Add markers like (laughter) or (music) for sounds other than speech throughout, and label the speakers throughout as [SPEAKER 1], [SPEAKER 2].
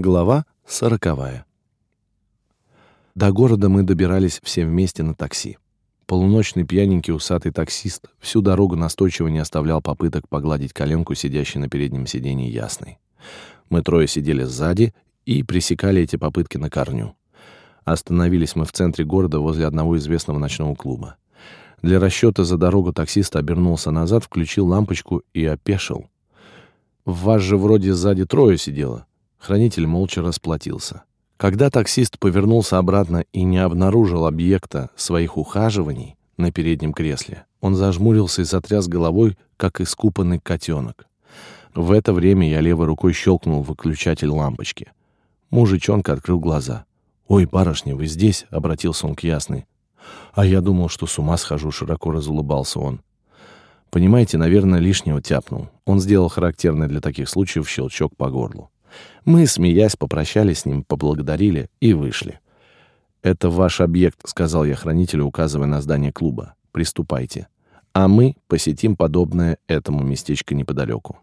[SPEAKER 1] Глава сороковая. До города мы добирались все вместе на такси. Полуночный пьяненький усатый таксист всю дорогу настойчиво не оставлял попыток погладить коленку, сидящей на переднем сиденье ясной. Мы трое сидели сзади и пресекали эти попытки на корню. Остановились мы в центре города возле одного известного ночного клуба. Для расчета за дорогу таксист обернулся назад, включил лампочку и опешил. «В вас же вроде сзади трое сидело», Хранитель молча расплатился. Когда таксист повернулся обратно и не обнаружил объекта своих ухаживаний на переднем кресле, он зажмурился и затряс головой, как искупанный котенок. В это время я левой рукой щелкнул выключатель лампочки. Мужичонка открыл глаза. «Ой, барышня, вы здесь?» — обратился он к Ясной. «А я думал, что с ума схожу», — широко разулыбался он. Понимаете, наверное, лишнего тяпнул. Он сделал характерный для таких случаев щелчок по горлу. Мы, смеясь, попрощались с ним, поблагодарили и вышли. «Это ваш объект», — сказал я хранителю, указывая на здание клуба. «Приступайте. А мы посетим подобное этому местечко неподалеку».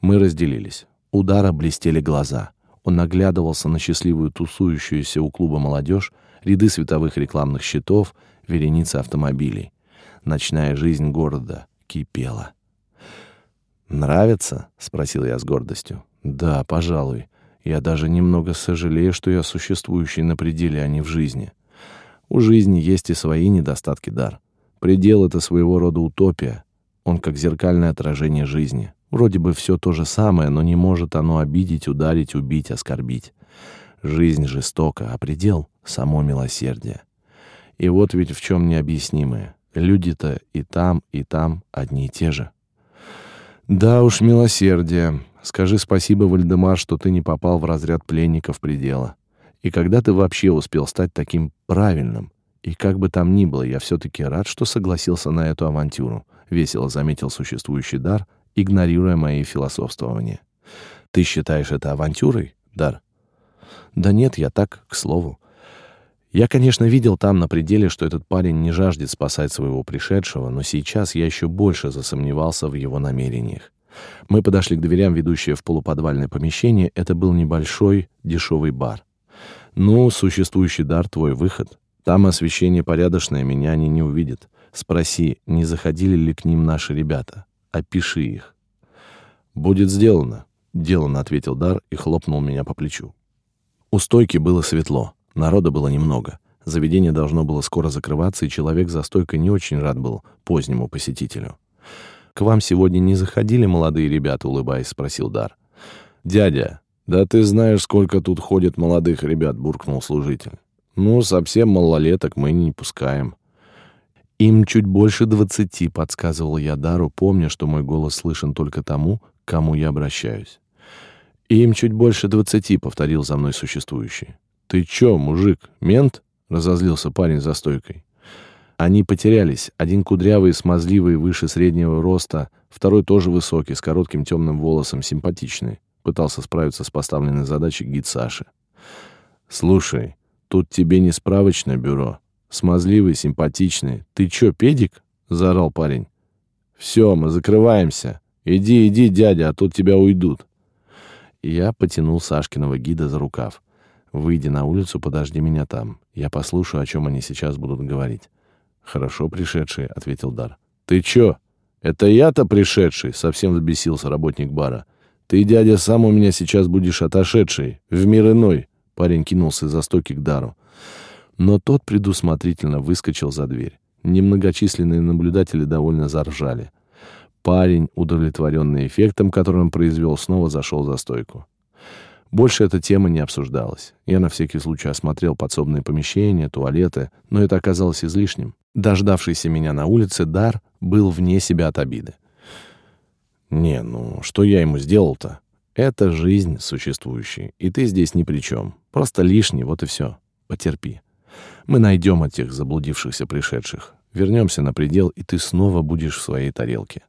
[SPEAKER 1] Мы разделились. Удара блестели глаза. Он наглядывался на счастливую тусующуюся у клуба молодежь, ряды световых рекламных щитов, вереницы автомобилей. Ночная жизнь города кипела. «Нравится?» — спросил я с гордостью. Да, пожалуй. Я даже немного сожалею, что я существующий на пределе, а не в жизни. У жизни есть и свои недостатки, дар. Предел — это своего рода утопия. Он как зеркальное отражение жизни. Вроде бы все то же самое, но не может оно обидеть, ударить, убить, оскорбить. Жизнь жестока, а предел — само милосердие. И вот ведь в чем необъяснимое. Люди-то и там, и там одни и те же. Да уж, милосердие. Скажи спасибо, Вальдемар, что ты не попал в разряд пленников предела. И когда ты вообще успел стать таким правильным? И как бы там ни было, я все-таки рад, что согласился на эту авантюру, весело заметил существующий дар, игнорируя мои философствования. Ты считаешь это авантюрой, дар? Да нет, я так, к слову. Я, конечно, видел там на пределе, что этот парень не жаждет спасать своего пришедшего, но сейчас я еще больше засомневался в его намерениях. Мы подошли к дверям, ведущие в полуподвальное помещение. Это был небольшой дешевый бар. «Ну, существующий дар, твой выход. Там освещение порядочное, меня они не увидят. Спроси, не заходили ли к ним наши ребята. Опиши их». «Будет сделано», — делано, — ответил дар и хлопнул меня по плечу. У стойки было светло, народа было немного. Заведение должно было скоро закрываться, и человек за стойкой не очень рад был позднему посетителю. «К вам сегодня не заходили молодые ребята?» — улыбаясь, спросил Дар. «Дядя, да ты знаешь, сколько тут ходит молодых ребят», — буркнул служитель. «Ну, совсем малолеток мы не пускаем». «Им чуть больше двадцати», — подсказывал я Дару, помня, что мой голос слышен только тому, к кому я обращаюсь. «Им чуть больше двадцати», — повторил за мной существующий. «Ты чё, мужик, мент?» — разозлился парень за стойкой. Они потерялись. Один кудрявый, смазливый, выше среднего роста, второй тоже высокий, с коротким темным волосом, симпатичный. Пытался справиться с поставленной задачей гид Саши. «Слушай, тут тебе не справочное бюро. Смазливый, симпатичный. Ты чё, педик?» — заорал парень. «Все, мы закрываемся. Иди, иди, дядя, а тут тебя уйдут». Я потянул Сашкиного гида за рукав. «Выйди на улицу, подожди меня там. Я послушаю, о чем они сейчас будут говорить». «Хорошо пришедший», — ответил Дар. «Ты чё? Это я-то пришедший?» — совсем взбесился работник бара. «Ты, дядя, сам у меня сейчас будешь отошедший, в мир иной», — парень кинулся за стойки к Дару. Но тот предусмотрительно выскочил за дверь. Немногочисленные наблюдатели довольно заржали. Парень, удовлетворенный эффектом, который он произвел, снова зашел за стойку. Больше эта тема не обсуждалась. Я на всякий случай осмотрел подсобные помещения, туалеты, но это оказалось излишним. Дождавшийся меня на улице Дар был вне себя от обиды. «Не, ну что я ему сделал-то? Это жизнь существующая, и ты здесь ни при чем. Просто лишний, вот и все. Потерпи. Мы найдем этих заблудившихся пришедших. Вернемся на предел, и ты снова будешь в своей тарелке».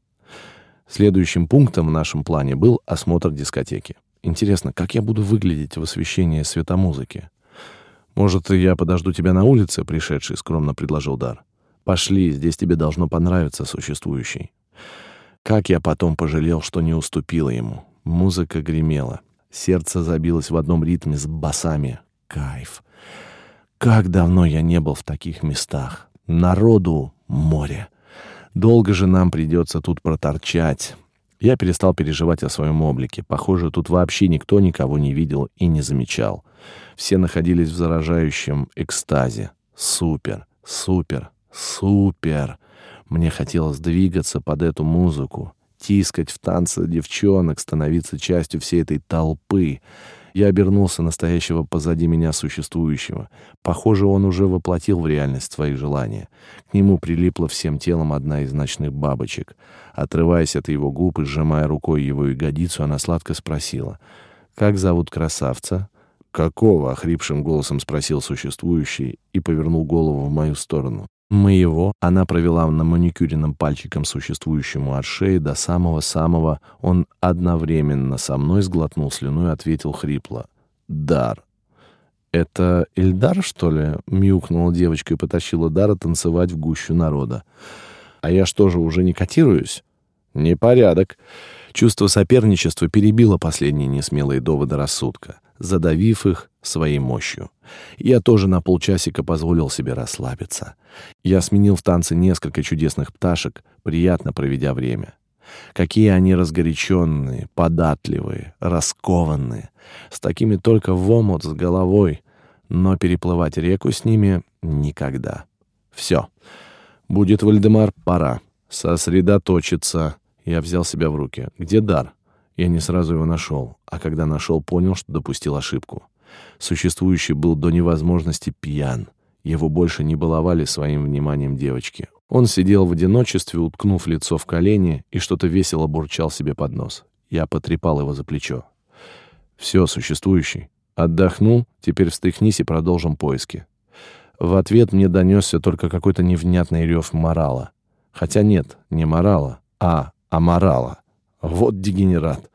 [SPEAKER 1] Следующим пунктом в нашем плане был осмотр дискотеки. Интересно, как я буду выглядеть в освещении светомузыки? «Может, я подожду тебя на улице?» — пришедший скромно предложил Дар. Пошли, здесь тебе должно понравиться существующий. Как я потом пожалел, что не уступила ему. Музыка гремела. Сердце забилось в одном ритме с басами. Кайф. Как давно я не был в таких местах. Народу море. Долго же нам придется тут проторчать. Я перестал переживать о своем облике. Похоже, тут вообще никто никого не видел и не замечал. Все находились в заражающем экстазе. Супер, супер, супер. Мне хотелось двигаться под эту музыку, тискать в танце девчонок, становиться частью всей этой толпы. Я обернулся настоящего позади меня существующего. Похоже, он уже воплотил в реальность свои желания. К нему прилипла всем телом одна из ночных бабочек. Отрываясь от его губ и сжимая рукой его ягодицу, она сладко спросила. «Как зовут красавца?» «Какого?» — охрипшим голосом спросил существующий и повернул голову в мою сторону. Моего она провела на маникюренном пальчиком существующему от шеи до самого-самого. Он одновременно со мной сглотнул слюну и ответил хрипло. «Дар». «Это Эльдар, что ли?» — мяукнула девочка и потащила Дара танцевать в гущу народа. «А я что же, уже не котируюсь?» «Непорядок». Чувство соперничества перебило последние несмелые доводы рассудка задавив их своей мощью. Я тоже на полчасика позволил себе расслабиться. Я сменил в танце несколько чудесных пташек, приятно проведя время. Какие они разгоряченные, податливые, раскованные. С такими только в омут с головой, но переплывать реку с ними никогда. Все. Будет, Вальдемар, пора. Сосредоточиться. Я взял себя в руки. Где дар? Я не сразу его нашел, а когда нашел, понял, что допустил ошибку. Существующий был до невозможности пьян. Его больше не баловали своим вниманием девочки. Он сидел в одиночестве, уткнув лицо в колени, и что-то весело бурчал себе под нос. Я потрепал его за плечо. «Все, существующий. Отдохнул, теперь встряхнись и продолжим поиски». В ответ мне донесся только какой-то невнятный рев морала. Хотя нет, не морала, а аморала. Вот дегенерат.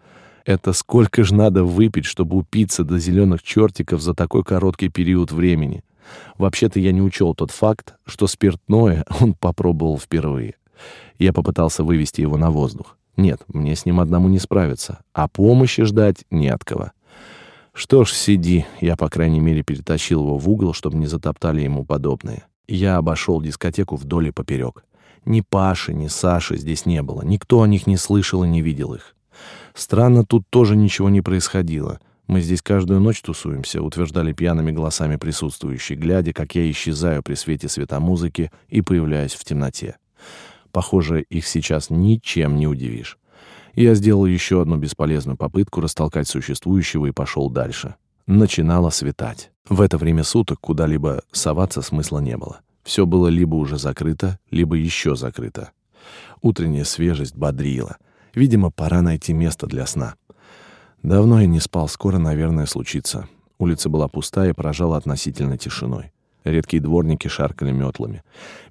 [SPEAKER 1] Это сколько же надо выпить, чтобы упиться до зеленых чертиков за такой короткий период времени? Вообще-то я не учел тот факт, что спиртное (laughs) он попробовал впервые. Я попытался вывести его на воздух. Нет, мне с ним одному не справиться, а помощи ждать не от кого. Что ж, сиди. Я, по крайней мере, перетащил его в угол, чтобы не затоптали ему подобное. Я обошел дискотеку вдоль и поперек. Ни Паши, ни Саши здесь не было. Никто о них не слышал и не видел их. Странно, тут тоже ничего не происходило. Мы здесь каждую ночь тусуемся, утверждали пьяными голосами присутствующие, глядя, как я исчезаю при свете светомузыки и появляюсь в темноте. Похоже, их сейчас ничем не удивишь. Я сделал еще одну бесполезную попытку растолкать существующего и пошел дальше. Начинало светать. В это время суток куда-либо соваться смысла не было. Все было либо уже закрыто, либо еще закрыто. Утренняя свежесть бодрила. Видимо, пора найти место для сна. Давно я не спал, скоро, наверное, случится. Улица была пустая и поражала относительной тишиной. Редкие дворники шаркали метлами.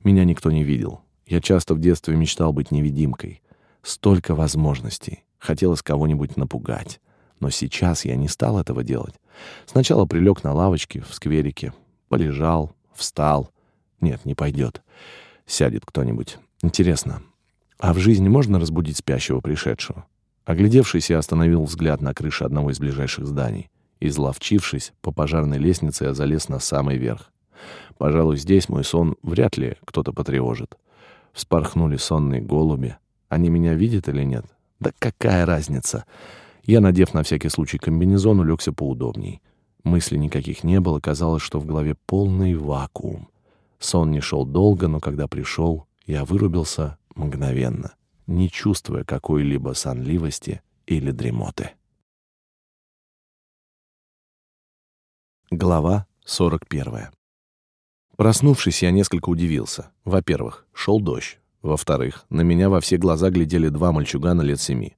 [SPEAKER 1] Меня никто не видел. Я часто в детстве мечтал быть невидимкой. Столько возможностей. Хотелось кого-нибудь напугать. Но сейчас я не стал этого делать. Сначала прилег на лавочке в скверике, полежал, встал — нет, не пойдет. Сядет кто-нибудь. Интересно, а в жизни можно разбудить спящего пришедшего? Оглядевшись, я остановил взгляд на крыше одного из ближайших зданий. Изловчившись, по пожарной лестнице я залез на самый верх. Пожалуй, здесь мой сон вряд ли кто-то потревожит. Вспорхнули сонные голуби. Они меня видят или нет? Да какая разница? Я, надев на всякий случай комбинезон, улегся поудобней. Мыслей никаких не было, казалось, что в голове полный вакуум. Сон не шел долго, но когда пришел, я вырубился мгновенно, не чувствуя какой-либо сонливости или дремоты. Глава 41. Проснувшись, я несколько удивился. Во-первых, шел дождь. Во-вторых, на меня во все глаза глядели два мальчугана лет семи.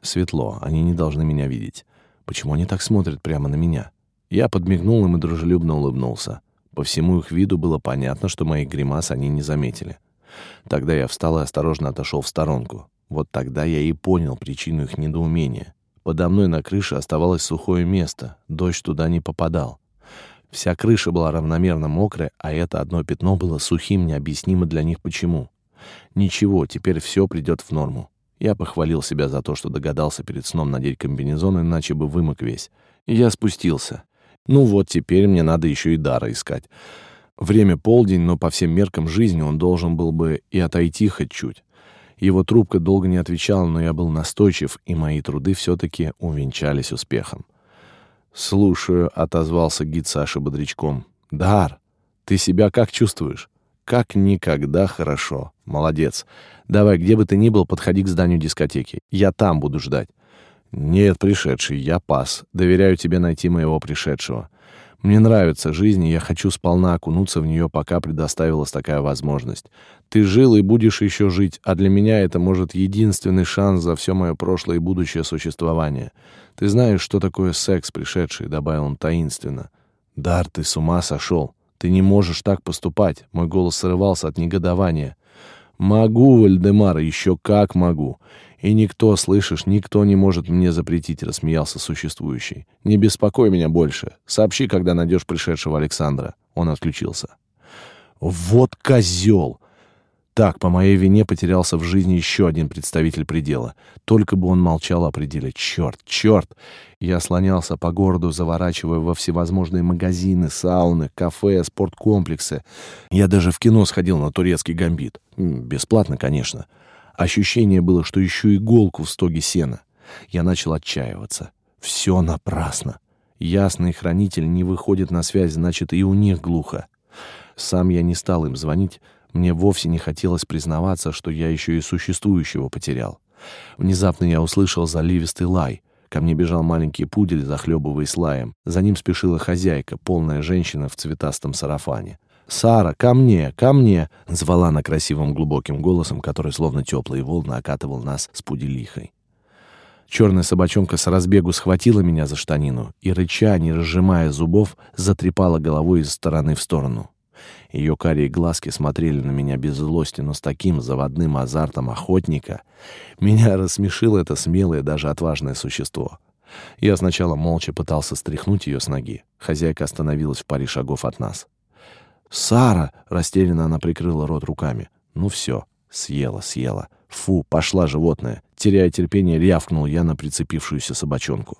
[SPEAKER 1] Светло, они не должны меня видеть. Почему они так смотрят прямо на меня? Я подмигнул им и дружелюбно улыбнулся. По всему их виду было понятно, что моих гримас они не заметили. Тогда я встал и осторожно отошел в сторонку. Вот тогда я и понял причину их недоумения. Подо мной на крыше оставалось сухое место, дождь туда не попадал. Вся крыша была равномерно мокрая, а это одно пятно было сухим, необъяснимо для них почему. Ничего, теперь все придет в норму. Я похвалил себя за то, что догадался перед сном надеть комбинезон, иначе бы вымок весь. Я спустился. Ну вот, теперь мне надо еще и дара искать. Время полдень, но по всем меркам жизни он должен был бы и отойти хоть чуть. Его трубка долго не отвечала, но я был настойчив, и мои труды все-таки увенчались успехом. «Слушаю», — отозвался гид Саши бодрячком. «Дар, ты себя как чувствуешь?» «Как никогда хорошо. Молодец. Давай, где бы ты ни был, подходи к зданию дискотеки. Я там буду ждать». «Нет, пришедший, я пас. Доверяю тебе найти моего пришедшего. Мне нравится жизнь, и я хочу сполна окунуться в нее, пока предоставилась такая возможность. Ты жил и будешь еще жить, а для меня это, может, единственный шанс за все мое прошлое и будущее существование. Ты знаешь, что такое секс, пришедший?» — добавил он таинственно. «Дар, ты с ума сошел. Ты не можешь так поступать». Мой голос срывался от негодования. «Могу, Вальдемар, еще как могу. И никто, слышишь, никто не может мне запретить», — рассмеялся существующий. «Не беспокой меня больше. Сообщи, когда найдешь пришедшего Александра». Он отключился. «Вот козел!» Так, по моей вине потерялся в жизни еще один представитель предела. Только бы он молчал о пределе. Черт, черт! Я слонялся по городу, заворачивая во всевозможные магазины, сауны, кафе, спорткомплексы. Я даже в кино сходил на турецкий гамбит. Бесплатно, конечно. Ощущение было, что ищу иголку в стоге сена. Я начал отчаиваться. Все напрасно. Ясный хранитель не выходит на связь, значит, и у них глухо. Сам я не стал им звонить, мне вовсе не хотелось признаваться, что я еще и существующего потерял. Внезапно я услышал заливистый лай. Ко мне бежал маленький пудель, захлебываясь лаем. За ним спешила хозяйка, полная женщина в цветастом сарафане. «Сара, ко мне, ко мне!» — звала она красивым глубоким голосом, который словно теплые волны окатывал нас с пуделихой. Черная собачонка с разбегу схватила меня за штанину и, рыча, не разжимая зубов, затрепала головой из стороны в сторону. Ее карие глазки смотрели на меня без злости, но с таким заводным азартом охотника. Меня рассмешило это смелое, даже отважное существо. Я сначала молча пытался стряхнуть ее с ноги. Хозяйка остановилась в паре шагов от нас. «Сара!» — растерянно она прикрыла рот руками. «Ну все, съела, съела. Фу, пошла животное!» Теряя терпение, рявкнул я на прицепившуюся собачонку.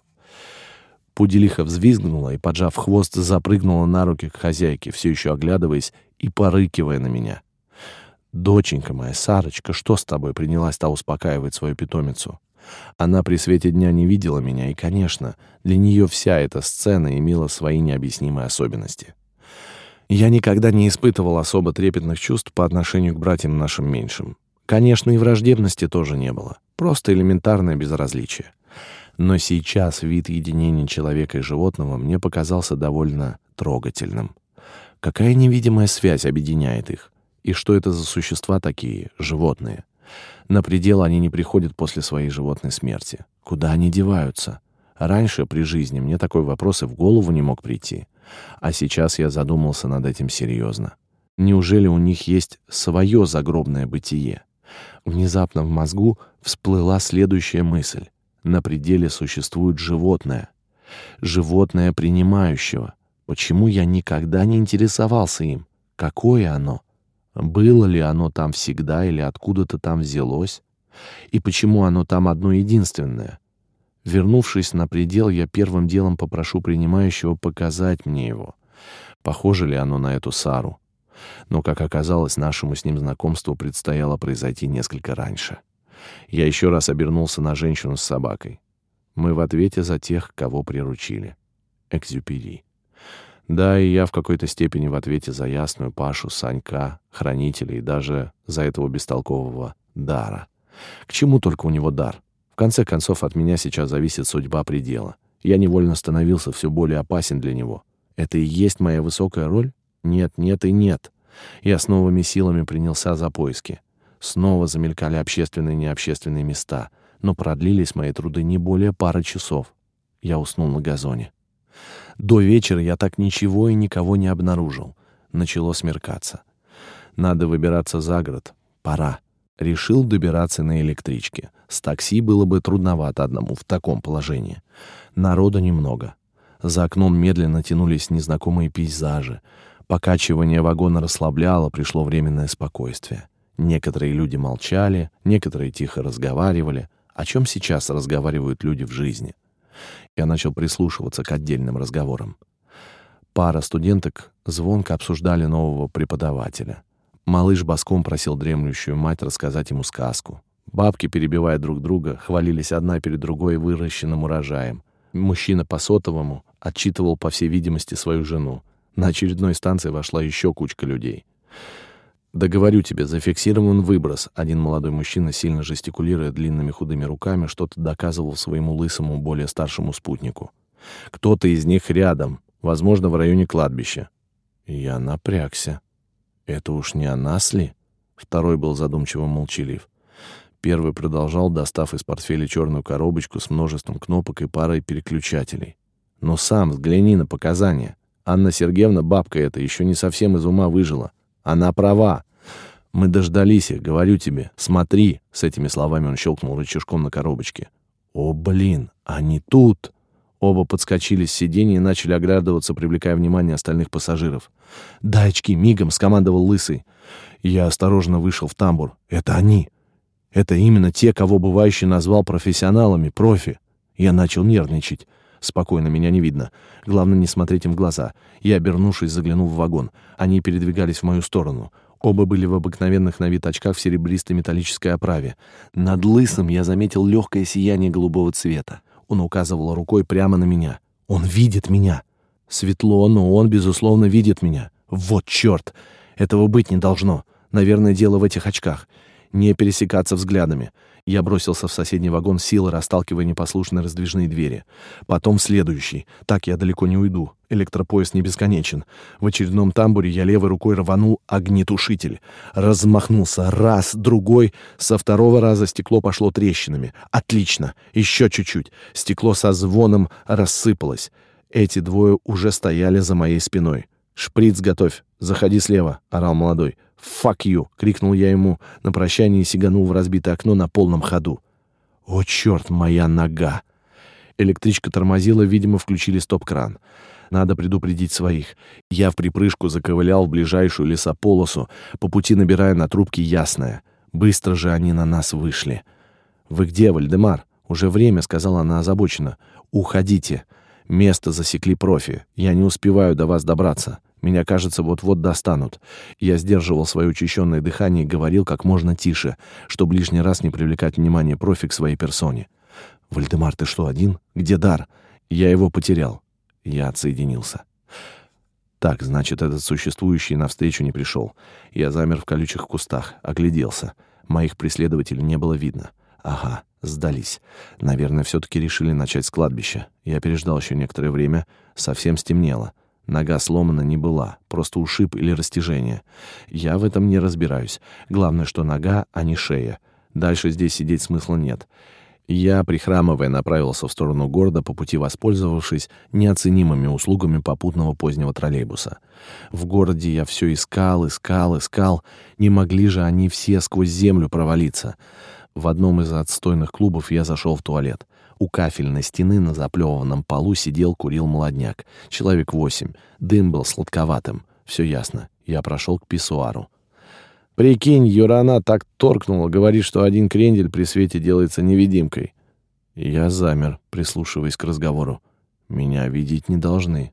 [SPEAKER 1] Пуделиха взвизгнула и, поджав хвост, запрыгнула на руки к хозяйке, все еще оглядываясь и порыкивая на меня. «Доченька моя, Сарочка, что с тобой?» — принялась та успокаивать свою питомицу. Она при свете дня не видела меня, и, конечно, для нее вся эта сцена имела свои необъяснимые особенности. Я никогда не испытывал особо трепетных чувств по отношению к братьям нашим меньшим. Конечно, и враждебности тоже не было. Просто элементарное безразличие. Но сейчас вид единения человека и животного мне показался довольно трогательным. Какая невидимая связь объединяет их? И что это за существа такие, животные? На предел они не приходят после своей животной смерти. Куда они деваются? Раньше, при жизни, мне такой вопрос и в голову не мог прийти. А сейчас я задумался над этим серьезно. Неужели у них есть свое загробное бытие? Внезапно в мозгу всплыла следующая мысль. На пределе существует животное. Животное принимающего. Почему я никогда не интересовался им? Какое оно? Было ли оно там всегда или откуда-то там взялось? И почему оно там одно единственное? Вернувшись на предел, я первым делом попрошу принимающего показать мне его. Похоже ли оно на эту Сару? Но, как оказалось, нашему с ним знакомству предстояло произойти несколько раньше. Я еще раз обернулся на женщину с собакой. Мы в ответе за тех, кого приручили. Экзюпери. Да, и я в какой-то степени в ответе за ясную Пашу, Санька, хранителей, и даже за этого бестолкового Дара. К чему только у него дар? Конце концов, от меня сейчас зависит судьба предела. Я невольно становился все более опасен для него. Это и есть моя высокая роль? Нет, нет и нет. Я с новыми силами принялся за поиски. Снова замелькали общественные и необщественные места, но продлились мои труды не более пары часов. Я уснул на газоне. До вечера я так ничего и никого не обнаружил. Начало смеркаться. Надо выбираться за город. Пора. Решил добираться на электричке. С такси было бы трудновато одному в таком положении. Народа немного. За окном медленно тянулись незнакомые пейзажи. Покачивание вагона расслабляло, пришло временное спокойствие. Некоторые люди молчали, некоторые тихо разговаривали. О чем сейчас разговаривают люди в жизни? Я начал прислушиваться к отдельным разговорам. Пара студенток звонко обсуждали нового преподавателя. Малыш боском просил дремлющую мать рассказать ему сказку. Бабки, перебивая друг друга, хвалились одна перед другой выращенным урожаем. Мужчина по сотовому отчитывал, по всей видимости, свою жену. На очередной станции вошла еще кучка людей. «Да говорю тебе, зафиксирован выброс». Один молодой мужчина, сильно жестикулируя длинными худыми руками, что-то доказывал своему лысому, более старшему спутнику. «Кто-то из них рядом, возможно, в районе кладбища». Я напрягся. «Это уж не о нас ли?» Второй был задумчиво молчалив. Первый продолжал, достав из портфеля черную коробочку с множеством кнопок и парой переключателей. «Но сам взгляни на показания. Анна Сергеевна, бабка эта, еще не совсем из ума выжила. Она права. Мы дождались их, говорю тебе. Смотри!» С этими словами он щелкнул рычажком на коробочке. «О, блин, они тут!» Оба подскочили с сиденья и начали оглядываться, привлекая внимание остальных пассажиров. «Дай очки, мигом!» — скомандовал Лысый. Я осторожно вышел в тамбур. «Это они!» Это именно те, кого бывающий назвал профессионалами, профи. Я начал нервничать. Спокойно, меня не видно. Главное, не смотреть им в глаза. Я, обернувшись, заглянул в вагон. Они передвигались в мою сторону. Оба были в обыкновенных на вид очках в серебристой металлической оправе. Над лысым я заметил легкое сияние голубого цвета. Он указывал рукой прямо на меня. Он видит меня. Светло, но он, безусловно, видит меня. Вот черт! Этого быть не должно. Наверное, дело в этих очках не пересекаться взглядами. Я бросился в соседний вагон силой, расталкивая непослушные раздвижные двери. Потом в следующий. Так я далеко не уйду. Электропоезд не бесконечен. В очередном тамбуре я левой рукой рванул огнетушитель. Размахнулся раз, другой. Со второго раза стекло пошло трещинами. Отлично. Еще чуть-чуть. Стекло со звоном рассыпалось. Эти двое уже стояли за моей спиной. «Шприц готовь! Заходи слева!» — орал молодой. «Fuck you!» — крикнул я ему на прощание и сиганул в разбитое окно на полном ходу. «О, черт, моя нога!» Электричка тормозила, видимо, включили стоп-кран. Надо предупредить своих. Я в припрыжку заковылял в ближайшую лесополосу, по пути набирая на трубке ясное. Быстро же они на нас вышли. «Вы где, Вальдемар?» «Уже время», — сказала она озабоченно. «Уходите. Место засекли профи. Я не успеваю до вас добраться». Меня, кажется, вот-вот достанут. Я сдерживал свое учащенное дыхание и говорил как можно тише, чтобы лишний раз не привлекать внимание профи к своей персоне. «Вальдемар, ты что, один? Где дар?» «Я его потерял». Я отсоединился. Так, значит, этот существующий навстречу не пришел. Я замер в колючих кустах, огляделся. Моих преследователей не было видно. Ага, сдались. Наверное, все-таки решили начать с кладбища. Я переждал еще некоторое время. Совсем стемнело. Нога сломана не была, просто ушиб или растяжение. Я в этом не разбираюсь. Главное, что нога, а не шея. Дальше здесь сидеть смысла нет. Я, прихрамывая, направился в сторону города, по пути воспользовавшись неоценимыми услугами попутного позднего троллейбуса. В городе я все искал, искал, искал. Не могли же они все сквозь землю провалиться. В одном из отстойных клубов я зашел в туалет. У кафельной стены на заплеванном полу сидел, курил молодняк. Человек восемь. Дым был сладковатым. Все ясно. Я прошел к писсуару. «Прикинь, Юрана так торкнула, говорит, что один крендель при свете делается невидимкой». Я замер, прислушиваясь к разговору. «Меня видеть не должны».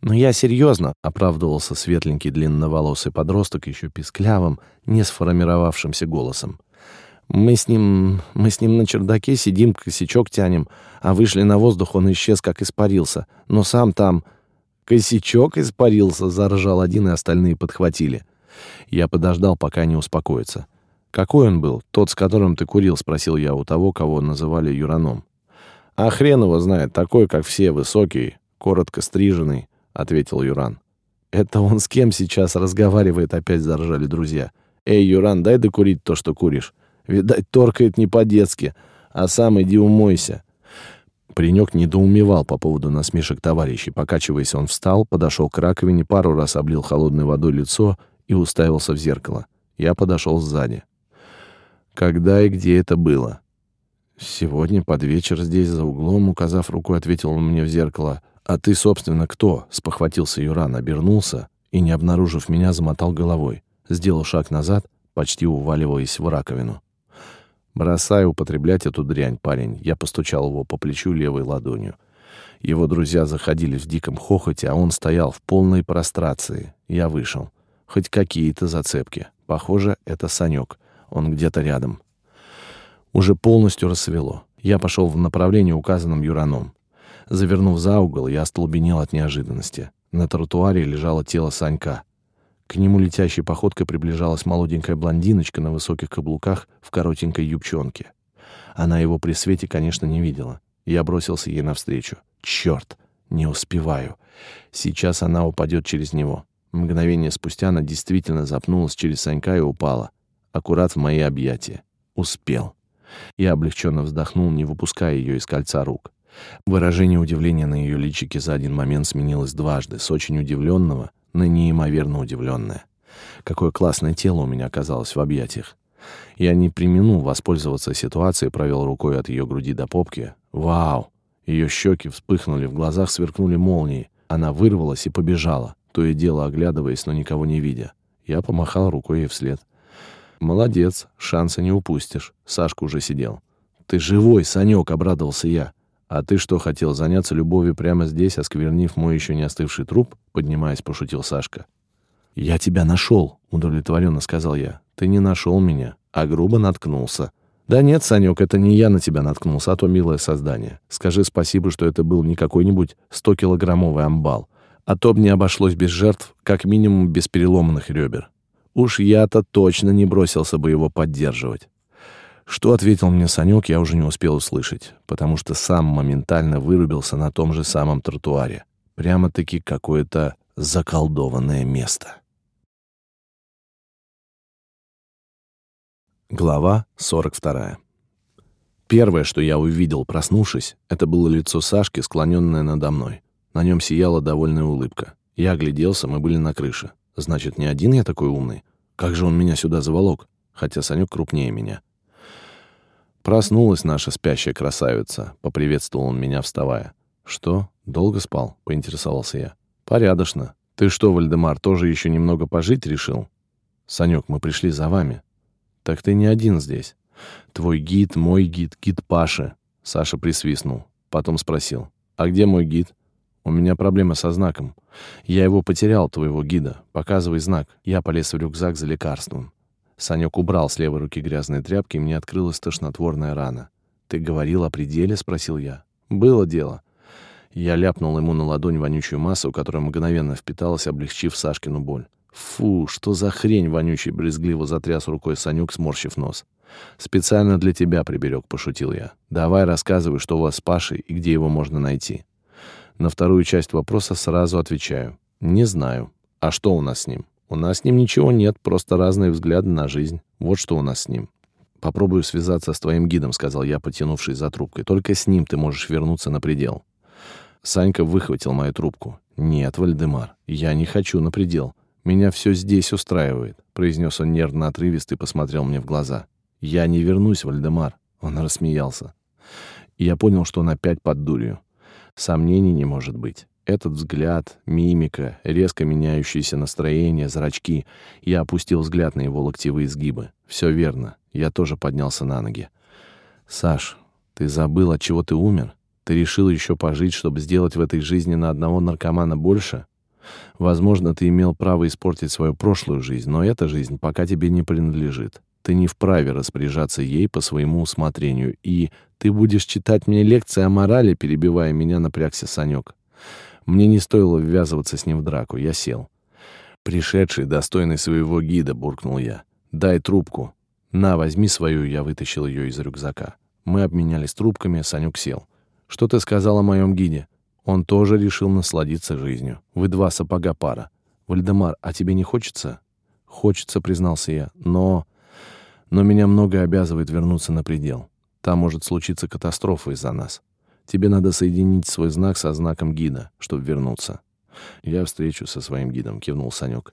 [SPEAKER 1] «Но я серьезно», — оправдывался светленький длинноволосый подросток еще писклявым, не сформировавшимся голосом. Мы с ним... мы с ним на чердаке сидим, косячок тянем, а вышли на воздух, он исчез, как испарился. Но сам там... «Косячок испарился», — заржал один, и остальные подхватили. Я подождал, пока не успокоится. «Какой он был? Тот, с которым ты курил?» — спросил я у того, кого называли Юраном. «А хрен его знает, такой, как все, высокий, коротко стриженный», — ответил Юран. «Это он с кем сейчас разговаривает?» — опять заржали друзья. «Эй, Юран, дай докурить то, что куришь». Видать, торкает не по-детски. А сам иди умойся. Паренек недоумевал по поводу насмешек товарищей. Покачиваясь, он встал, подошел к раковине, пару раз облил холодной водой лицо и уставился в зеркало. Я подошел сзади. Когда и где это было? Сегодня под вечер здесь за углом, указав рукой, ответил он мне в зеркало. А ты, собственно, кто? Спохватился Юран, обернулся и, не обнаружив меня, замотал головой. Сделал шаг назад, почти уваливаясь в раковину. «Бросай употреблять эту дрянь, парень!» Я постучал его по плечу левой ладонью. Его друзья заходили в диком хохоте, а он стоял в полной прострации. Я вышел. Хоть какие-то зацепки. Похоже, это Санек. Он где-то рядом. Уже полностью рассвело. Я пошел в направлении, указанном Юраном. Завернув за угол, я остолбенел от неожиданности. На тротуаре лежало тело Санька. К нему летящей походкой приближалась молоденькая блондиночка на высоких каблуках в коротенькой юбчонке. Она его при свете, конечно, не видела. Я бросился ей навстречу. Черт, не успеваю. Сейчас она упадет через него. Мгновение спустя она действительно запнулась через Санька и упала. Аккурат в мои объятия. Успел. Я облегченно вздохнул, не выпуская ее из кольца рук. Выражение удивления на ее личике за один момент сменилось дважды, с очень удивленного на неимоверно удивленное. Какое классное тело у меня оказалось в объятиях. Я не применул воспользоваться ситуацией, провел рукой от ее груди до попки. Вау! Ее щеки вспыхнули, в глазах сверкнули молнии. Она вырвалась и побежала, то и дело оглядываясь, но никого не видя. Я помахал рукой ей вслед. «Молодец, шанса не упустишь». Сашка уже сидел. «Ты живой, Санек!» — обрадовался я. «А ты что, хотел заняться любовью прямо здесь, осквернив мой еще не остывший труп?» — поднимаясь, пошутил Сашка. «Я тебя нашел», — удовлетворенно сказал я. «Ты не нашел меня, а грубо наткнулся». «Да нет, Санек, это не я на тебя наткнулся, а то милое создание. Скажи спасибо, что это был не какой-нибудь 100-килограммовый амбал, а то б не обошлось без жертв, как минимум без переломанных ребер. Уж я-то точно не бросился бы его поддерживать. Что ответил мне Санек, я уже не успел услышать, потому что сам моментально вырубился на том же самом тротуаре. Прямо-таки какое-то заколдованное место. Глава 42. Первое, что я увидел, проснувшись, это было лицо Сашки, склоненное надо мной. На нем сияла довольная улыбка. Я огляделся, мы были на крыше. Значит, не один я такой умный. Как же он меня сюда заволок? Хотя Санек крупнее меня. Проснулась наша спящая красавица, поприветствовал он меня, вставая. Что? Долго спал? поинтересовался я. Порядочно. Ты что, Вальдемар, тоже еще немного пожить решил? Санек, мы пришли за вами. Так ты не один здесь. Твой гид, мой гид, гид Паши. Саша присвистнул. Потом спросил. А где мой гид? У меня проблема со знаком. Я его потерял, твоего гида. Показывай знак. Я полез в рюкзак за лекарством. Санек убрал с левой руки грязные тряпки, и мне открылась тошнотворная рана. «Ты говорил о пределе?» — спросил я. «Было дело». Я ляпнул ему на ладонь вонючую массу, которая мгновенно впиталась, облегчив Сашкину боль. «Фу, что за хрень вонючий!» — брезгливо затряс рукой Санюк, сморщив нос. «Специально для тебя приберег», — пошутил я. «Давай рассказывай, что у вас с Пашей и где его можно найти». На вторую часть вопроса сразу отвечаю. Не знаю. А что у нас с ним? У нас с ним ничего нет, просто разные взгляды на жизнь. Вот что у нас с ним. Попробую связаться с твоим гидом, сказал я, потянувшись за трубкой. Только с ним ты можешь вернуться на предел. Санька выхватил мою трубку. Нет, Вальдемар, я не хочу на предел. Меня все здесь устраивает, произнес он нервно отрывисто и посмотрел мне в глаза. Я не вернусь, Вальдемар. Он рассмеялся. И я понял, что он опять под дурью. Сомнений не может быть. Этот взгляд, мимика, резко меняющееся настроение, зрачки. Я опустил взгляд на его локтевые сгибы. Все верно. Я тоже поднялся на ноги. «Саш, ты забыл, от чего ты умер? Ты решил еще пожить, чтобы сделать в этой жизни на одного наркомана больше? Возможно, ты имел право испортить свою прошлую жизнь, но эта жизнь пока тебе не принадлежит. Ты не вправе распоряжаться ей по своему усмотрению, и ты будешь читать мне лекции о морали, перебивая меня, напрягся Санек. Мне не стоило ввязываться с ним в драку, я сел. Пришедший, достойный своего гида, буркнул я. Дай трубку. На, возьми свою, я вытащил ее из рюкзака. Мы обменялись трубками, Санек сел. Что ты сказал о моем гиде? Он тоже решил насладиться жизнью. Вы два сапога пара. Вальдемар, а тебе не хочется? Хочется, признался я, но... Но меня многое обязывает вернуться на предел. Там может случиться катастрофа из-за нас. Тебе надо соединить свой знак со знаком гида, чтобы вернуться. Я встречу со своим гидом, кивнул Санек.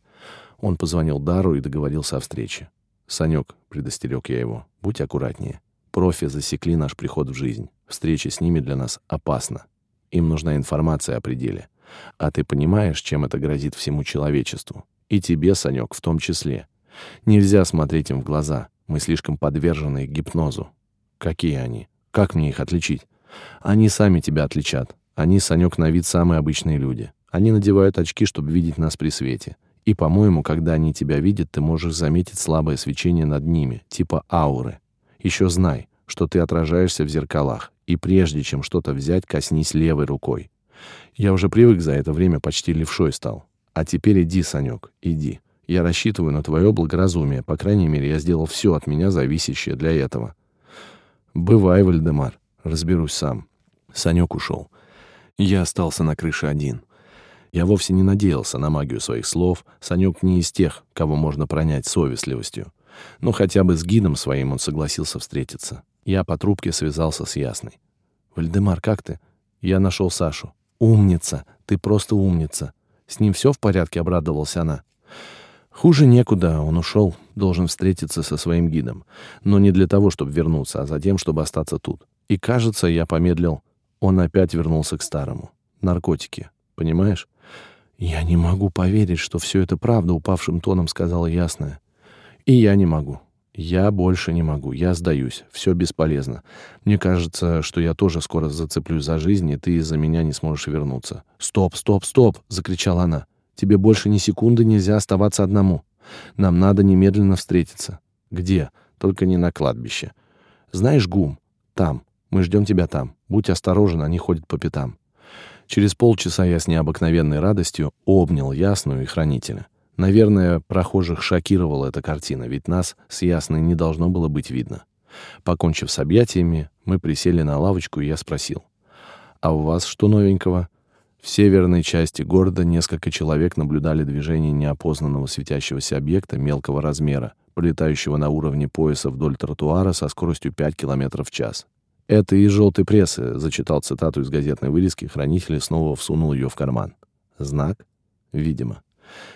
[SPEAKER 1] Он позвонил Дару и договорился о встрече. Санек, предостерег я его, будь аккуратнее. Профи засекли наш приход в жизнь. Встреча с ними для нас опасна. Им нужна информация о пределе. А ты понимаешь, чем это грозит всему человечеству? И тебе, Санек, в том числе. Нельзя смотреть им в глаза. Мы слишком подвержены гипнозу. Какие они? Как мне их отличить? Они сами тебя отличат. Они, Санек, на вид самые обычные люди. Они надевают очки, чтобы видеть нас при свете. И, по-моему, когда они тебя видят, ты можешь заметить слабое свечение над ними, типа ауры. Еще знай, что ты отражаешься в зеркалах, и прежде чем что-то взять, коснись левой рукой. Я уже привык за это время, почти левшой стал. А теперь иди, Санек, иди. Я рассчитываю на твое благоразумие. По крайней мере, я сделал все от меня зависящее для этого. Бывай, Вальдемар. Разберусь сам. Санек ушел. Я остался на крыше один. Я вовсе не надеялся на магию своих слов. Санек не из тех, кого можно пронять совестливостью. Но хотя бы с гидом своим он согласился встретиться. Я по трубке связался с Ясной. «Вальдемар, как ты?» Я нашел Сашу. «Умница! Ты просто умница!» «С ним все в порядке?» — обрадовалась она. «Хуже некуда. Он ушел. Должен встретиться со своим гидом. Но не для того, чтобы вернуться, а за тем, чтобы остаться тут. И, кажется, я помедлил. Он опять вернулся к старому. Наркотики. Понимаешь?» «Я не могу поверить, что все это правда», — упавшим тоном сказала Ясная. «И я не могу. Я больше не могу. Я сдаюсь. Все бесполезно. Мне кажется, что я тоже скоро зацеплюсь за жизнь, и ты из-за меня не сможешь вернуться. Стоп, стоп, стоп, закричала она. Тебе больше ни секунды нельзя оставаться одному. Нам надо немедленно встретиться. Где? Только не на кладбище. Знаешь, Гум, там. Мы ждем тебя там. Будь осторожен, они ходят по пятам. Через полчаса я с необыкновенной радостью обнял Ясную и Хранителя. Наверное, прохожих шокировала эта картина, ведь нас с Ясной не должно было быть видно. Покончив с объятиями, мы присели на лавочку, и я спросил. «А у вас что новенького?» В северной части города несколько человек наблюдали движение неопознанного светящегося объекта мелкого размера, пролетающего на уровне пояса вдоль тротуара со скоростью 5 км в час. «Это из желтой прессы», — зачитал цитату из газетной вырезки, хранитель снова всунул ее в карман. «Знак? Видимо».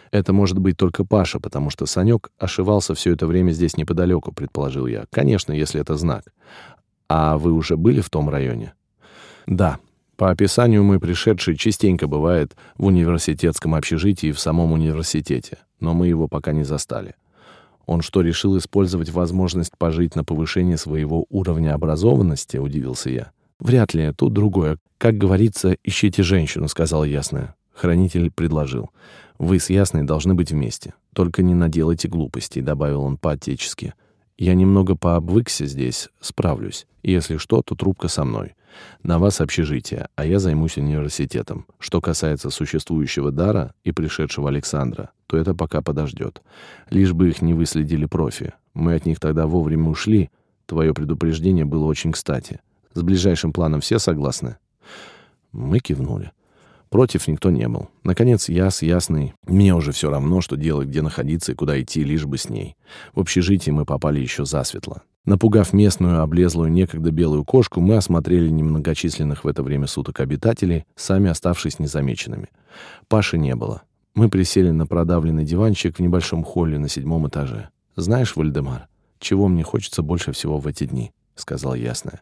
[SPEAKER 1] Это может быть только Паша, потому что Санек ошивался все это время здесь неподалеку, предположил я. Конечно, если это знак. А вы уже были в том районе? Да. По описанию мы пришедшие частенько бывает в университетском общежитии и в самом университете, но мы его пока не застали. Он что, решил использовать возможность пожить на повышение своего уровня образованности, удивился я. Вряд ли, тут другое. Как говорится, ищите женщину, сказал ясное. Хранитель предложил. «Вы с Ясной должны быть вместе. Только не наделайте глупостей», — добавил он по-отечески. «Я немного пообвыкся здесь, справлюсь. Если что, то трубка со мной. На вас общежитие, а я займусь университетом. Что касается существующего дара и пришедшего Александра, то это пока подождет. Лишь бы их не выследили профи. Мы от них тогда вовремя ушли. Твое предупреждение было очень кстати. С ближайшим планом все согласны?» Мы кивнули. Против никто не был. Наконец, я с Ясной. Мне уже все равно, что делать, где находиться и куда идти, лишь бы с ней. В общежитие мы попали еще засветло. Напугав местную, облезлую некогда белую кошку, мы осмотрели немногочисленных в это время суток обитателей, сами оставшись незамеченными. Паши не было. Мы присели на продавленный диванчик в небольшом холле на седьмом этаже. «Знаешь, Вальдемар, чего мне хочется больше всего в эти дни?» — сказала Ясная.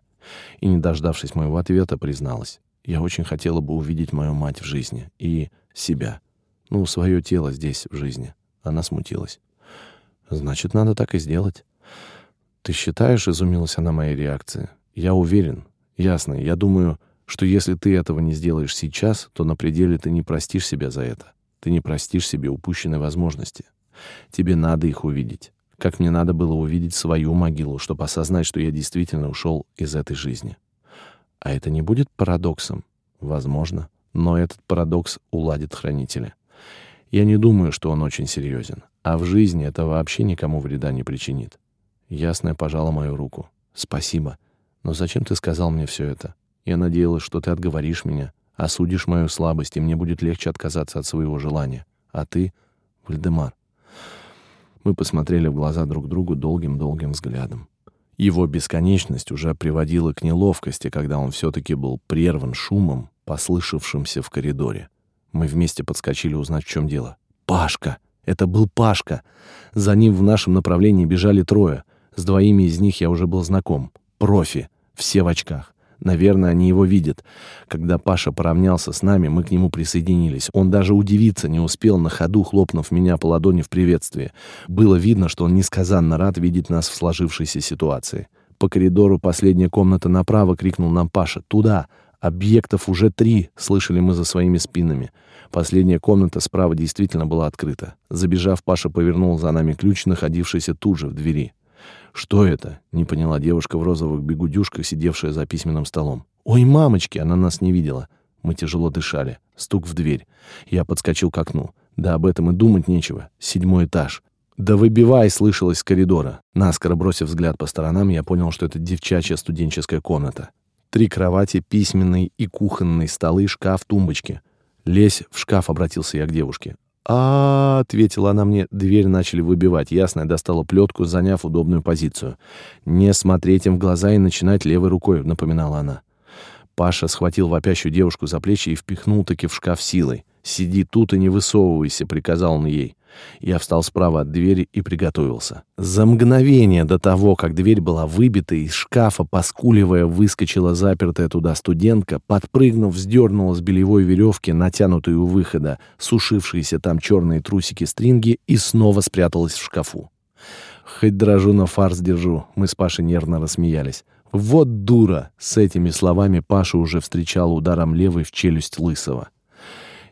[SPEAKER 1] И, не дождавшись моего ответа, призналась. Я очень хотела бы увидеть мою мать в жизни и себя. Ну, свое тело здесь, в жизни. Она смутилась. Значит, надо так и сделать. Ты считаешь, изумилась она моей реакции. Я уверен. Ясно. Я думаю, что если ты этого не сделаешь сейчас, то на пределе ты не простишь себя за это. Ты не простишь себе упущенной возможности. Тебе надо их увидеть. Как мне надо было увидеть свою могилу, чтобы осознать, что я действительно ушел из этой жизни. А это не будет парадоксом? Возможно. Но этот парадокс уладит хранителя. Я не думаю, что он очень серьезен. А в жизни это вообще никому вреда не причинит. Ясная пожала мою руку. Спасибо. Но зачем ты сказал мне все это? Я надеялась, что ты отговоришь меня, осудишь мою слабость, и мне будет легче отказаться от своего желания. А ты, Вальдемар. Мы посмотрели в глаза друг другу долгим-долгим взглядом. Его бесконечность уже приводила к неловкости, когда он все-таки был прерван шумом, послышавшимся в коридоре. Мы вместе подскочили узнать, в чем дело. «Пашка! Это был Пашка!» За ним в нашем направлении бежали трое. С двоими из них я уже был знаком. Профи. Все в очках. Наверное, они его видят. Когда Паша поравнялся с нами, мы к нему присоединились. Он даже удивиться не успел, на ходу хлопнув меня по ладони в приветствии. Было видно, что он несказанно рад видеть нас в сложившейся ситуации. По коридору последняя комната направо крикнул нам Паша. «Туда! Объектов уже три!» — слышали мы за своими спинами. Последняя комната справа действительно была открыта. Забежав, Паша повернул за нами ключ, находившийся тут же в двери. «Что это?» — не поняла девушка в розовых бегудюшках, сидевшая за письменным столом. «Ой, мамочки!» — она нас не видела. Мы тяжело дышали. Стук в дверь. Я подскочил к окну. Да об этом и думать нечего. Седьмой этаж. «Да выбивай!» — слышалось с коридора. Наскоро бросив взгляд по сторонам, я понял, что это девчачья студенческая комната. Три кровати, письменный и кухонный столы, шкаф, тумбочки. «Лезь в шкаф», — обратился я к девушке а, ответила она мне. Дверь начали выбивать. Ясно, достала плетку, заняв удобную позицию. «Не смотреть им в глаза и начинать левой рукой», — напоминала она. Паша схватил вопящую девушку за плечи и впихнул таки в шкаф силой. «Сиди тут и не высовывайся», — приказал он ей. Я встал справа от двери и приготовился. За мгновение до того, как дверь была выбита, из шкафа, поскуливая, выскочила запертая туда студентка, подпрыгнув, сдернула с бельевой веревки, натянутой у выхода, сушившиеся там черные трусики-стринги и снова спряталась в шкафу. Хоть дрожу, но фарс держу. Мы с Пашей нервно рассмеялись. «Вот дура!» С этими словами Паша уже встречал ударом левой в челюсть Лысого.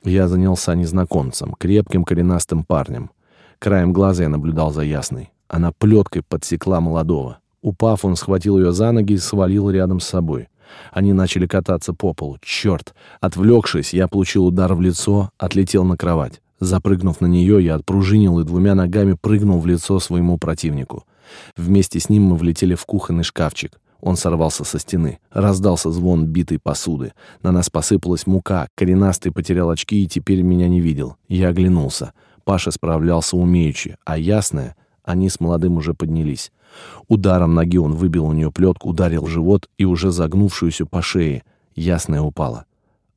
[SPEAKER 1] Я занялся незнакомцем, крепким коренастым парнем. Краем глаза я наблюдал за Ясной. Она плеткой подсекла молодого. Упав, он схватил ее за ноги и свалил рядом с собой. Они начали кататься по полу. Черт! Отвлекшись, я получил удар в лицо, отлетел на кровать. Запрыгнув на нее, я отпружинил и двумя ногами прыгнул в лицо своему противнику. Вместе с ним мы влетели в кухонный шкафчик. Он сорвался со стены. Раздался звон битой посуды. На нас посыпалась мука. Коренастый потерял очки и теперь меня не видел. Я оглянулся. Паша справлялся умеючи, а ясное, они с молодым уже поднялись. Ударом ноги он выбил у нее плетку, ударил живот и уже загнувшуюся по шее. Ясная упала.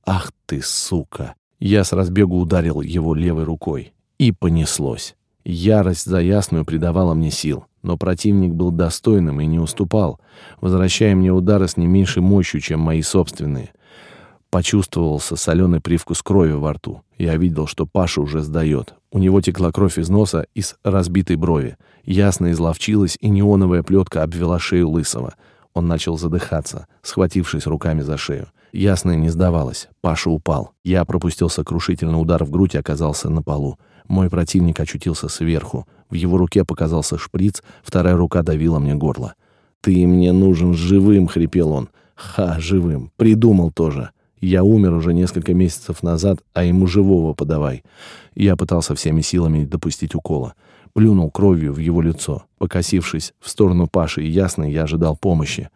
[SPEAKER 1] «Ах ты, сука!» Я с разбегу ударил его левой рукой. И понеслось. Ярость за ясную придавала мне сил. Но противник был достойным и не уступал, возвращая мне удары с не меньшей мощью, чем мои собственные. Почувствовался соленый привкус крови во рту. Я видел, что Паша уже сдает. У него текла кровь из носа и с разбитой брови. Ясно изловчилась, и неоновая плетка обвела шею Лысого. Он начал задыхаться, схватившись руками за шею. Ясная не сдавалась. Паша упал. Я пропустил сокрушительный удар в грудь и оказался на полу. Мой противник очутился сверху. В его руке показался шприц, вторая рука давила мне горло. «Ты мне нужен живым!» — хрипел он. «Ха, живым! Придумал тоже!» Я умер уже несколько месяцев назад, а ему живого подавай. Я пытался всеми силами допустить укола. Плюнул кровью в его лицо. Покосившись в сторону Паши и Ясной, я ожидал помощи.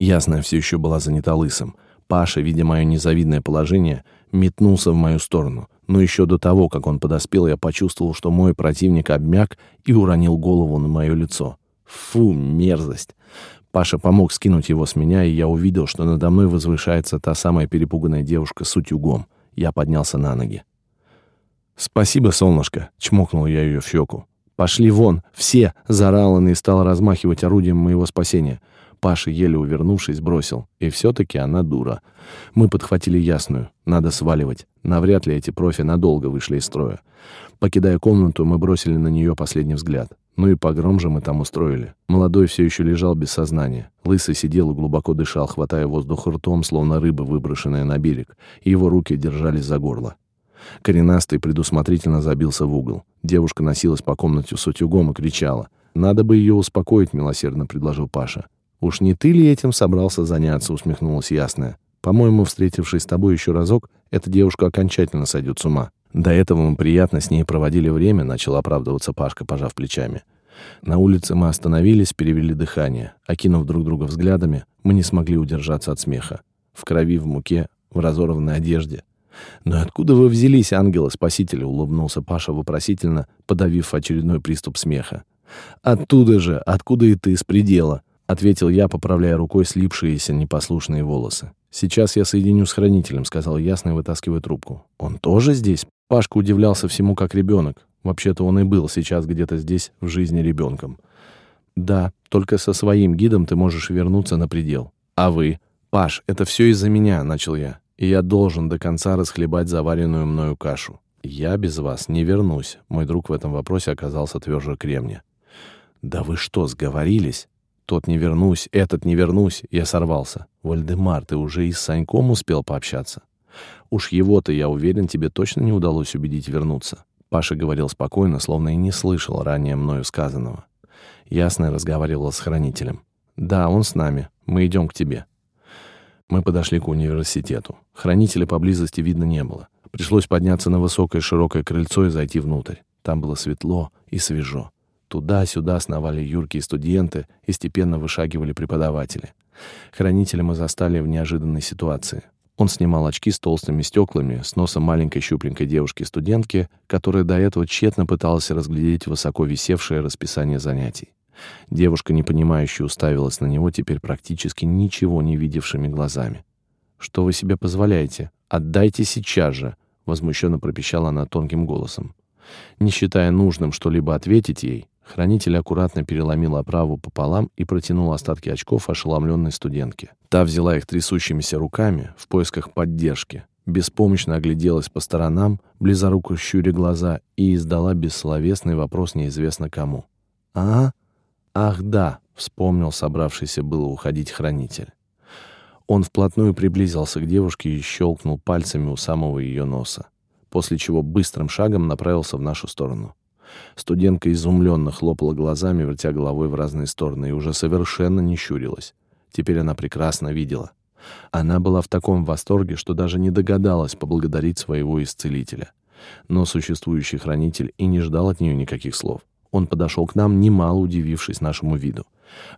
[SPEAKER 1] Ясная все еще была занята лысым. Паша, видя мое незавидное положение, метнулся в мою сторону. Но еще до того, как он подоспел, я почувствовал, что мой противник обмяк и уронил голову на мое лицо. Фу, мерзость. Паша помог скинуть его с меня, и я увидел, что надо мной возвышается та самая перепуганная девушка с утюгом. Я поднялся на ноги. «Спасибо, солнышко!» — чмокнул я ее в щеку. «Пошли вон! Все!» — заорал он и стал размахивать орудием моего спасения. Паша, еле увернувшись, бросил. И все-таки она дура. Мы подхватили ясную. Надо сваливать. Навряд ли эти профи надолго вышли из строя. Покидая комнату, мы бросили на нее последний взгляд. Ну и погром же мы там устроили. Молодой все еще лежал без сознания. Лысый сидел и глубоко дышал, хватая воздух ртом, словно рыба, выброшенная на берег, и его руки держались за горло. Коренастый предусмотрительно забился в угол. Девушка носилась по комнате с утюгом и кричала. «Надо бы ее успокоить», — милосердно предложил Паша. «Уж не ты ли этим собрался заняться?» — усмехнулась Ясная. «По-моему, встретившись с тобой еще разок, эта девушка окончательно сойдет с ума». До этого мы приятно с ней проводили время, начал оправдываться Пашка, пожав плечами. На улице мы остановились, перевели дыхание. Окинув друг друга взглядами, мы не смогли удержаться от смеха. В крови, в муке, в разорванной одежде. «Но откуда вы взялись, ангелы-спасители?» — улыбнулся Паша вопросительно, подавив очередной приступ смеха. «Оттуда же, откуда и ты, с предела ответил я, поправляя рукой слипшиеся непослушные волосы. «Сейчас я соединю с хранителем», — сказал ясно вытаскивая трубку. «Он тоже здесь?» Пашка удивлялся всему как ребенок. Вообще-то он и был сейчас где-то здесь, в жизни ребенком. «Да, только со своим гидом ты можешь вернуться на предел. А вы?» «Паш, это все из-за меня», — начал я. «И я должен до конца расхлебать заваренную мною кашу. Я без вас не вернусь». Мой друг в этом вопросе оказался тверже кремня. «Да вы что, сговорились?» «Тот не вернусь, этот не вернусь», — я сорвался. «Вальдемар, ты уже и с Саньком успел пообщаться?» «Уж его-то, я уверен, тебе точно не удалось убедить вернуться». Паша говорил спокойно, словно и не слышал ранее мною сказанного. Ясно разговаривал с хранителем. «Да, он с нами. Мы идем к тебе». Мы подошли к университету. Хранителя поблизости видно не было. Пришлось подняться на высокое широкое крыльцо и зайти внутрь. Там было светло и свежо. Туда-сюда сновали юркие студенты и степенно вышагивали преподаватели. Хранителя мы застали в неожиданной ситуации. Он снимал очки с толстыми стеклами, с носом маленькой щупленькой девушки-студентки, которая до этого тщетно пыталась разглядеть высоко висевшее расписание занятий. Девушка, непонимающе, уставилась на него теперь практически ничего не видевшими глазами. «Что вы себе позволяете? Отдайте сейчас же!» — возмущенно пропищала она тонким голосом. Не считая нужным что-либо ответить ей, хранитель аккуратно переломил оправу пополам и протянул остатки очков ошеломленной студентке. Та взяла их трясущимися руками в поисках поддержки, беспомощно огляделась по сторонам, близоруко щуря глаза и издала бессловесный вопрос неизвестно кому. «А? Ах, да!» — вспомнил собравшийся было уходить хранитель. Он вплотную приблизился к девушке и щелкнул пальцами у самого ее носа после чего быстрым шагом направился в нашу сторону. Студентка изумленно хлопала глазами, вертя головой в разные стороны, и уже совершенно не щурилась. Теперь она прекрасно видела. Она была в таком восторге, что даже не догадалась поблагодарить своего исцелителя. Но существующий хранитель и не ждал от нее никаких слов. Он подошел к нам, немало удивившись нашему виду.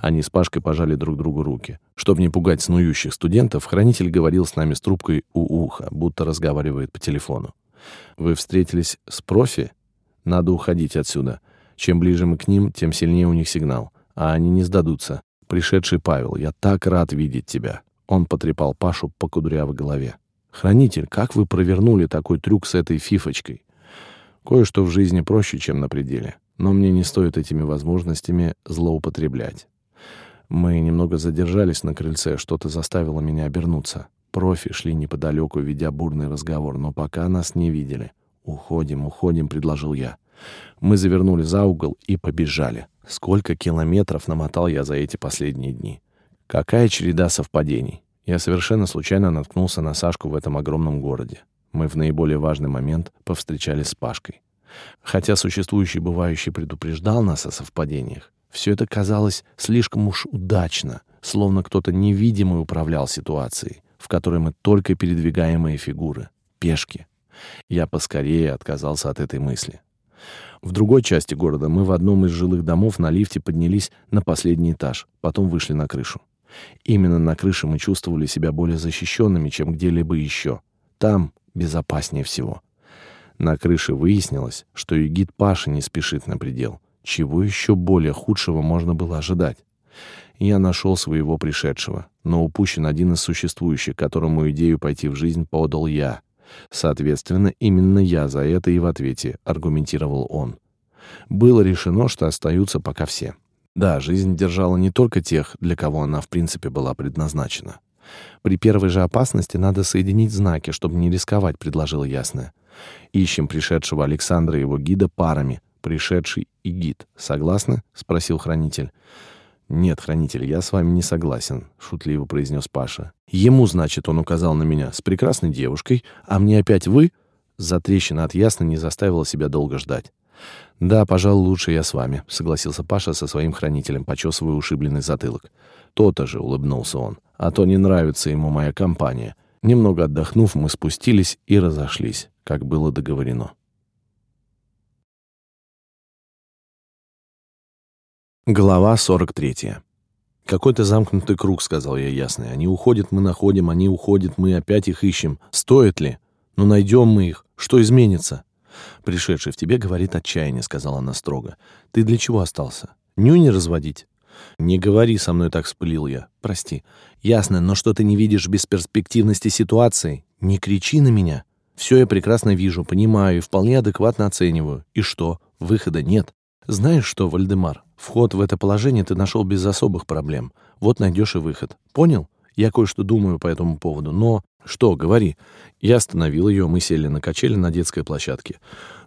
[SPEAKER 1] Они с Пашкой пожали друг другу руки. Чтобы не пугать снующих студентов, хранитель говорил с нами с трубкой у уха, будто разговаривает по телефону. Вы встретились с профи? Надо уходить отсюда. Чем ближе мы к ним, тем сильнее у них сигнал. А они не сдадутся. Пришедший Павел, я так рад видеть тебя. Он потрепал Пашу по кудрявой голове. Хранитель, как вы провернули такой трюк с этой фифочкой? Кое-что в жизни проще, чем на пределе. Но мне не стоит этими возможностями злоупотреблять. Мы немного задержались на крыльце, что-то заставило меня обернуться. Профи шли неподалеку, ведя бурный разговор, но пока нас не видели. «Уходим, уходим», — предложил я. Мы завернули за угол и побежали. Сколько километров намотал я за эти последние дни. Какая череда совпадений. Я совершенно случайно наткнулся на Сашку в этом огромном городе. Мы в наиболее важный момент повстречались с Пашкой. Хотя существующий бывающий предупреждал нас о совпадениях, все это казалось слишком уж удачно, словно кто-то невидимый управлял ситуацией в которой мы только передвигаемые фигуры, пешки. Я поскорее отказался от этой мысли. В другой части города мы в одном из жилых домов на лифте поднялись на последний этаж, потом вышли на крышу. Именно на крыше мы чувствовали себя более защищенными, чем где-либо еще. Там безопаснее всего. На крыше выяснилось, что и гид Паша не спешит на предел. Чего еще более худшего можно было ожидать? Я нашел своего пришедшего, но упущен один из существующих, которому идею пойти в жизнь подал я. Соответственно, именно я за это и в ответе, аргументировал он. Было решено, что остаются пока все. Да, жизнь держала не только тех, для кого она в принципе была предназначена. При первой же опасности надо соединить знаки, чтобы не рисковать, предложил ясное. Ищем пришедшего Александра и его гида парами, пришедший и гид. Согласны? спросил хранитель. «Нет, хранитель, я с вами не согласен», — шутливо произнес Паша. «Ему, значит, он указал на меня с прекрасной девушкой, а мне опять вы?» Затрещина от ясно не заставила себя долго ждать. «Да, пожалуй, лучше я с вами», — согласился Паша со своим хранителем, почесывая ушибленный затылок. «То-то же», — улыбнулся он, — «а то не нравится ему моя компания». Немного отдохнув, мы спустились и разошлись, как было договорено. Глава 43. «Какой-то замкнутый круг», — сказал я ясно. «Они уходят, мы находим, они уходят, мы опять их ищем. Стоит ли? Ну, найдем мы их. Что изменится?» «Пришедший в тебе говорит отчаяние», — сказала она строго. «Ты для чего остался? Нюни разводить?» «Не говори со мной так», — вспылил я. «Прости. Ясно, но что ты не видишь бесперспективности ситуации? Не кричи на меня. Все я прекрасно вижу, понимаю и вполне адекватно оцениваю. И что? Выхода нет. Знаешь что, Вальдемар, вход в это положение ты нашел без особых проблем. Вот найдешь и выход. Понял? Я кое-что думаю по этому поводу, но... Что, говори. Я остановил ее, мы сели на качели на детской площадке.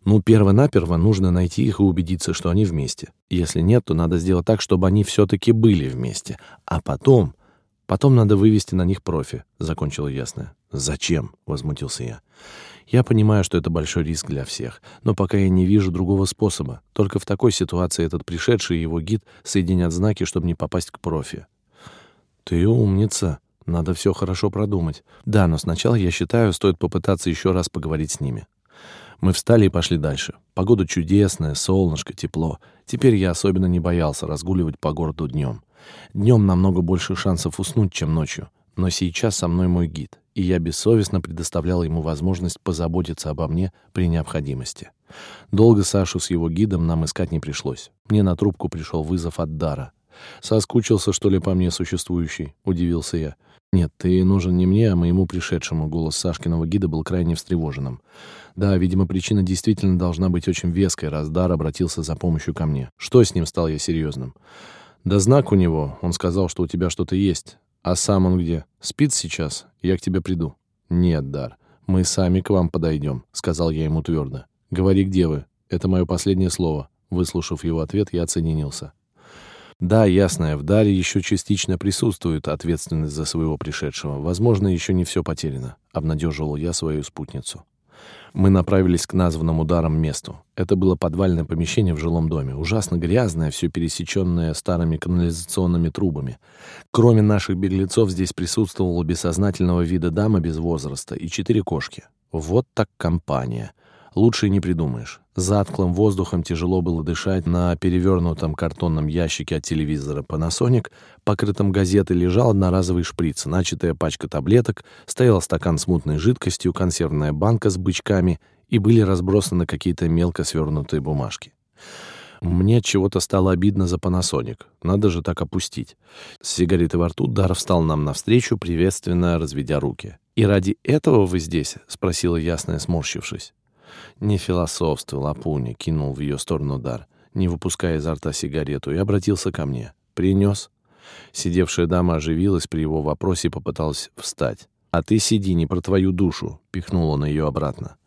[SPEAKER 1] Ну, перво-наперво нужно найти их и убедиться, что они вместе. Если нет, то надо сделать так, чтобы они все-таки были вместе. А потом... Потом надо вывести на них профи, — закончила ясная. «Зачем?» — возмутился я. «Я понимаю, что это большой риск для всех, но пока я не вижу другого способа. Только в такой ситуации этот пришедший и его гид соединят знаки, чтобы не попасть к профи». «Ты умница. Надо все хорошо продумать. Да, но сначала, я считаю, стоит попытаться еще раз поговорить с ними». Мы встали и пошли дальше. Погода чудесная, солнышко, тепло. Теперь я особенно не боялся разгуливать по городу днем. Днем намного больше шансов уснуть, чем ночью. Но сейчас со мной мой гид, и я бессовестно предоставлял ему возможность позаботиться обо мне при необходимости. Долго Сашу с его гидом нам искать не пришлось. Мне на трубку пришел вызов от Дара. «Соскучился, что ли, по мне существующий?» — удивился я. «Нет, ты нужен не мне, а моему пришедшему». Голос Сашкиного гида был крайне встревоженным. Да, видимо, причина действительно должна быть очень веской, раз Дар обратился за помощью ко мне. Что с ним стал я серьезным? Да знак у него. Он сказал, что у тебя что-то есть. А сам он где? Спит сейчас? Я к тебе приду. Нет, Дар, мы сами к вам подойдем, сказал я ему твердо. Говори, где вы. Это мое последнее слово. Выслушав его ответ, я оценился. Да, ясно, в Даре еще частично присутствует ответственность за своего пришедшего. Возможно, еще не все потеряно, обнадеживал я свою спутницу. Мы направились к названному ударом месту. Это было подвальное помещение в жилом доме, ужасно грязное, все пересеченное старыми канализационными трубами. Кроме наших беглецов здесь присутствовала бессознательного вида дама без возраста и четыре кошки. Вот так компания. Лучше не придумаешь. Затклым воздухом тяжело было дышать на перевернутом картонном ящике от телевизора Panasonic, покрытом газетой, лежал одноразовый шприц, начатая пачка таблеток, стоял стакан с мутной жидкостью, консервная банка с бычками и были разбросаны какие-то мелко свернутые бумажки. Мне чего-то стало обидно за Panasonic. Надо же так опустить. С сигаретой во рту Дар встал нам навстречу, приветственно разведя руки. «И ради этого вы здесь?» — спросила ясная, сморщившись. Не философствуй, Лапуня, кинул в ее сторону дар, не выпуская изо рта сигарету, и обратился ко мне. Принес. Сидевшая дама оживилась при его вопросе и попыталась встать. «А ты сиди, не про твою душу», — пихнул он ее обратно.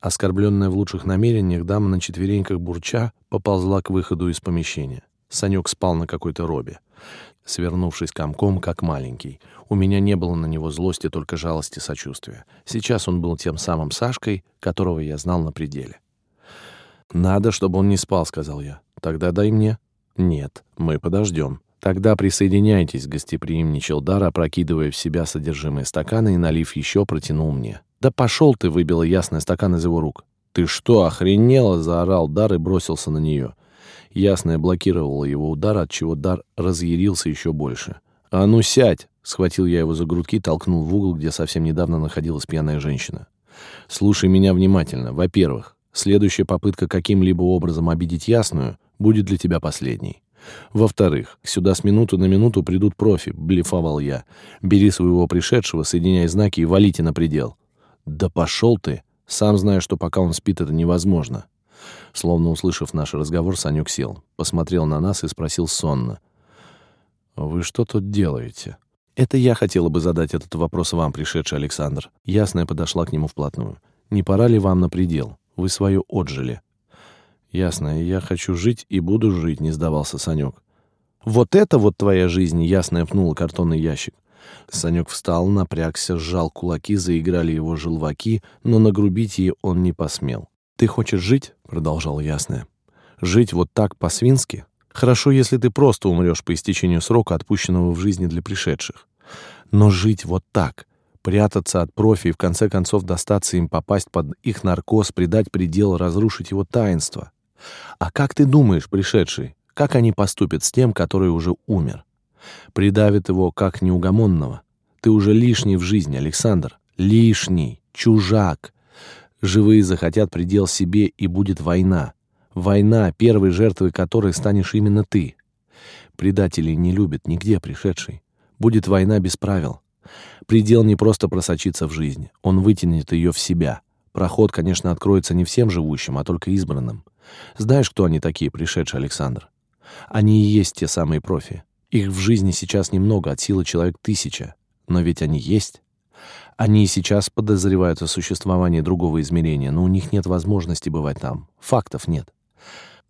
[SPEAKER 1] Оскорбленная в лучших намерениях, дама на четвереньках бурча поползла к выходу из помещения. Санек спал на какой-то робе свернувшись комком, как маленький. У меня не было на него злости, только жалости и сочувствия. Сейчас он был тем самым Сашкой, которого я знал на пределе. «Надо, чтобы он не спал», — сказал я. «Тогда дай мне». «Нет, мы подождем». «Тогда присоединяйтесь», — гостеприимничал Дар, опрокидывая в себя содержимое стакана и, налив еще, протянул мне. «Да пошел ты!» — выбила ясный стакан из его рук. «Ты что, охренела?» — заорал Дар и бросился на нее. Ясная блокировала его удар, отчего дар разъярился еще больше. «А ну сядь!» — схватил я его за грудки, толкнул в угол, где совсем недавно находилась пьяная женщина. «Слушай меня внимательно. Во-первых, следующая попытка каким-либо образом обидеть Ясную будет для тебя последней. Во-вторых, сюда с минуты на минуту придут профи, блефовал я. Бери своего пришедшего, соединяй знаки и валите на предел. Да пошел ты! Сам знаешь, что пока он спит, это невозможно. Словно услышав наш разговор, Санек сел, посмотрел на нас и спросил сонно. «Вы что тут делаете?» «Это я хотела бы задать этот вопрос вам, пришедший Александр». Ясная подошла к нему вплотную. «Не пора ли вам на предел? Вы свое отжили». «Ясно, я хочу жить и буду жить», — не сдавался Санек. «Вот это вот твоя жизнь!» — Ясная пнула картонный ящик. Санек встал, напрягся, сжал кулаки, заиграли его желваки, но нагрубить ей он не посмел. «Ты хочешь жить?» — продолжал Ясная. «Жить вот так по-свински? Хорошо, если ты просто умрешь по истечению срока, отпущенного в жизни для пришедших. Но жить вот так, прятаться от профи и в конце концов достаться им, попасть под их наркоз, предать предел, разрушить его таинство. А как ты думаешь, пришедший, как они поступят с тем, который уже умер? Придавят его как неугомонного. Ты уже лишний в жизни, Александр. Лишний. Чужак. Живые захотят предел себе, и будет война. Война, первой жертвой которой станешь именно ты. Предателей не любят нигде пришедший. Будет война без правил. Предел не просто просочится в жизнь, он вытянет ее в себя. Проход, конечно, откроется не всем живущим, а только избранным. Знаешь, кто они такие, пришедший Александр? Они и есть те самые профи. Их в жизни сейчас немного, от силы человек тысяча. Но ведь они есть. Они сейчас подозревают о существовании другого измерения, но у них нет возможности бывать там. Фактов нет.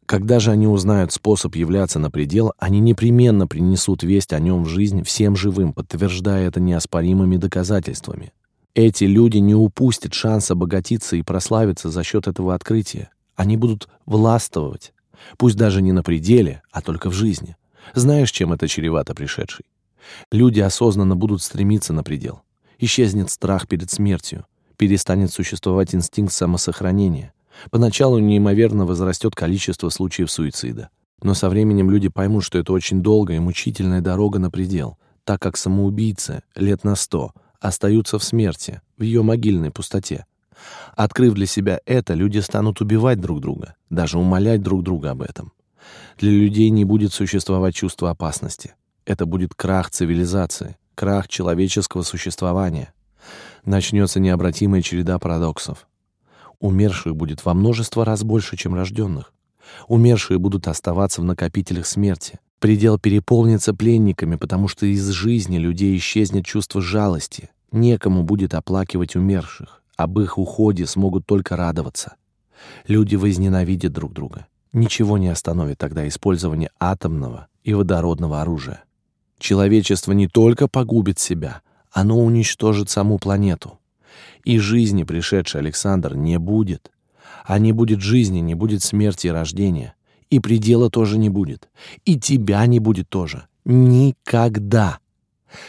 [SPEAKER 1] Когда же они узнают способ являться на предел, они непременно принесут весть о нем в жизнь всем живым, подтверждая это неоспоримыми доказательствами. Эти люди не упустят шанс обогатиться и прославиться за счет этого открытия. Они будут властвовать, пусть даже не на пределе, а только в жизни. Знаешь, чем это чревато пришедший? Люди осознанно будут стремиться на предел. Исчезнет страх перед смертью, перестанет существовать инстинкт самосохранения. Поначалу неимоверно возрастет количество случаев суицида. Но со временем люди поймут, что это очень долгая и мучительная дорога на предел, так как самоубийцы лет на сто остаются в смерти, в ее могильной пустоте. Открыв для себя это, люди станут убивать друг друга, даже умолять друг друга об этом. Для людей не будет существовать чувство опасности. Это будет крах цивилизации, крах человеческого существования. Начнется необратимая череда парадоксов. Умерших будет во множество раз больше, чем рожденных. Умершие будут оставаться в накопителях смерти. Предел переполнится пленниками, потому что из жизни людей исчезнет чувство жалости. Некому будет оплакивать умерших. Об их уходе смогут только радоваться. Люди возненавидят друг друга. Ничего не остановит тогда использование атомного и водородного оружия. Человечество не только погубит себя, оно уничтожит саму планету. И жизни пришедший Александр не будет. А не будет жизни, не будет смерти и рождения. И предела тоже не будет. И тебя не будет тоже. Никогда.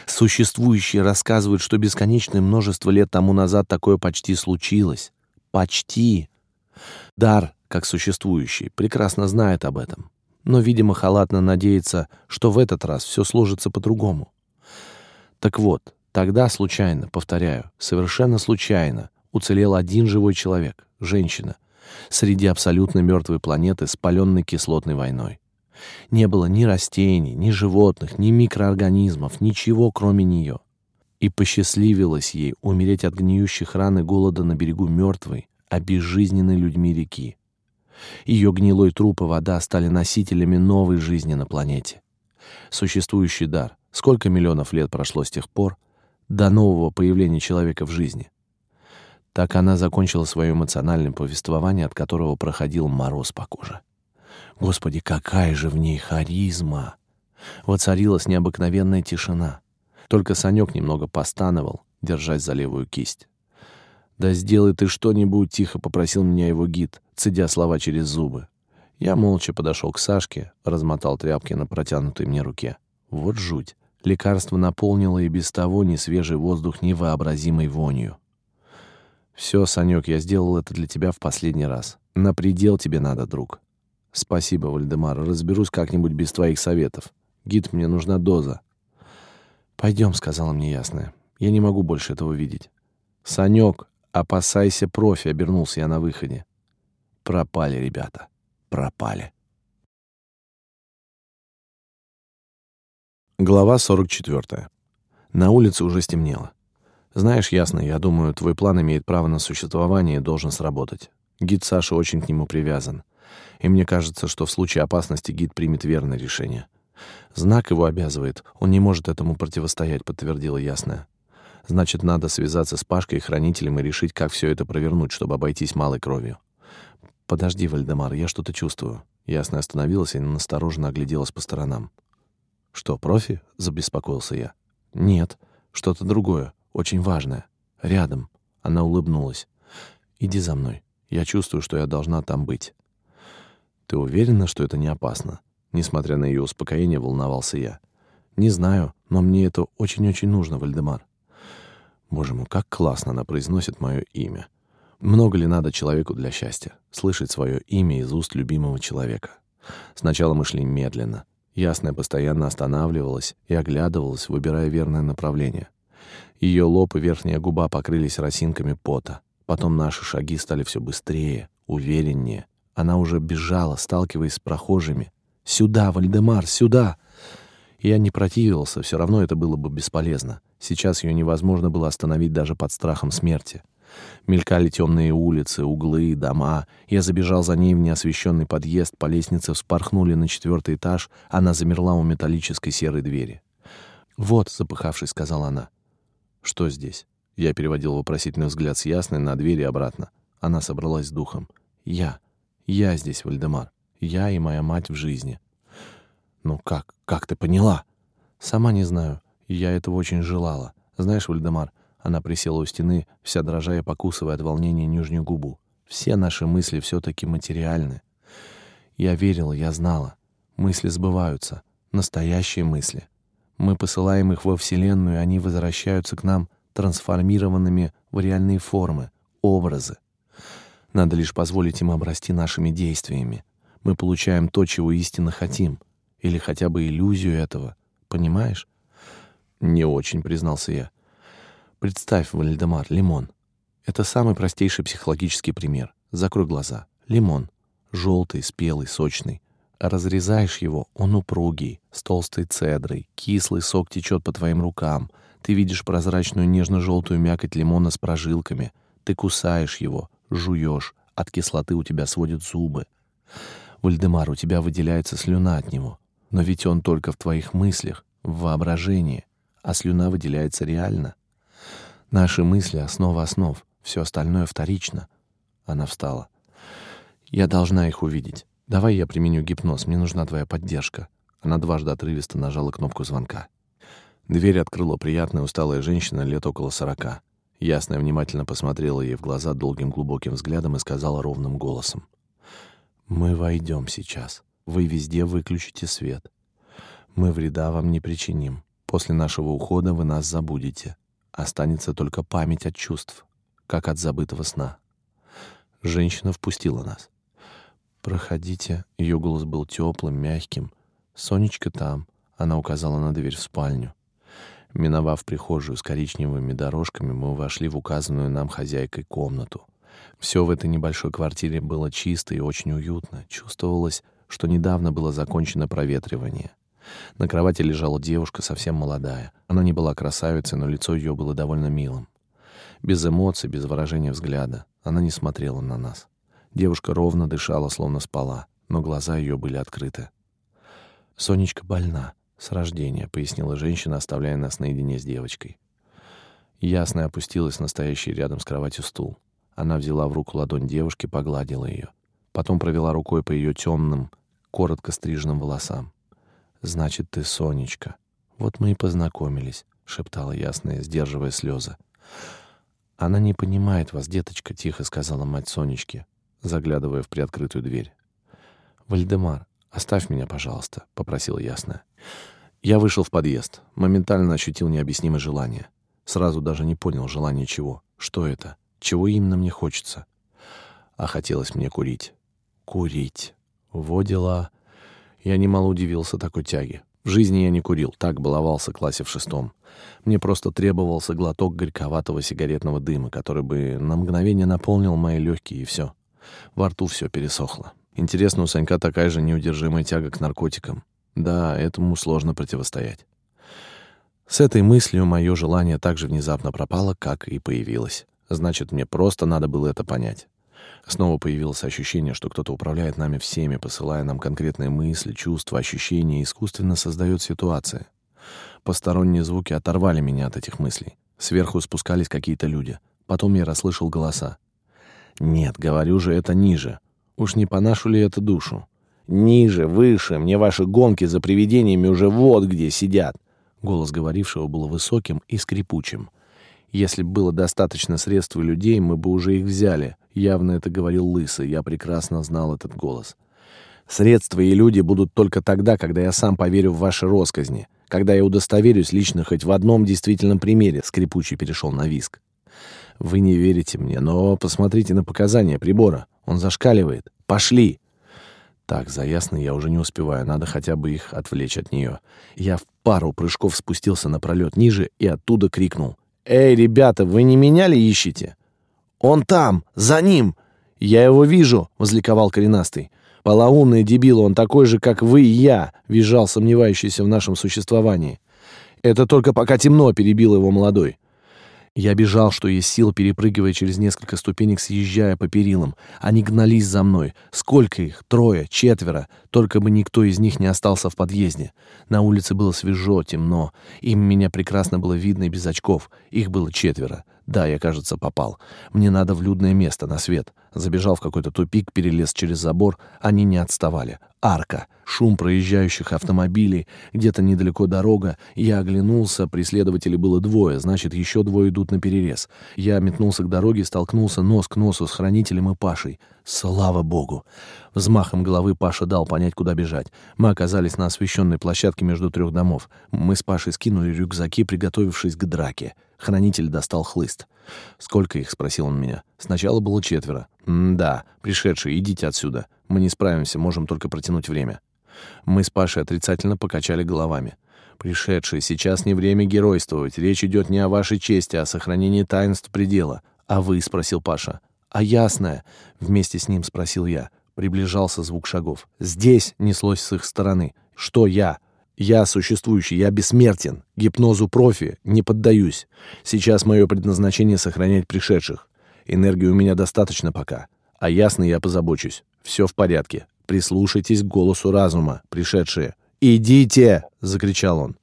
[SPEAKER 1] Существующие рассказывают, что бесконечное множество лет тому назад такое почти случилось. Почти. Дар, как существующий, прекрасно знает об этом. Но, видимо, халатно надеется, что в этот раз все сложится по-другому. Так вот, Тогда случайно, повторяю, совершенно случайно уцелел один живой человек, женщина, среди абсолютно мертвой планеты, спаленной кислотной войной. Не было ни растений, ни животных, ни микроорганизмов, ничего, кроме нее. И посчастливилось ей умереть от гниющих ран и голода на берегу мертвой, обезжизненной людьми реки. Ее гнилой труп и вода стали носителями новой жизни на планете. Существующий дар. Сколько миллионов лет прошло с тех пор, до нового появления человека в жизни. Так она закончила свое эмоциональное повествование, от которого проходил мороз по коже. Господи, какая же в ней харизма! Воцарилась необыкновенная тишина. Только Санек немного постановал, держась за левую кисть. «Да сделай ты что-нибудь», — тихо попросил меня его гид, цедя слова через зубы. Я молча подошел к Сашке, размотал тряпки на протянутой мне руке. Вот жуть. Лекарство наполнило и без того несвежий воздух невообразимой вонью. «Все, Санек, я сделал это для тебя в последний раз. На предел тебе надо, друг». «Спасибо, Вальдемар. Разберусь как-нибудь без твоих советов. Гид, мне нужна доза». «Пойдем», — сказала мне ясная. «Я не могу больше этого видеть». «Санек, опасайся профи», — обернулся я на выходе. Пропали ребята. Пропали. Глава 44. На улице уже стемнело. Знаешь, ясно, я думаю, твой план имеет право на существование и должен сработать. Гид Саши очень к нему привязан. И мне кажется, что в случае опасности гид примет верное решение. Знак его обязывает, он не может этому противостоять, подтвердила Ясная. Значит, надо связаться с Пашкой и Хранителем и решить, как все это провернуть, чтобы обойтись малой кровью. Подожди, Вальдемар, я что-то чувствую. Ясная остановилась и настороженно огляделась по сторонам. «Что, профи?» — забеспокоился я. «Нет, что-то другое, очень важное. Рядом». Она улыбнулась. «Иди за мной. Я чувствую, что я должна там быть». «Ты уверена, что это не опасно?» Несмотря на ее успокоение, волновался я. «Не знаю, но мне это очень-очень нужно, Вальдемар». Боже мой, как классно она произносит мое имя. Много ли надо человеку для счастья? Слышать свое имя из уст любимого человека. Сначала мы шли медленно, Ясная постоянно останавливалась и оглядывалась, выбирая верное направление. Ее лоб и верхняя губа покрылись росинками пота. Потом наши шаги стали все быстрее, увереннее. Она уже бежала, сталкиваясь с прохожими. «Сюда, Вальдемар, сюда!» Я не противился, все равно это было бы бесполезно. Сейчас ее невозможно было остановить даже под страхом смерти. Мелькали темные улицы, углы, дома. Я забежал за ней в неосвещенный подъезд, по лестнице вспорхнули на четвертый этаж, она замерла у металлической серой двери. «Вот», — запыхавшись, сказала она. «Что здесь?» Я переводил вопросительный взгляд с Ясной на дверь и обратно. Она собралась с духом. «Я. Я здесь, Вальдемар. Я и моя мать в жизни». «Ну как? Как ты поняла?» «Сама не знаю. Я этого очень желала. Знаешь, Вальдемар, она присела у стены, вся дрожа и покусывая от волнения нижнюю губу. Все наши мысли все-таки материальны. Я верила, я знала. Мысли сбываются. Настоящие мысли. Мы посылаем их во Вселенную, и они возвращаются к нам трансформированными в реальные формы, образы. Надо лишь позволить им обрасти нашими действиями. Мы получаем то, чего истинно хотим. Или хотя бы иллюзию этого. Понимаешь? Не очень, признался я. Представь, Вальдемар, лимон. Это самый простейший психологический пример. Закрой глаза. Лимон. Желтый, спелый, сочный. Разрезаешь его, он упругий, с толстой цедрой, кислый сок течет по твоим рукам. Ты видишь прозрачную нежно-желтую мякоть лимона с прожилками. Ты кусаешь его, жуешь, от кислоты у тебя сводят зубы. Вальдемар, у тебя выделяется слюна от него. Но ведь он только в твоих мыслях, в воображении, а слюна выделяется реально. Наши мысли — основа основ, все остальное вторично. Она встала. Я должна их увидеть. «Давай я применю гипноз, мне нужна твоя поддержка». Она дважды отрывисто нажала кнопку звонка. Дверь открыла приятная усталая женщина лет около сорока. Ясная внимательно посмотрела ей в глаза долгим глубоким взглядом и сказала ровным голосом. «Мы войдем сейчас. Вы везде выключите свет. Мы вреда вам не причиним. После нашего ухода вы нас забудете. Останется только память от чувств, как от забытого сна». Женщина впустила нас. «Проходите». Ее голос был теплым, мягким. «Сонечка там». Она указала на дверь в спальню. Миновав прихожую с коричневыми дорожками, мы вошли в указанную нам хозяйкой комнату. Все в этой небольшой квартире было чисто и очень уютно. Чувствовалось, что недавно было закончено проветривание. На кровати лежала девушка, совсем молодая. Она не была красавицей, но лицо ее было довольно милым. Без эмоций, без выражения взгляда. Она не смотрела на нас. Девушка ровно дышала, словно спала, но глаза ее были открыты. «Сонечка больна, с рождения», — пояснила женщина, оставляя нас наедине с девочкой. Ясная опустилась на стоящий рядом с кроватью стул. Она взяла в руку ладонь девушки, погладила ее. Потом провела рукой по ее темным, коротко стриженным волосам. «Значит, ты Сонечка. Вот мы и познакомились», — шептала Ясная, сдерживая слезы. «Она не понимает вас, деточка», — тихо сказала мать Сонечки заглядывая в приоткрытую дверь. «Вальдемар, оставь меня, пожалуйста», — попросила ясно. Я вышел в подъезд, моментально ощутил необъяснимое желание. Сразу даже не понял желание чего. Что это? Чего именно мне хочется? А хотелось мне курить. Курить. Во дела. Я немало удивился такой тяге. В жизни я не курил, так баловался в классе в шестом. Мне просто требовался глоток горьковатого сигаретного дыма, который бы на мгновение наполнил мои легкие, и все. Во рту все пересохло. Интересно, у Санька такая же неудержимая тяга к наркотикам. Да, этому сложно противостоять. С этой мыслью мое желание так же внезапно пропало, как и появилось. Значит, мне просто надо было это понять. Снова появилось ощущение, что кто-то управляет нами всеми, посылая нам конкретные мысли, чувства, ощущения и искусственно создает ситуации. Посторонние звуки оторвали меня от этих мыслей. Сверху спускались какие-то люди. Потом я расслышал голоса. Нет, говорю же, это ниже. Уж не по нашу ли это душу? Ниже, выше, мне ваши гонки за привидениями уже вот где сидят. Голос говорившего был высоким и скрипучим. Если бы было достаточно средств и людей, мы бы уже их взяли. Явно это говорил Лысый, я прекрасно знал этот голос. Средства и люди будут только тогда, когда я сам поверю в ваши росказни, когда я удостоверюсь лично хоть в одном действительном примере, скрипучий перешел на виск. Вы не верите мне, но посмотрите на показания прибора. Он зашкаливает. Пошли!» Так, за ясно я уже не успеваю, надо хотя бы их отвлечь от нее. Я в пару прыжков спустился на пролет ниже и оттуда крикнул. «Эй, ребята, вы не меня ли ищете?» «Он там! За ним!» «Я его вижу!» — возликовал коренастый. «Полоумный дебил, он такой же, как вы и я!» — визжал сомневающийся в нашем существовании. «Это только пока темно!» — перебил его молодой. Я бежал, что есть сил, перепрыгивая через несколько ступенек, съезжая по перилам. Они гнались за мной. Сколько их? Трое, четверо. Только бы никто из них не остался в подъезде. На улице было свежо, темно. Им меня прекрасно было видно и без очков. Их было четверо. Да, я, кажется, попал. Мне надо в людное место, на свет. Забежал в какой-то тупик, перелез через забор. Они не отставали. Арка. Шум проезжающих автомобилей. Где-то недалеко дорога. Я оглянулся. Преследователей было двое. Значит, еще двое идут на перерез. Я метнулся к дороге, столкнулся нос к носу с хранителем и Пашей. Слава богу! Взмахом головы Паша дал понять, куда бежать. Мы оказались на освещенной площадке между трех домов. Мы с Пашей скинули рюкзаки, приготовившись к драке. Хранитель достал хлыст. «Сколько их?» — спросил он меня. «Сначала было четверо». «Да, пришедшие, идите отсюда. Мы не справимся, можем только протянуть время». Мы с Пашей отрицательно покачали головами. «Пришедшие, сейчас не время геройствовать. Речь идет не о вашей чести, а о сохранении таинств предела». «А вы?» — спросил Паша. «А ясное?» — вместе с ним спросил я. Приближался звук шагов. «Здесь!» — неслось с их стороны. «Что я?» «Я существующий, я бессмертен. Гипнозу профи, не поддаюсь. Сейчас мое предназначение — сохранять пришедших. Энергии у меня достаточно пока. А ясно я позабочусь. Все в порядке. Прислушайтесь к голосу разума, пришедшие. «Идите!» — закричал он.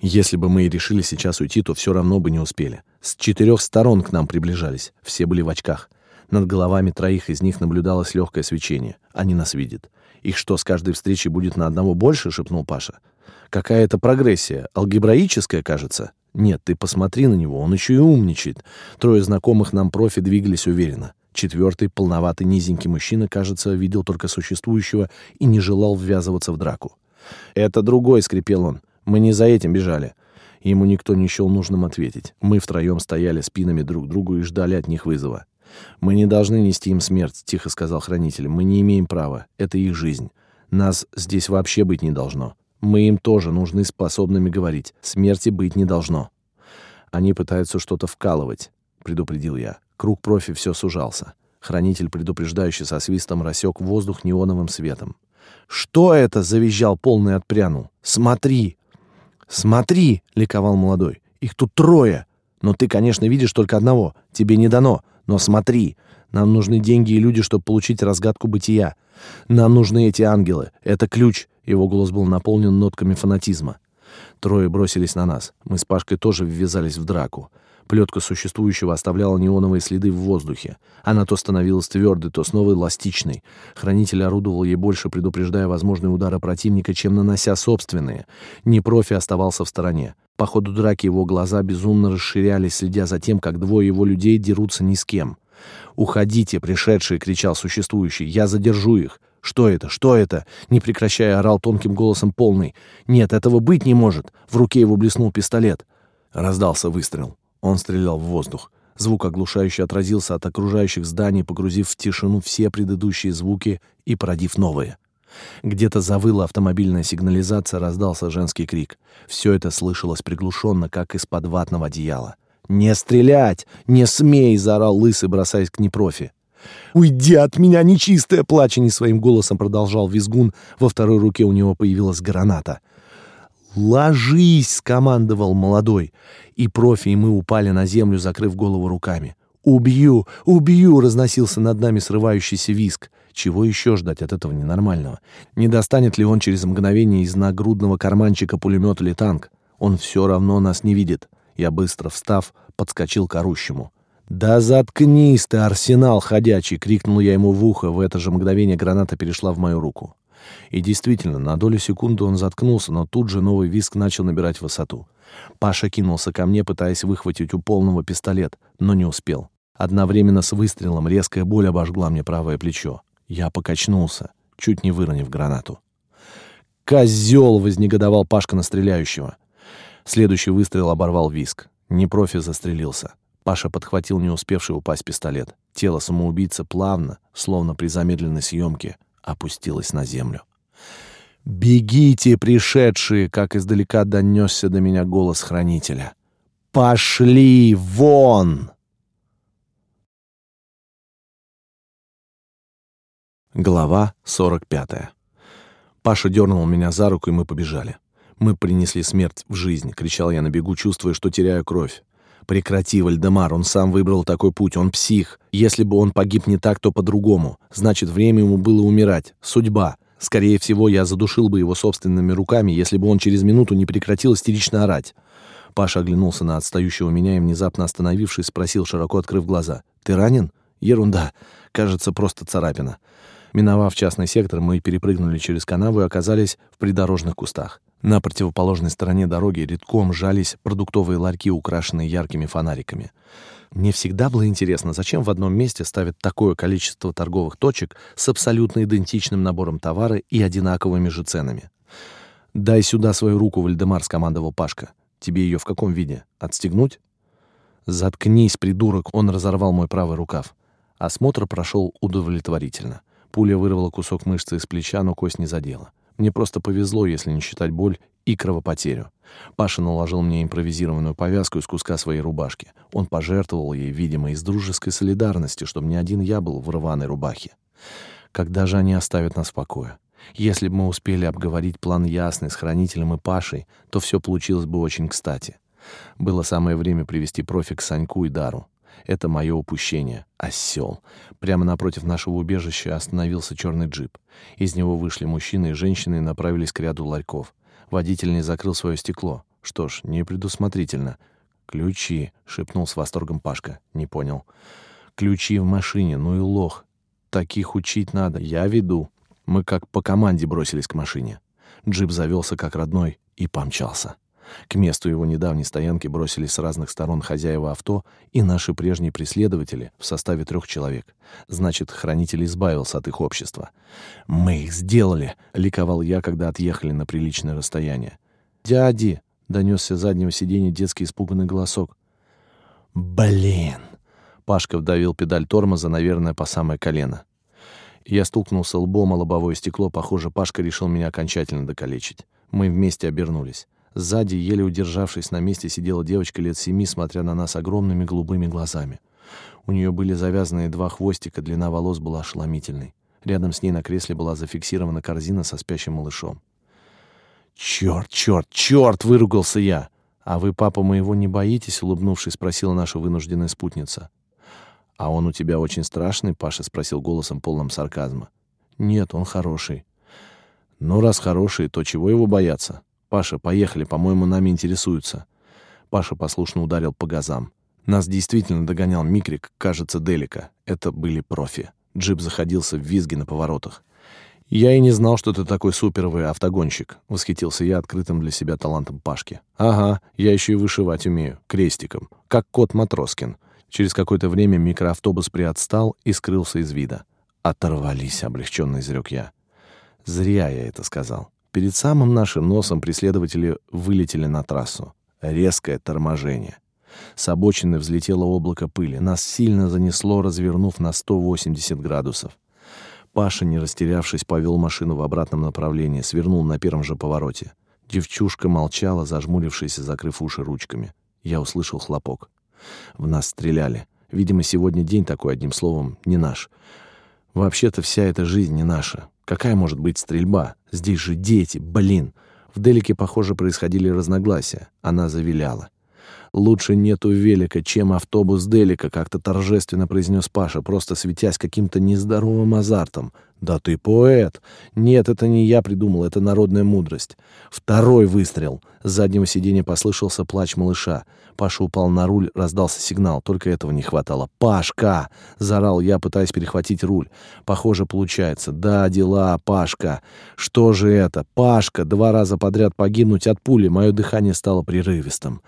[SPEAKER 1] Если бы мы и решили сейчас уйти, то все равно бы не успели. С четырех сторон к нам приближались. Все были в очках. Над головами троих из них наблюдалось легкое свечение. Они нас видят. «Их что, с каждой встречи будет на одного больше?» — шепнул Паша. «Какая это прогрессия? Алгебраическая, кажется?» «Нет, ты посмотри на него, он еще и умничает». Трое знакомых нам профи двигались уверенно. Четвертый, полноватый, низенький мужчина, кажется, видел только существующего и не желал ввязываться в драку. «Это другой», — скрипел он. «Мы не за этим бежали». Ему никто не счел нужным ответить. Мы втроем стояли спинами друг к другу и ждали от них вызова. «Мы не должны нести им смерть», — тихо сказал хранитель. «Мы не имеем права. Это их жизнь. Нас здесь вообще быть не должно. Мы им тоже нужны способными говорить. Смерти быть не должно». «Они пытаются что-то вкалывать», — предупредил я. Круг профи все сужался. Хранитель, предупреждающий со свистом, рассек воздух неоновым светом. «Что это?» — завизжал полный отпрянул. «Смотри!» «Смотри!» — ликовал молодой. «Их тут трое! Но ты, конечно, видишь только одного. Тебе не дано. Но смотри, нам нужны деньги и люди, чтобы получить разгадку бытия. Нам нужны эти ангелы. Это ключ. Его голос был наполнен нотками фанатизма. Трое бросились на нас. Мы с Пашкой тоже ввязались в драку. Плетка существующего оставляла неоновые следы в воздухе. Она то становилась твердой, то снова эластичной. Хранитель орудовал ей больше, предупреждая возможные удары противника, чем нанося собственные. Не профи оставался в стороне. По ходу драки его глаза безумно расширялись, следя за тем, как двое его людей дерутся ни с кем. «Уходите, пришедшие!» — кричал существующий. «Я задержу их!» «Что это? Что это?» Не прекращая, орал тонким голосом полный. «Нет, этого быть не может!» В руке его блеснул пистолет. Раздался выстрел. Он стрелял в воздух. Звук оглушающе отразился от окружающих зданий, погрузив в тишину все предыдущие звуки и породив новые. Где-то завыла автомобильная сигнализация, раздался женский крик. Все это слышалось приглушенно, как из-под ватного одеяла. «Не стрелять! Не смей!» — заорал лысый, бросаясь к непрофи. «Уйди от меня, нечистая!» — плача своим голосом продолжал визгун. Во второй руке у него появилась граната. «Ложись!» — скомандовал молодой. И профи, и мы упали на землю, закрыв голову руками. «Убью! Убью!» — разносился над нами срывающийся виск. Чего еще ждать от этого ненормального? Не достанет ли он через мгновение из нагрудного карманчика пулемет или танк? Он все равно нас не видит. Я быстро встав, подскочил к орущему. «Да заткнись ты, арсенал ходячий!» — крикнул я ему в ухо. В это же мгновение граната перешла в мою руку. И действительно, на долю секунды он заткнулся, но тут же новый виск начал набирать высоту. Паша кинулся ко мне, пытаясь выхватить у полного пистолет, но не успел. Одновременно с выстрелом резкая боль обожгла мне правое плечо. Я покачнулся, чуть не выронив гранату. «Козел!» — вознегодовал Пашка на стреляющего. Следующий выстрел оборвал виск. Непрофи застрелился. Паша подхватил не успевший упасть пистолет. Тело самоубийцы плавно, словно при замедленной съемке, опустилось на землю. «Бегите, пришедшие!» — как издалека донесся до меня голос хранителя. «Пошли вон!» Глава 45. Паша дернул меня за руку, и мы побежали. «Мы принесли смерть в жизнь», — кричал я на бегу, чувствуя, что теряю кровь. Прекрати, Вальдемар, он сам выбрал такой путь, он псих. Если бы он погиб не так, то по-другому. Значит, время ему было умирать. Судьба. Скорее всего, я задушил бы его собственными руками, если бы он через минуту не прекратил истерично орать. Паша оглянулся на отстающего меня и, внезапно остановившись, спросил, широко открыв глаза. «Ты ранен?» «Ерунда. Кажется, просто царапина». Миновав частный сектор, мы перепрыгнули через канаву и оказались в придорожных кустах. На противоположной стороне дороги редком жались продуктовые ларьки, украшенные яркими фонариками. Мне всегда было интересно, зачем в одном месте ставят такое количество торговых точек с абсолютно идентичным набором товара и одинаковыми же ценами. «Дай сюда свою руку, Вальдемар», — скомандовал Пашка. «Тебе ее в каком виде? Отстегнуть?» «Заткнись, придурок!» — он разорвал мой правый рукав. Осмотр прошел удовлетворительно. Пуля вырвала кусок мышцы из плеча, но кость не задела. Мне просто повезло, если не считать боль и кровопотерю. Паша наложил мне импровизированную повязку из куска своей рубашки. Он пожертвовал ей, видимо, из дружеской солидарности, чтобы ни один я был в рваной рубахе. Когда же они оставят нас в покое? Если бы мы успели обговорить план ясный с хранителем и Пашей, то все получилось бы очень кстати. Было самое время привести профи к Саньку и Дару. Это мое упущение. Осел. Прямо напротив нашего убежища остановился черный джип. Из него вышли мужчины и женщины и направились к ряду ларьков. Водитель не закрыл свое стекло. Что ж, непредусмотрительно. «Ключи», — шепнул с восторгом Пашка. Не понял. «Ключи в машине, ну и лох. Таких учить надо. Я веду». Мы как по команде бросились к машине. Джип завелся как родной и помчался. К месту его недавней стоянки бросились с разных сторон хозяева авто и наши прежние преследователи в составе трех человек. Значит, хранитель избавился от их общества. «Мы их сделали!» — ликовал я, когда отъехали на приличное расстояние. «Дяди!» — донесся с заднего сиденья детский испуганный голосок. «Блин!» — Пашка вдавил педаль тормоза, наверное, по самое колено. Я стукнулся лбом о лобовое стекло. Похоже, Пашка решил меня окончательно докалечить. Мы вместе обернулись. Сзади, еле удержавшись на месте, сидела девочка лет семи, смотря на нас огромными голубыми глазами. У нее были завязаны два хвостика, длина волос была ошеломительной. Рядом с ней на кресле была зафиксирована корзина со спящим малышом. «Черт, черт, черт!» — выругался я. «А вы, папа, моего не боитесь?» — улыбнувшись, спросила наша вынужденная спутница. «А он у тебя очень страшный?» — Паша спросил голосом полным сарказма. «Нет, он хороший». «Ну, раз хороший, то чего его бояться?» «Паша, поехали, по-моему, нами интересуются». Паша послушно ударил по газам. Нас действительно догонял Микрик, кажется, Делика. Это были профи. Джип заходился в визги на поворотах. «Я и не знал, что ты такой суперовый автогонщик», — восхитился я открытым для себя талантом Пашки. «Ага, я еще и вышивать умею, крестиком, как кот Матроскин». Через какое-то время микроавтобус приотстал и скрылся из вида. «Оторвались», — облегченно изрек я. «Зря я это сказал. Перед самым нашим носом преследователи вылетели на трассу. Резкое торможение. С обочины взлетело облако пыли. Нас сильно занесло, развернув на 180 градусов. Паша, не растерявшись, повел машину в обратном направлении, свернул на первом же повороте. Девчушка молчала, зажмурившись и закрыв уши ручками. Я услышал хлопок. В нас стреляли. Видимо, сегодня день такой, одним словом, не наш. Вообще-то вся эта жизнь не наша. Какая может быть стрельба? Здесь же дети, блин. В Делике, похоже, происходили разногласия. Она завиляла. «Лучше нету велика, чем автобус Делика», — как-то торжественно произнес Паша, просто светясь каким-то нездоровым азартом. «Да ты поэт!» «Нет, это не я придумал, это народная мудрость». Второй выстрел. С заднего сиденья послышался плач малыша. Паша упал на руль, раздался сигнал. Только этого не хватало. «Пашка!» — заорал я, пытаясь перехватить руль. Похоже, получается. «Да, дела, Пашка!» «Что же это? Пашка! Два раза подряд погибнуть от пули!» Мое дыхание стало прерывистым.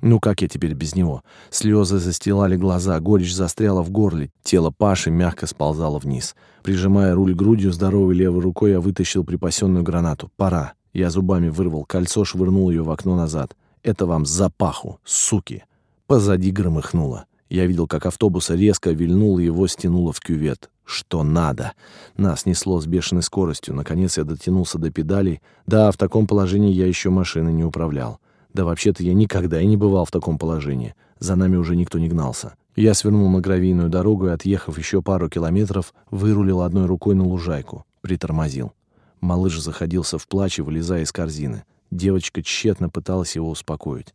[SPEAKER 1] Ну как я теперь без него? Слезы застилали глаза, горечь застряла в горле, тело Паши мягко сползало вниз. Прижимая руль грудью, здоровой левой рукой я вытащил припасенную гранату. Пора. Я зубами вырвал кольцо, швырнул ее в окно назад. Это вам за паху, суки. Позади громыхнуло. Я видел, как автобус резко вильнул и его стянуло в кювет. Что надо? Нас несло с бешеной скоростью. Наконец я дотянулся до педалей. Да, в таком положении я еще машины не управлял. Да вообще-то я никогда и не бывал в таком положении. За нами уже никто не гнался. Я свернул на гравийную дорогу и, отъехав еще пару километров, вырулил одной рукой на лужайку. Притормозил. Малыш заходился в плаче, вылезая из корзины. Девочка тщетно пыталась его успокоить.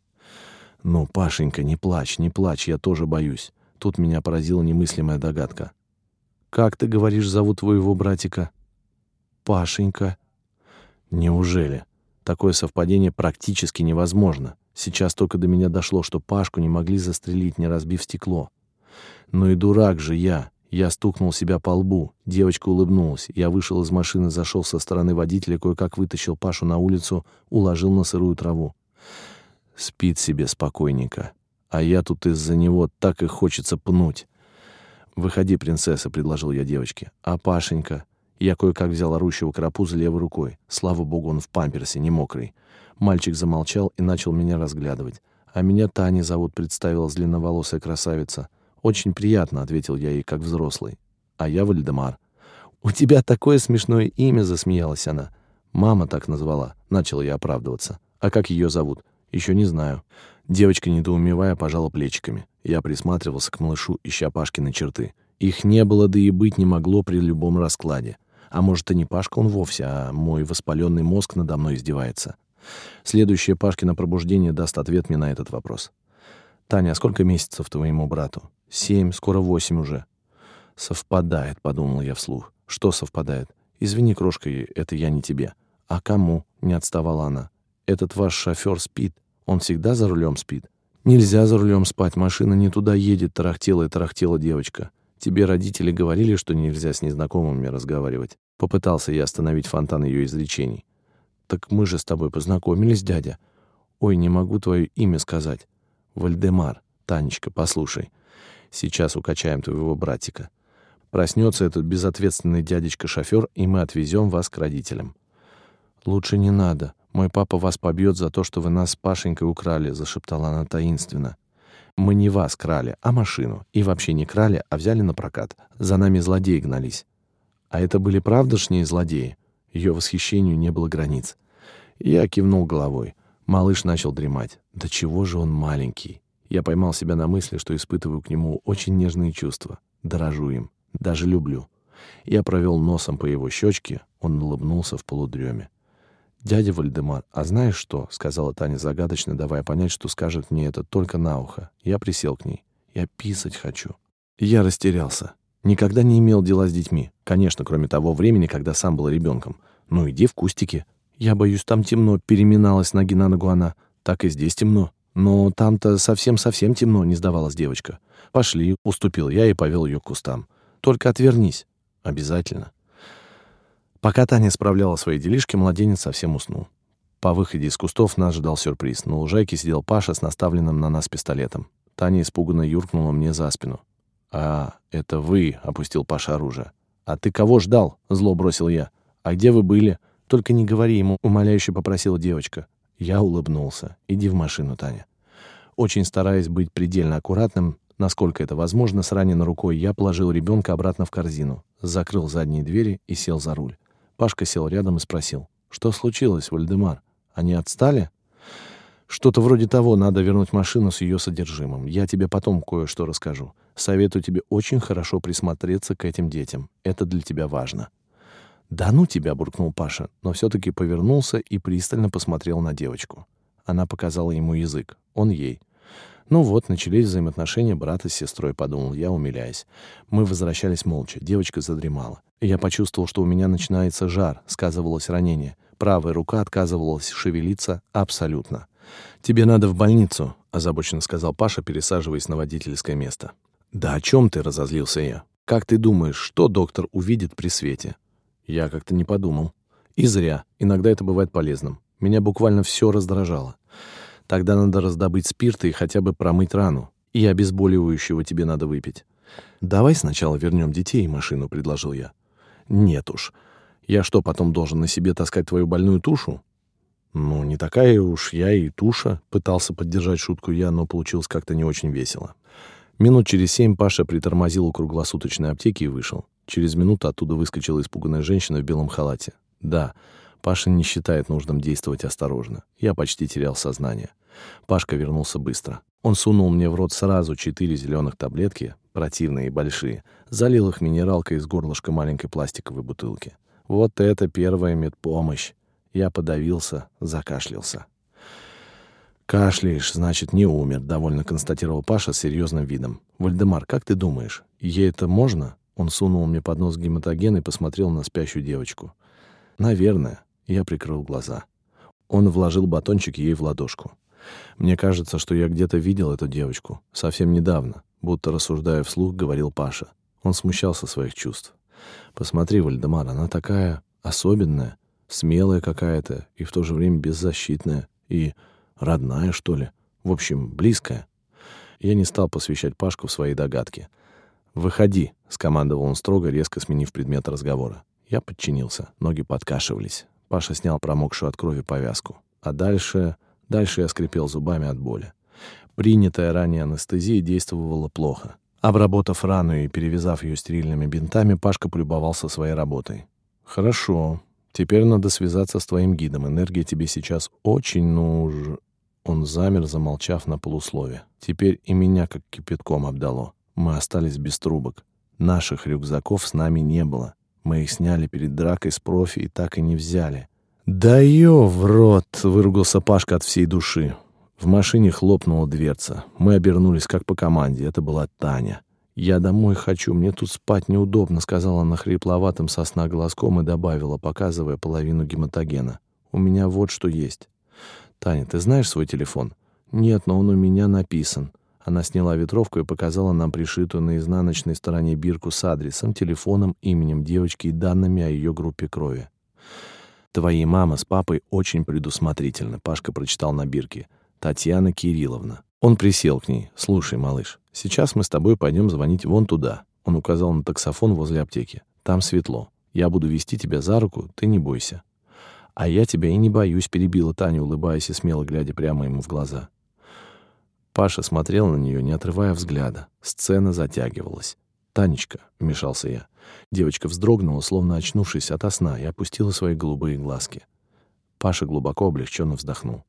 [SPEAKER 1] «Ну, Пашенька, не плачь, не плачь, я тоже боюсь». Тут меня поразила немыслимая догадка. «Как ты говоришь, зовут твоего братика?» «Пашенька». «Неужели?» Такое совпадение практически невозможно. Сейчас только до меня дошло, что Пашку не могли застрелить, не разбив стекло. Ну и дурак же я. Я стукнул себя по лбу. Девочка улыбнулась. Я вышел из машины, зашел со стороны водителя, кое-как вытащил Пашу на улицу, уложил на сырую траву. Спит себе спокойненько. А я тут из-за него так и хочется пнуть. «Выходи, принцесса», — предложил я девочке. «А Пашенька?» Я кое-как взял орущего карапуза левой рукой. Слава богу, он в памперсе, не мокрый. Мальчик замолчал и начал меня разглядывать. «А меня Таня зовут», — представилась длинноволосая красавица. «Очень приятно», — ответил я ей, как взрослый. «А я Вальдемар». «У тебя такое смешное имя», — засмеялась она. «Мама так назвала», — начал я оправдываться. «А как ее зовут?» «Еще не знаю». Девочка, недоумевая, пожала плечиками. Я присматривался к малышу, ища Пашкины черты. Их не было, да и быть не могло при любом раскладе. А может, и не Пашка он вовсе, а мой воспаленный мозг надо мной издевается. Следующее Пашкино пробуждение даст ответ мне на этот вопрос. «Таня, а сколько месяцев твоему брату?» «Семь, скоро восемь уже». «Совпадает», — подумал я вслух. «Что совпадает?» «Извини, крошка, это я не тебе». «А кому?» — не отставала она. «Этот ваш шофер спит. Он всегда за рулем спит». «Нельзя за рулем спать, машина не туда едет», — тарахтела и тарахтела девочка. «Тебе родители говорили, что нельзя с незнакомыми разговаривать?» Попытался я остановить фонтан ее изречений. «Так мы же с тобой познакомились, дядя. Ой, не могу твое имя сказать. Вальдемар. Танечка, послушай. Сейчас укачаем твоего братика. Проснется этот безответственный дядечка-шофер, и мы отвезем вас к родителям». «Лучше не надо. Мой папа вас побьет за то, что вы нас с Пашенькой украли», — зашептала она таинственно. «Мы не вас крали, а машину. И вообще не крали, а взяли на прокат. За нами злодеи гнались. А это были правдошние злодеи? Ее восхищению не было границ. Я кивнул головой. Малыш начал дремать. Да чего же он маленький? Я поймал себя на мысли, что испытываю к нему очень нежные чувства. Дорожу им. Даже люблю. Я провел носом по его щечке. Он улыбнулся в полудреме. «Дядя Вальдемар, а знаешь что?» — сказала Таня загадочно, давая понять, что скажет мне это только на ухо. Я присел к ней. «Я писать хочу». Я растерялся. Никогда не имел дела с детьми. Конечно, кроме того времени, когда сам был ребенком. Ну, иди в кустики. Я боюсь, там темно, переминалась ноги на ногу она. Так и здесь темно. Но там-то совсем-совсем темно, не сдавалась девочка. Пошли, уступил я и повел ее к кустам. Только отвернись. Обязательно. Пока Таня справляла свои делишки, младенец совсем уснул. По выходе из кустов нас ждал сюрприз. На лужайке сидел Паша с наставленным на нас пистолетом. Таня испуганно юркнула мне за спину. «А, это вы», — опустил Паша оружие. «А ты кого ждал?» — зло бросил я. «А где вы были?» «Только не говори ему», — умоляюще попросила девочка. Я улыбнулся. «Иди в машину, Таня». Очень стараясь быть предельно аккуратным, насколько это возможно, с раненой рукой я положил ребенка обратно в корзину, закрыл задние двери и сел за руль. Пашка сел рядом и спросил. «Что случилось, Вальдемар? Они отстали?» Что-то вроде того, надо вернуть машину с ее содержимым. Я тебе потом кое-что расскажу. Советую тебе очень хорошо присмотреться к этим детям. Это для тебя важно». «Да ну тебя!» — буркнул Паша, но все-таки повернулся и пристально посмотрел на девочку. Она показала ему язык, он ей. Ну вот, начались взаимоотношения брата с сестрой, подумал я, умиляясь. Мы возвращались молча, девочка задремала. Я почувствовал, что у меня начинается жар, сказывалось ранение. Правая рука отказывалась шевелиться абсолютно. «Тебе надо в больницу», — озабоченно сказал Паша, пересаживаясь на водительское место. «Да о чем ты?» — разозлился я. «Как ты думаешь, что доктор увидит при свете?» Я как-то не подумал. И зря. Иногда это бывает полезным. Меня буквально все раздражало. Тогда надо раздобыть спирта и хотя бы промыть рану. И обезболивающего тебе надо выпить. «Давай сначала вернем детей и машину», — предложил я. «Нет уж. Я что, потом должен на себе таскать твою больную тушу? «Ну, не такая уж я и туша», — пытался поддержать шутку я, но получилось как-то не очень весело. Минут через семь Паша притормозил у круглосуточной аптеки и вышел. Через минуту оттуда выскочила испуганная женщина в белом халате. Да, Паша не считает нужным действовать осторожно. Я почти терял сознание. Пашка вернулся быстро. Он сунул мне в рот сразу четыре зеленых таблетки, противные и большие, залил их минералкой из горлышка маленькой пластиковой бутылки. Вот это первая медпомощь. Я подавился, закашлялся. «Кашляешь, значит, не умер», — довольно констатировал Паша с серьезным видом. «Вальдемар, как ты думаешь, ей это можно?» Он сунул мне под нос гематоген и посмотрел на спящую девочку. «Наверное». Я прикрыл глаза. Он вложил батончик ей в ладошку. Мне кажется, что я где-то видел эту девочку. Совсем недавно. Будто рассуждая вслух, говорил Паша. Он смущался своих чувств. «Посмотри, Вальдемар, она такая особенная, смелая какая-то и в то же время беззащитная. И родная, что ли. В общем, близкая». Я не стал посвящать Пашку в свои догадки. «Выходи», — скомандовал он строго, резко сменив предмет разговора. Я подчинился. Ноги подкашивались. Паша снял промокшую от крови повязку. А дальше... Дальше я скрипел зубами от боли. Принятая ранее анестезия действовала плохо. Обработав рану и перевязав ее стерильными бинтами, Пашка полюбовался своей работой. «Хорошо. Теперь надо связаться с твоим гидом. Энергия тебе сейчас очень нуж...» Он замер, замолчав на полуслове. Теперь и меня как кипятком обдало. Мы остались без трубок. Наших рюкзаков с нами не было. Мы их сняли перед дракой с профи и так и не взяли. «Да ё в рот!» — выругался Пашка от всей души. В машине хлопнула дверца. Мы обернулись как по команде. Это была Таня. «Я домой хочу, мне тут спать неудобно», — сказала она хрипловатым сосна голоском и добавила, показывая половину гематогена. «У меня вот что есть». «Таня, ты знаешь свой телефон?» «Нет, но он у меня написан». Она сняла ветровку и показала нам пришитую на изнаночной стороне бирку с адресом, телефоном, именем девочки и данными о ее группе крови. «Твои мама с папой очень предусмотрительны», — Пашка прочитал на бирке. «Татьяна Кирилловна». Он присел к ней. «Слушай, малыш, сейчас мы с тобой пойдем звонить вон туда». Он указал на таксофон возле аптеки. «Там светло. Я буду вести тебя за руку, ты не бойся». «А я тебя и не боюсь», — перебила Таня, улыбаясь и смело глядя прямо ему в глаза. Паша смотрел на нее, не отрывая взгляда. Сцена затягивалась. «Танечка», — вмешался я. Девочка вздрогнула, словно очнувшись ото сна, и опустила свои голубые глазки. Паша глубоко облегченно вздохнул.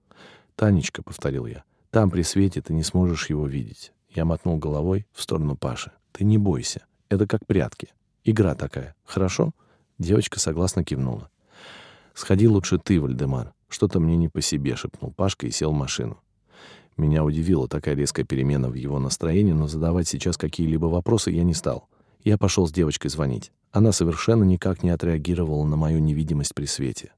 [SPEAKER 1] «Танечка», — повторил я, — «там при свете ты не сможешь его видеть». Я мотнул головой в сторону Паши. «Ты не бойся. Это как прятки. Игра такая. Хорошо?» Девочка согласно кивнула. «Сходи лучше ты, Вальдемар. Что-то мне не по себе», — шепнул Пашка и сел в машину. Меня удивила такая резкая перемена в его настроении, но задавать сейчас какие-либо вопросы я не стал. Я пошел с девочкой звонить. Она совершенно никак не отреагировала на мою невидимость при свете.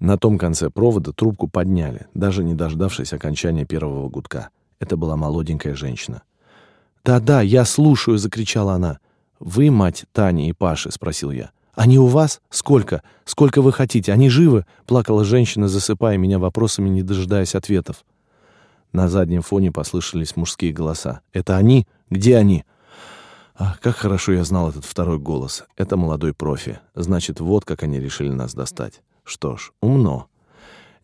[SPEAKER 1] На том конце провода трубку подняли, даже не дождавшись окончания первого гудка. Это была молоденькая женщина. «Да-да, я слушаю!» — закричала она. «Вы мать Тани и Паши?» — спросил я. «Они у вас? Сколько? Сколько вы хотите? Они живы?» — плакала женщина, засыпая меня вопросами, не дожидаясь ответов. На заднем фоне послышались мужские голоса. «Это они? Где они?» Ах, как хорошо я знал этот второй голос. Это молодой профи. Значит, вот как они решили нас достать. Что ж, умно.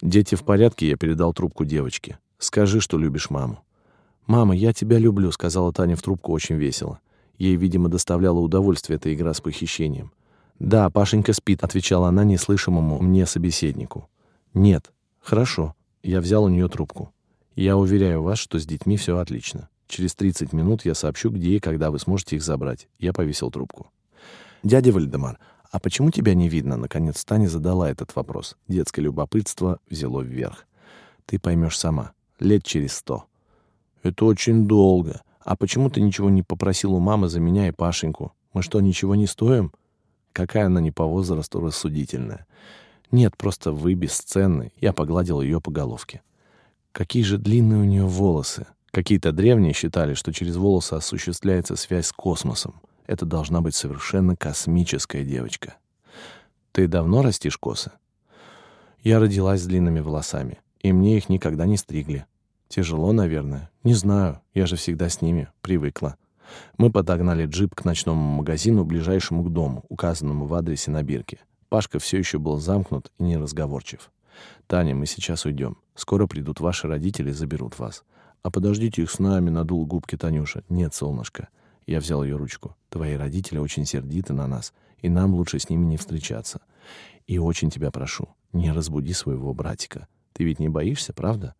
[SPEAKER 1] Дети в порядке, я передал трубку девочке. Скажи, что любишь маму. «Мама, я тебя люблю», — сказала Таня в трубку очень весело. Ей, видимо, доставляла удовольствие эта игра с похищением. «Да, Пашенька спит», — отвечала она неслышимому мне собеседнику. «Нет». «Хорошо». Я взял у нее трубку. Я уверяю вас, что с детьми все отлично. Через 30 минут я сообщу, где и когда вы сможете их забрать. Я повесил трубку. Дядя Вальдемар, а почему тебя не видно? Наконец Таня задала этот вопрос. Детское любопытство взяло вверх. Ты поймешь сама. Лет через сто. Это очень долго. А почему ты ничего не попросил у мамы за меня и Пашеньку? Мы что, ничего не стоим? Какая она не по возрасту рассудительная. Нет, просто вы бесценны. Я погладил ее по головке. Какие же длинные у нее волосы. Какие-то древние считали, что через волосы осуществляется связь с космосом. Это должна быть совершенно космическая девочка. Ты давно растишь косы? Я родилась с длинными волосами, и мне их никогда не стригли. Тяжело, наверное. Не знаю, я же всегда с ними, привыкла. Мы подогнали джип к ночному магазину, ближайшему к дому, указанному в адресе на бирке. Пашка все еще был замкнут и неразговорчив. «Таня, мы сейчас уйдем. Скоро придут ваши родители и заберут вас. А подождите их с нами», — надул губки Танюша. «Нет, солнышко». Я взял ее ручку. «Твои родители очень сердиты на нас, и нам лучше с ними не встречаться. И очень тебя прошу, не разбуди своего братика. Ты ведь не боишься, правда?»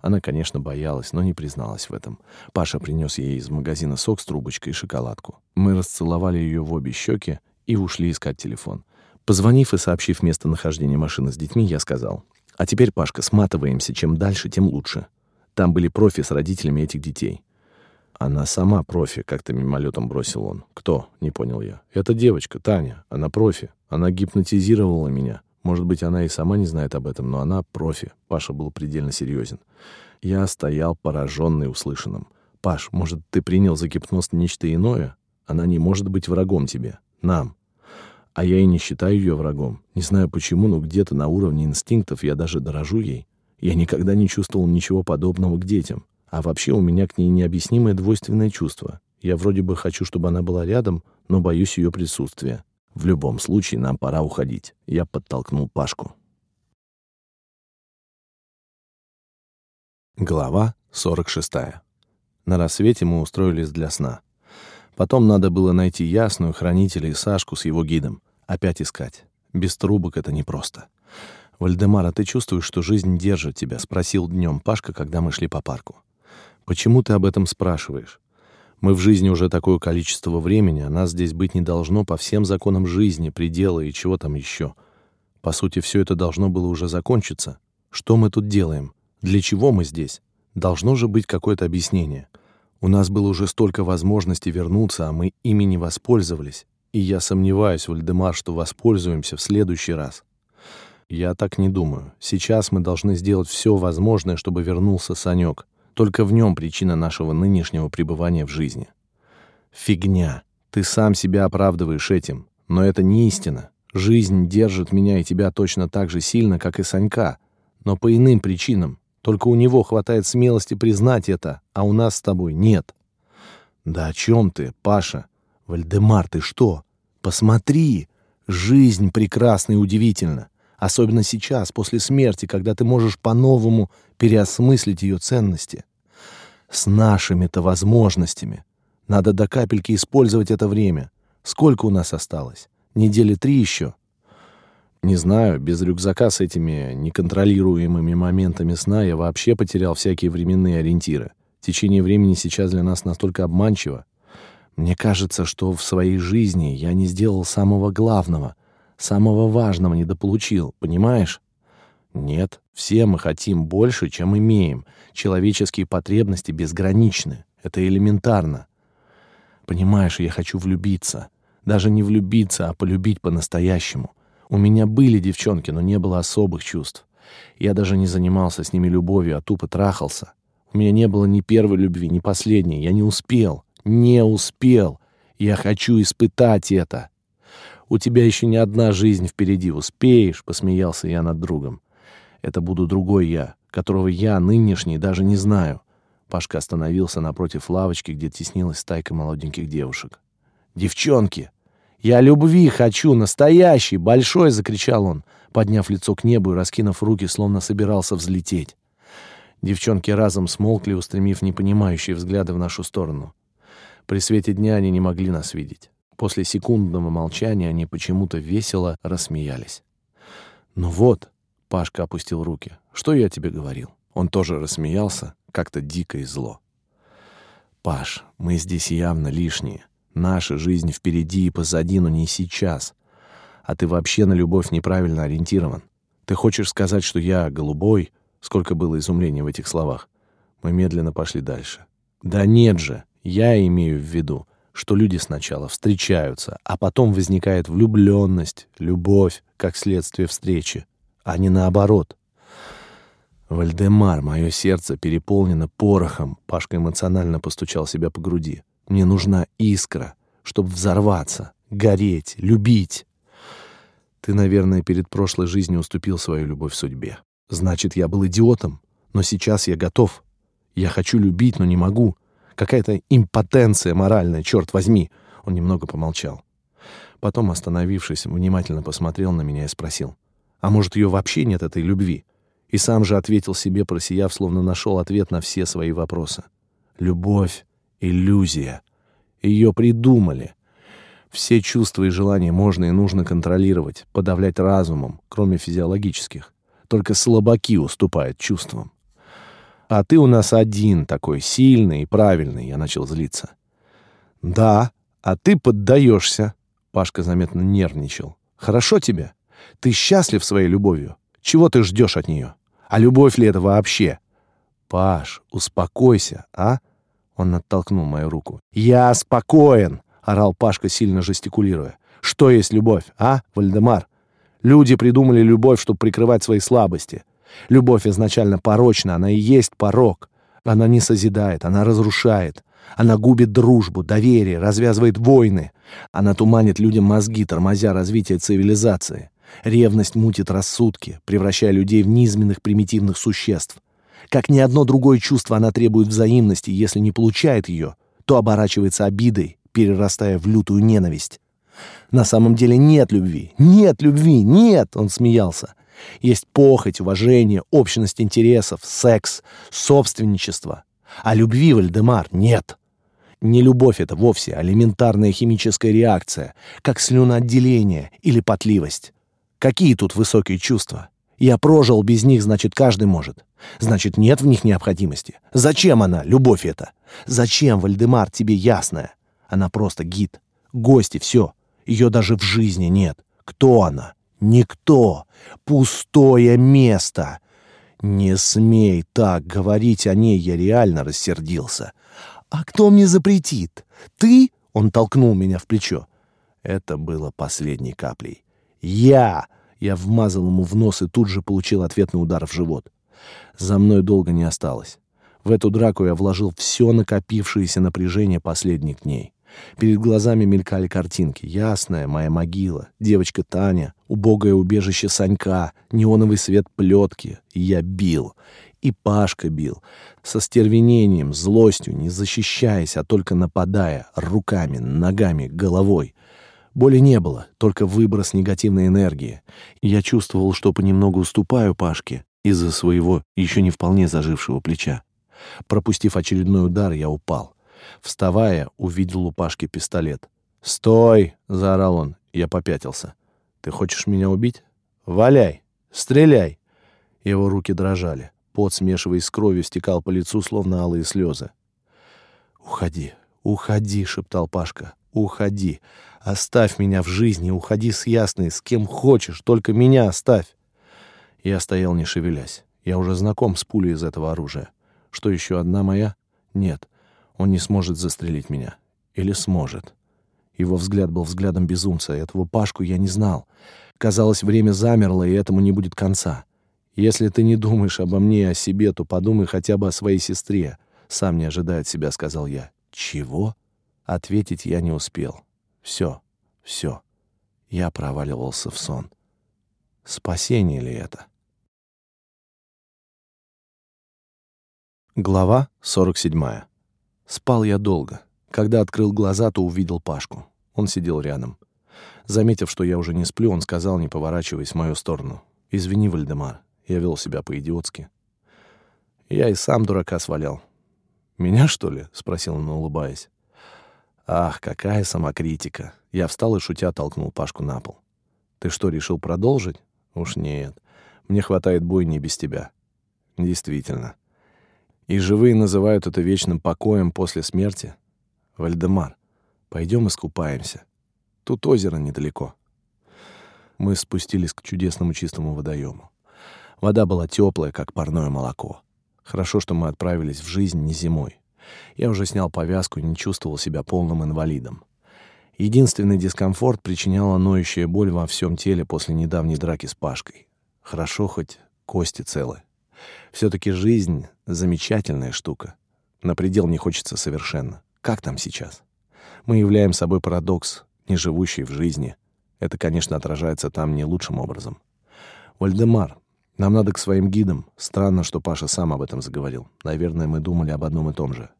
[SPEAKER 1] Она, конечно, боялась, но не призналась в этом. Паша принес ей из магазина сок с трубочкой и шоколадку. Мы расцеловали ее в обе щеки и ушли искать телефон. Позвонив и сообщив местонахождение машины с детьми, я сказал, «А теперь, Пашка, сматываемся. Чем дальше, тем лучше». Там были профи с родителями этих детей. Она сама профи, как-то мимолетом бросил он. Кто? Не понял я. Это девочка, Таня. Она профи. Она гипнотизировала меня. Может быть, она и сама не знает об этом, но она профи. Паша был предельно серьезен. Я стоял пораженный услышанным. «Паш, может, ты принял за гипноз нечто иное? Она не может быть врагом тебе. Нам. А я и не считаю ее врагом. Не знаю почему, но где-то на уровне инстинктов я даже дорожу ей. Я никогда не чувствовал ничего подобного к детям. А вообще у меня к ней необъяснимое двойственное чувство. Я вроде бы хочу, чтобы она была рядом, но боюсь ее присутствия. В любом случае нам пора уходить. Я подтолкнул Пашку. Глава 46. На рассвете мы устроились для сна. Потом надо было найти Ясную, Хранителя и Сашку с его гидом. Опять искать. Без трубок это непросто. «Вальдемар, а ты чувствуешь, что жизнь держит тебя?» — спросил днем Пашка, когда мы шли по парку. «Почему ты об этом спрашиваешь? Мы в жизни уже такое количество времени, а нас здесь быть не должно по всем законам жизни, предела и чего там еще. По сути, все это должно было уже закончиться. Что мы тут делаем? Для чего мы здесь? Должно же быть какое-то объяснение. У нас было уже столько возможностей вернуться, а мы ими не воспользовались. И я сомневаюсь, Вальдемар, что воспользуемся в следующий раз. Я так не думаю. Сейчас мы должны сделать все возможное, чтобы вернулся Санек. Только в нем причина нашего нынешнего пребывания в жизни. Фигня. Ты сам себя оправдываешь этим. Но это не истина. Жизнь держит меня и тебя точно так же сильно, как и Санька. Но по иным причинам. Только у него хватает смелости признать это, а у нас с тобой нет. Да о чем ты, Паша? Вальдемар, ты что? Посмотри! Жизнь прекрасна и удивительна. Особенно сейчас, после смерти, когда ты можешь по-новому переосмыслить ее ценности. С нашими-то возможностями. Надо до капельки использовать это время. Сколько у нас осталось? Недели три еще? Не знаю, без рюкзака с этими неконтролируемыми моментами сна я вообще потерял всякие временные ориентиры. Течение времени сейчас для нас настолько обманчиво. Мне кажется, что в своей жизни я не сделал самого главного, самого важного недополучил, понимаешь? Нет, все мы хотим больше, чем имеем. Человеческие потребности безграничны. Это элементарно. Понимаешь, я хочу влюбиться. Даже не влюбиться, а полюбить по-настоящему. У меня были девчонки, но не было особых чувств. Я даже не занимался с ними любовью, а тупо трахался. У меня не было ни первой любви, ни последней. Я не успел. Не успел. Я хочу испытать это. У тебя еще не одна жизнь впереди. Успеешь, посмеялся я над другом. Это буду другой я, которого я, нынешний, даже не знаю. Пашка остановился напротив лавочки, где теснилась стайка молоденьких девушек. «Девчонки!» «Я любви хочу, настоящий, большой!» — закричал он, подняв лицо к небу и раскинув руки, словно собирался взлететь. Девчонки разом смолкли, устремив непонимающие взгляды в нашу сторону. При свете дня они не могли нас видеть. После секундного молчания они почему-то весело рассмеялись. «Ну вот», — Пашка опустил руки, — «что я тебе говорил?» Он тоже рассмеялся, как-то дико и зло. «Паш, мы здесь явно лишние. Наша жизнь впереди и позади, но не сейчас. А ты вообще на любовь неправильно ориентирован. Ты хочешь сказать, что я голубой? Сколько было изумления в этих словах. Мы медленно пошли дальше. Да нет же, я имею в виду, что люди сначала встречаются, а потом возникает влюбленность, любовь, как следствие встречи, а не наоборот. Вальдемар, мое сердце переполнено порохом. Пашка эмоционально постучал себя по груди. Мне нужна искра, чтобы взорваться, гореть, любить. Ты, наверное, перед прошлой жизнью уступил свою любовь судьбе. Значит, я был идиотом, но сейчас я готов. Я хочу любить, но не могу. Какая-то импотенция моральная, черт возьми. Он немного помолчал. Потом, остановившись, внимательно посмотрел на меня и спросил. А может, ее вообще нет, этой любви? И сам же ответил себе, просияв, словно нашел ответ на все свои вопросы. Любовь иллюзия. Ее придумали. Все чувства и желания можно и нужно контролировать, подавлять разумом, кроме физиологических. Только слабаки уступают чувствам. А ты у нас один такой, сильный и правильный, я начал злиться. Да, а ты поддаешься. Пашка заметно нервничал. Хорошо тебе? Ты счастлив своей любовью? Чего ты ждешь от нее? А любовь ли это вообще? «Паш, успокойся, а?» Он оттолкнул мою руку. «Я спокоен!» — орал Пашка, сильно жестикулируя. «Что есть любовь, а, Вальдемар? Люди придумали любовь, чтобы прикрывать свои слабости. Любовь изначально порочна, она и есть порок. Она не созидает, она разрушает. Она губит дружбу, доверие, развязывает войны. Она туманит людям мозги, тормозя развитие цивилизации. Ревность мутит рассудки, превращая людей в низменных примитивных существ. Как ни одно другое чувство она требует взаимности, если не получает ее, то оборачивается обидой, перерастая в лютую ненависть. На самом деле нет любви, нет любви, нет, он смеялся. Есть похоть, уважение, общность интересов, секс, собственничество. А любви, Вальдемар, нет. Не любовь это вовсе, а элементарная химическая реакция, как слюноотделение или потливость. Какие тут высокие чувства? Я прожил без них, значит, каждый может. Значит, нет в них необходимости. Зачем она, любовь эта? Зачем, Вальдемар, тебе Ясна? Она просто гид, гости, все. Ее даже в жизни нет. Кто она? Никто. Пустое место. Не смей так говорить о ней, я реально рассердился. А кто мне запретит? Ты? Он толкнул меня в плечо. Это было последней каплей. Я! Я вмазал ему в нос и тут же получил ответный удар в живот. За мной долго не осталось. В эту драку я вложил все накопившееся напряжение последних дней. Перед глазами мелькали картинки. Ясная моя могила, девочка Таня, убогое убежище Санька, неоновый свет плетки. Я бил. И Пашка бил. Со стервенением, злостью, не защищаясь, а только нападая, руками, ногами, головой. Боли не было, только выброс негативной энергии. Я чувствовал, что понемногу уступаю Пашке из-за своего еще не вполне зажившего плеча. Пропустив очередной удар, я упал. Вставая, увидел у Пашки пистолет. «Стой!» — заорал он. Я попятился. «Ты хочешь меня убить? Валяй! Стреляй!» Его руки дрожали. Пот, смешиваясь с кровью, стекал по лицу, словно алые слезы. «Уходи, уходи!» — шептал Пашка. «Уходи! Оставь меня в жизни, уходи с Ясной, с кем хочешь, только меня оставь!» Я стоял, не шевелясь. Я уже знаком с пулей из этого оружия. Что еще одна моя? Нет. Он не сможет застрелить меня. Или сможет. Его взгляд был взглядом безумца. Этого Пашку я не знал. Казалось, время замерло, и этому не будет конца. Если ты не думаешь обо мне и о себе, то подумай хотя бы о своей сестре. Сам не ожидает себя, сказал я. Чего? Ответить я не успел. Все, все. Я проваливался в сон. Спасение ли это? Глава 47. Спал я долго. Когда открыл глаза, то увидел Пашку. Он сидел рядом. Заметив, что я уже не сплю, он сказал, не поворачиваясь в мою сторону. «Извини, Вальдемар, я вел себя по-идиотски». Я и сам дурака свалял. «Меня, что ли?» — спросил он, улыбаясь. «Ах, какая самокритика!» Я встал и, шутя, толкнул Пашку на пол. «Ты что, решил продолжить?» «Уж нет. Мне хватает бойни без тебя». «Действительно. И живые называют это вечным покоем после смерти. Вальдемар, пойдем искупаемся. Тут озеро недалеко. Мы спустились к чудесному чистому водоему. Вода была теплая, как парное молоко. Хорошо, что мы отправились в жизнь не зимой. Я уже снял повязку и не чувствовал себя полным инвалидом. Единственный дискомфорт причиняла ноющая боль во всем теле после недавней драки с Пашкой. Хорошо, хоть кости целы. Все-таки жизнь — замечательная штука. На предел не хочется совершенно. Как там сейчас? Мы являем собой парадокс, не живущий в жизни. Это, конечно, отражается там не лучшим образом. Вальдемар, нам надо к своим гидам. Странно, что Паша сам об этом заговорил. Наверное, мы думали об одном и том же.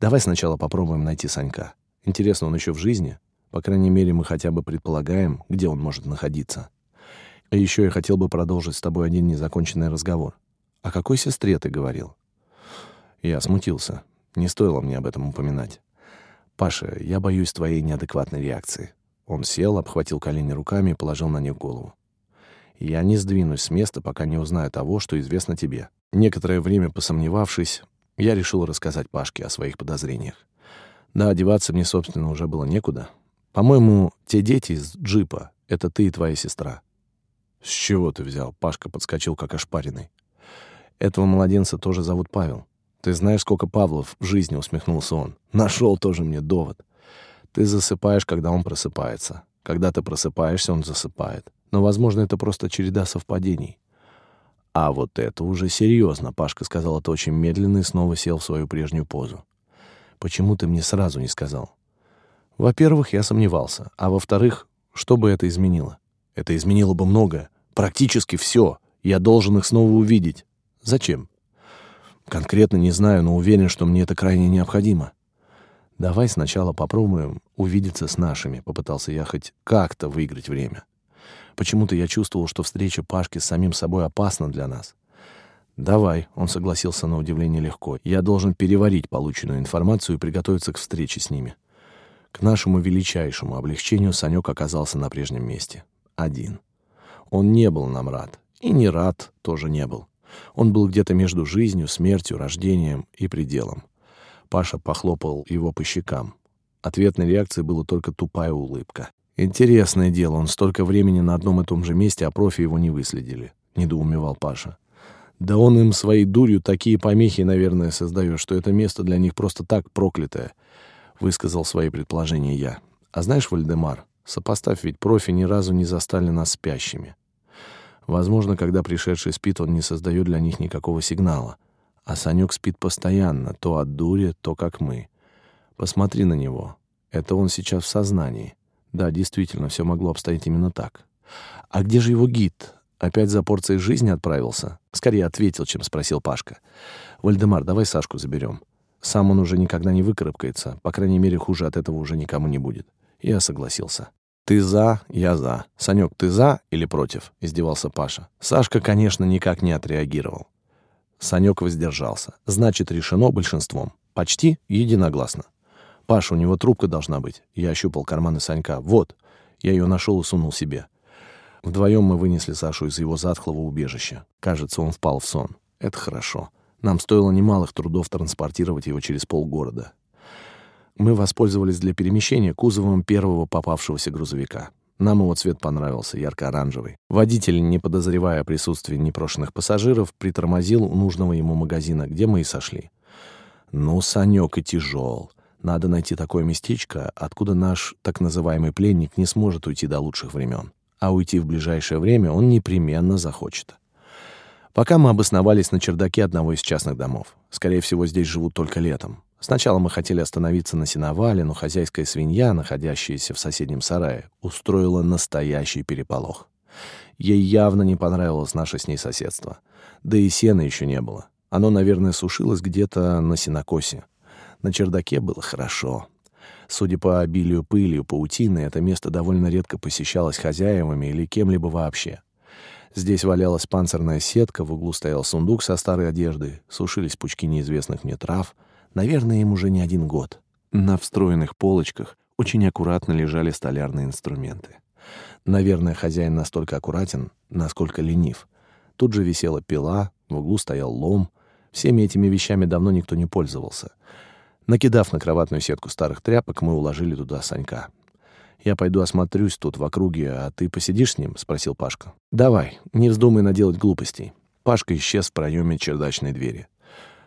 [SPEAKER 1] Давай сначала попробуем найти Санька. Интересно, он еще в жизни? По крайней мере, мы хотя бы предполагаем, где он может находиться. И еще я хотел бы продолжить с тобой один незаконченный разговор. «О какой сестре ты говорил?» Я смутился. Не стоило мне об этом упоминать. «Паша, я боюсь твоей неадекватной реакции». Он сел, обхватил колени руками и положил на них голову. «Я не сдвинусь с места, пока не узнаю того, что известно тебе». Некоторое время посомневавшись, я решил рассказать Пашке о своих подозрениях. Да, одеваться мне, собственно, уже было некуда. По-моему, те дети из джипа — это ты и твоя сестра. «С чего ты взял?» — Пашка подскочил, как ошпаренный. Этого младенца тоже зовут Павел. Ты знаешь, сколько Павлов в жизни, усмехнулся он. Нашел тоже мне довод. Ты засыпаешь, когда он просыпается. Когда ты просыпаешься, он засыпает. Но, возможно, это просто череда совпадений. А вот это уже серьезно, Пашка сказал это очень медленно и снова сел в свою прежнюю позу. Почему ты мне сразу не сказал? Во-первых, я сомневался. А во-вторых, что бы это изменило? Это изменило бы многое. Практически все. Я должен их снова увидеть. Зачем? Конкретно не знаю, но уверен, что мне это крайне необходимо. Давай сначала попробуем увидеться с нашими, попытался я хоть как-то выиграть время. Почему-то я чувствовал, что встреча Пашки с самим собой опасна для нас. «Давай», — он согласился на удивление легко. «Я должен переварить полученную информацию и приготовиться к встрече с ними». К нашему величайшему облегчению Санек оказался на прежнем месте. Один. Он не был нам рад. И не рад тоже не был. Он был где-то между жизнью, смертью, рождением и пределом. Паша похлопал его по щекам. Ответной реакцией была только тупая улыбка. «Интересное дело, он столько времени на одном и том же месте, а профи его не выследили», — недоумевал Паша. «Да он им своей дурью такие помехи, наверное, создает, что это место для них просто так проклятое. — высказал свои предположения я. «А знаешь, Вальдемар, сопоставь, ведь профи ни разу не застали нас спящими. Возможно, когда пришедший спит, он не создает для них никакого сигнала. А Санек спит постоянно, то от дури, то как мы. Посмотри на него. Это он сейчас в сознании. Да, действительно, все могло обстоять именно так. А где же его гид? Опять за порцией жизни отправился? Скорее ответил, чем спросил Пашка. Вальдемар, давай Сашку заберем. Сам он уже никогда не выкарабкается, по крайней мере, хуже от этого уже никому не будет. Я согласился. «Ты за, я за. Санек, ты за или против?» — издевался Паша. Сашка, конечно, никак не отреагировал. Санек воздержался. Значит, решено большинством. Почти единогласно. «Паша, у него трубка должна быть». Я ощупал карманы Санька. «Вот». Я ее нашел и сунул себе. Вдвоем мы вынесли Сашу из его затхлого убежища. Кажется, он впал в сон. Это хорошо. Нам стоило немалых трудов транспортировать его через полгорода. Мы воспользовались для перемещения кузовом первого попавшегося грузовика. Нам его цвет понравился, ярко-оранжевый. Водитель, не подозревая о присутствии непрошенных пассажиров, притормозил у нужного ему магазина, где мы и сошли. Ну, Санек и тяжел. Надо найти такое местечко, откуда наш так называемый пленник не сможет уйти до лучших времен. А уйти в ближайшее время он непременно захочет. Пока мы обосновались на чердаке одного из частных домов. Скорее всего, здесь живут только летом. Сначала мы хотели остановиться на сеновале, но хозяйская свинья, находящаяся в соседнем сарае, устроила настоящий переполох. Ей явно не понравилось наше с ней соседство. Да и сена еще не было. Оно, наверное, сушилось где-то на сенокосе. На чердаке было хорошо. Судя по обилию пыли и паутины, это место довольно редко посещалось хозяевами или кем-либо вообще. Здесь валялась панцирная сетка, в углу стоял сундук со старой одеждой, сушились пучки неизвестных мне трав. Наверное, им уже не один год. На встроенных полочках очень аккуратно лежали столярные инструменты. Наверное, хозяин настолько аккуратен, насколько ленив. Тут же висела пила, в углу стоял лом. Всеми этими вещами давно никто не пользовался. Накидав на кроватную сетку старых тряпок, мы уложили туда Санька. «Я пойду осмотрюсь тут в округе, а ты посидишь с ним?» — спросил Пашка. «Давай, не вздумай наделать глупостей». Пашка исчез в проеме чердачной двери.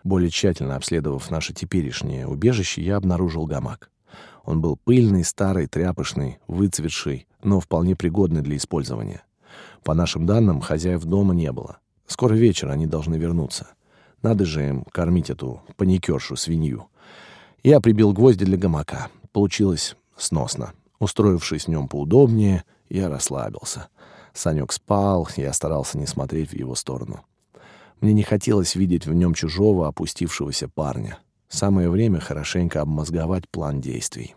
[SPEAKER 1] Более тщательно обследовав наше теперешнее убежище, я обнаружил гамак. Он был пыльный, старый, тряпочный, выцветший, но вполне пригодный для использования. По нашим данным, хозяев дома не было. Скоро вечер, они должны вернуться. Надо же им кормить эту паникершу, свинью. Я прибил гвозди для гамака. Получилось сносно. Устроившись в нем поудобнее, я расслабился. Санек спал, я старался не смотреть в его сторону. Мне не хотелось видеть в нем чужого, опустившегося парня. Самое время хорошенько обмозговать план действий.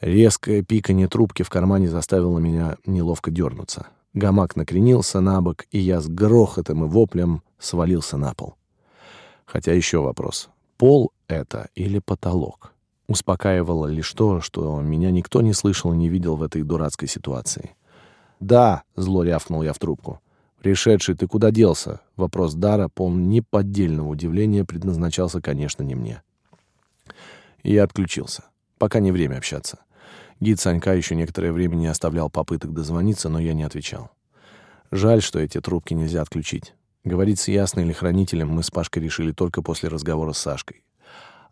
[SPEAKER 1] Резкое пиканье трубки в кармане заставило меня неловко дернуться. Гамак накренился на бок, и я с грохотом и воплем свалился на пол. Хотя еще вопрос. Пол это или потолок? Успокаивало лишь то, что меня никто не слышал и не видел в этой дурацкой ситуации. «Да», — зло рявкнул я в трубку. «Пришедший, ты куда делся?» Вопрос Дара, полный неподдельного удивления, предназначался, конечно, не мне. И я отключился. Пока не время общаться. Гид Санька еще некоторое время не оставлял попыток дозвониться, но я не отвечал. Жаль, что эти трубки нельзя отключить. Говорить с Ясной или Хранителем мы с Пашкой решили только после разговора с Сашкой.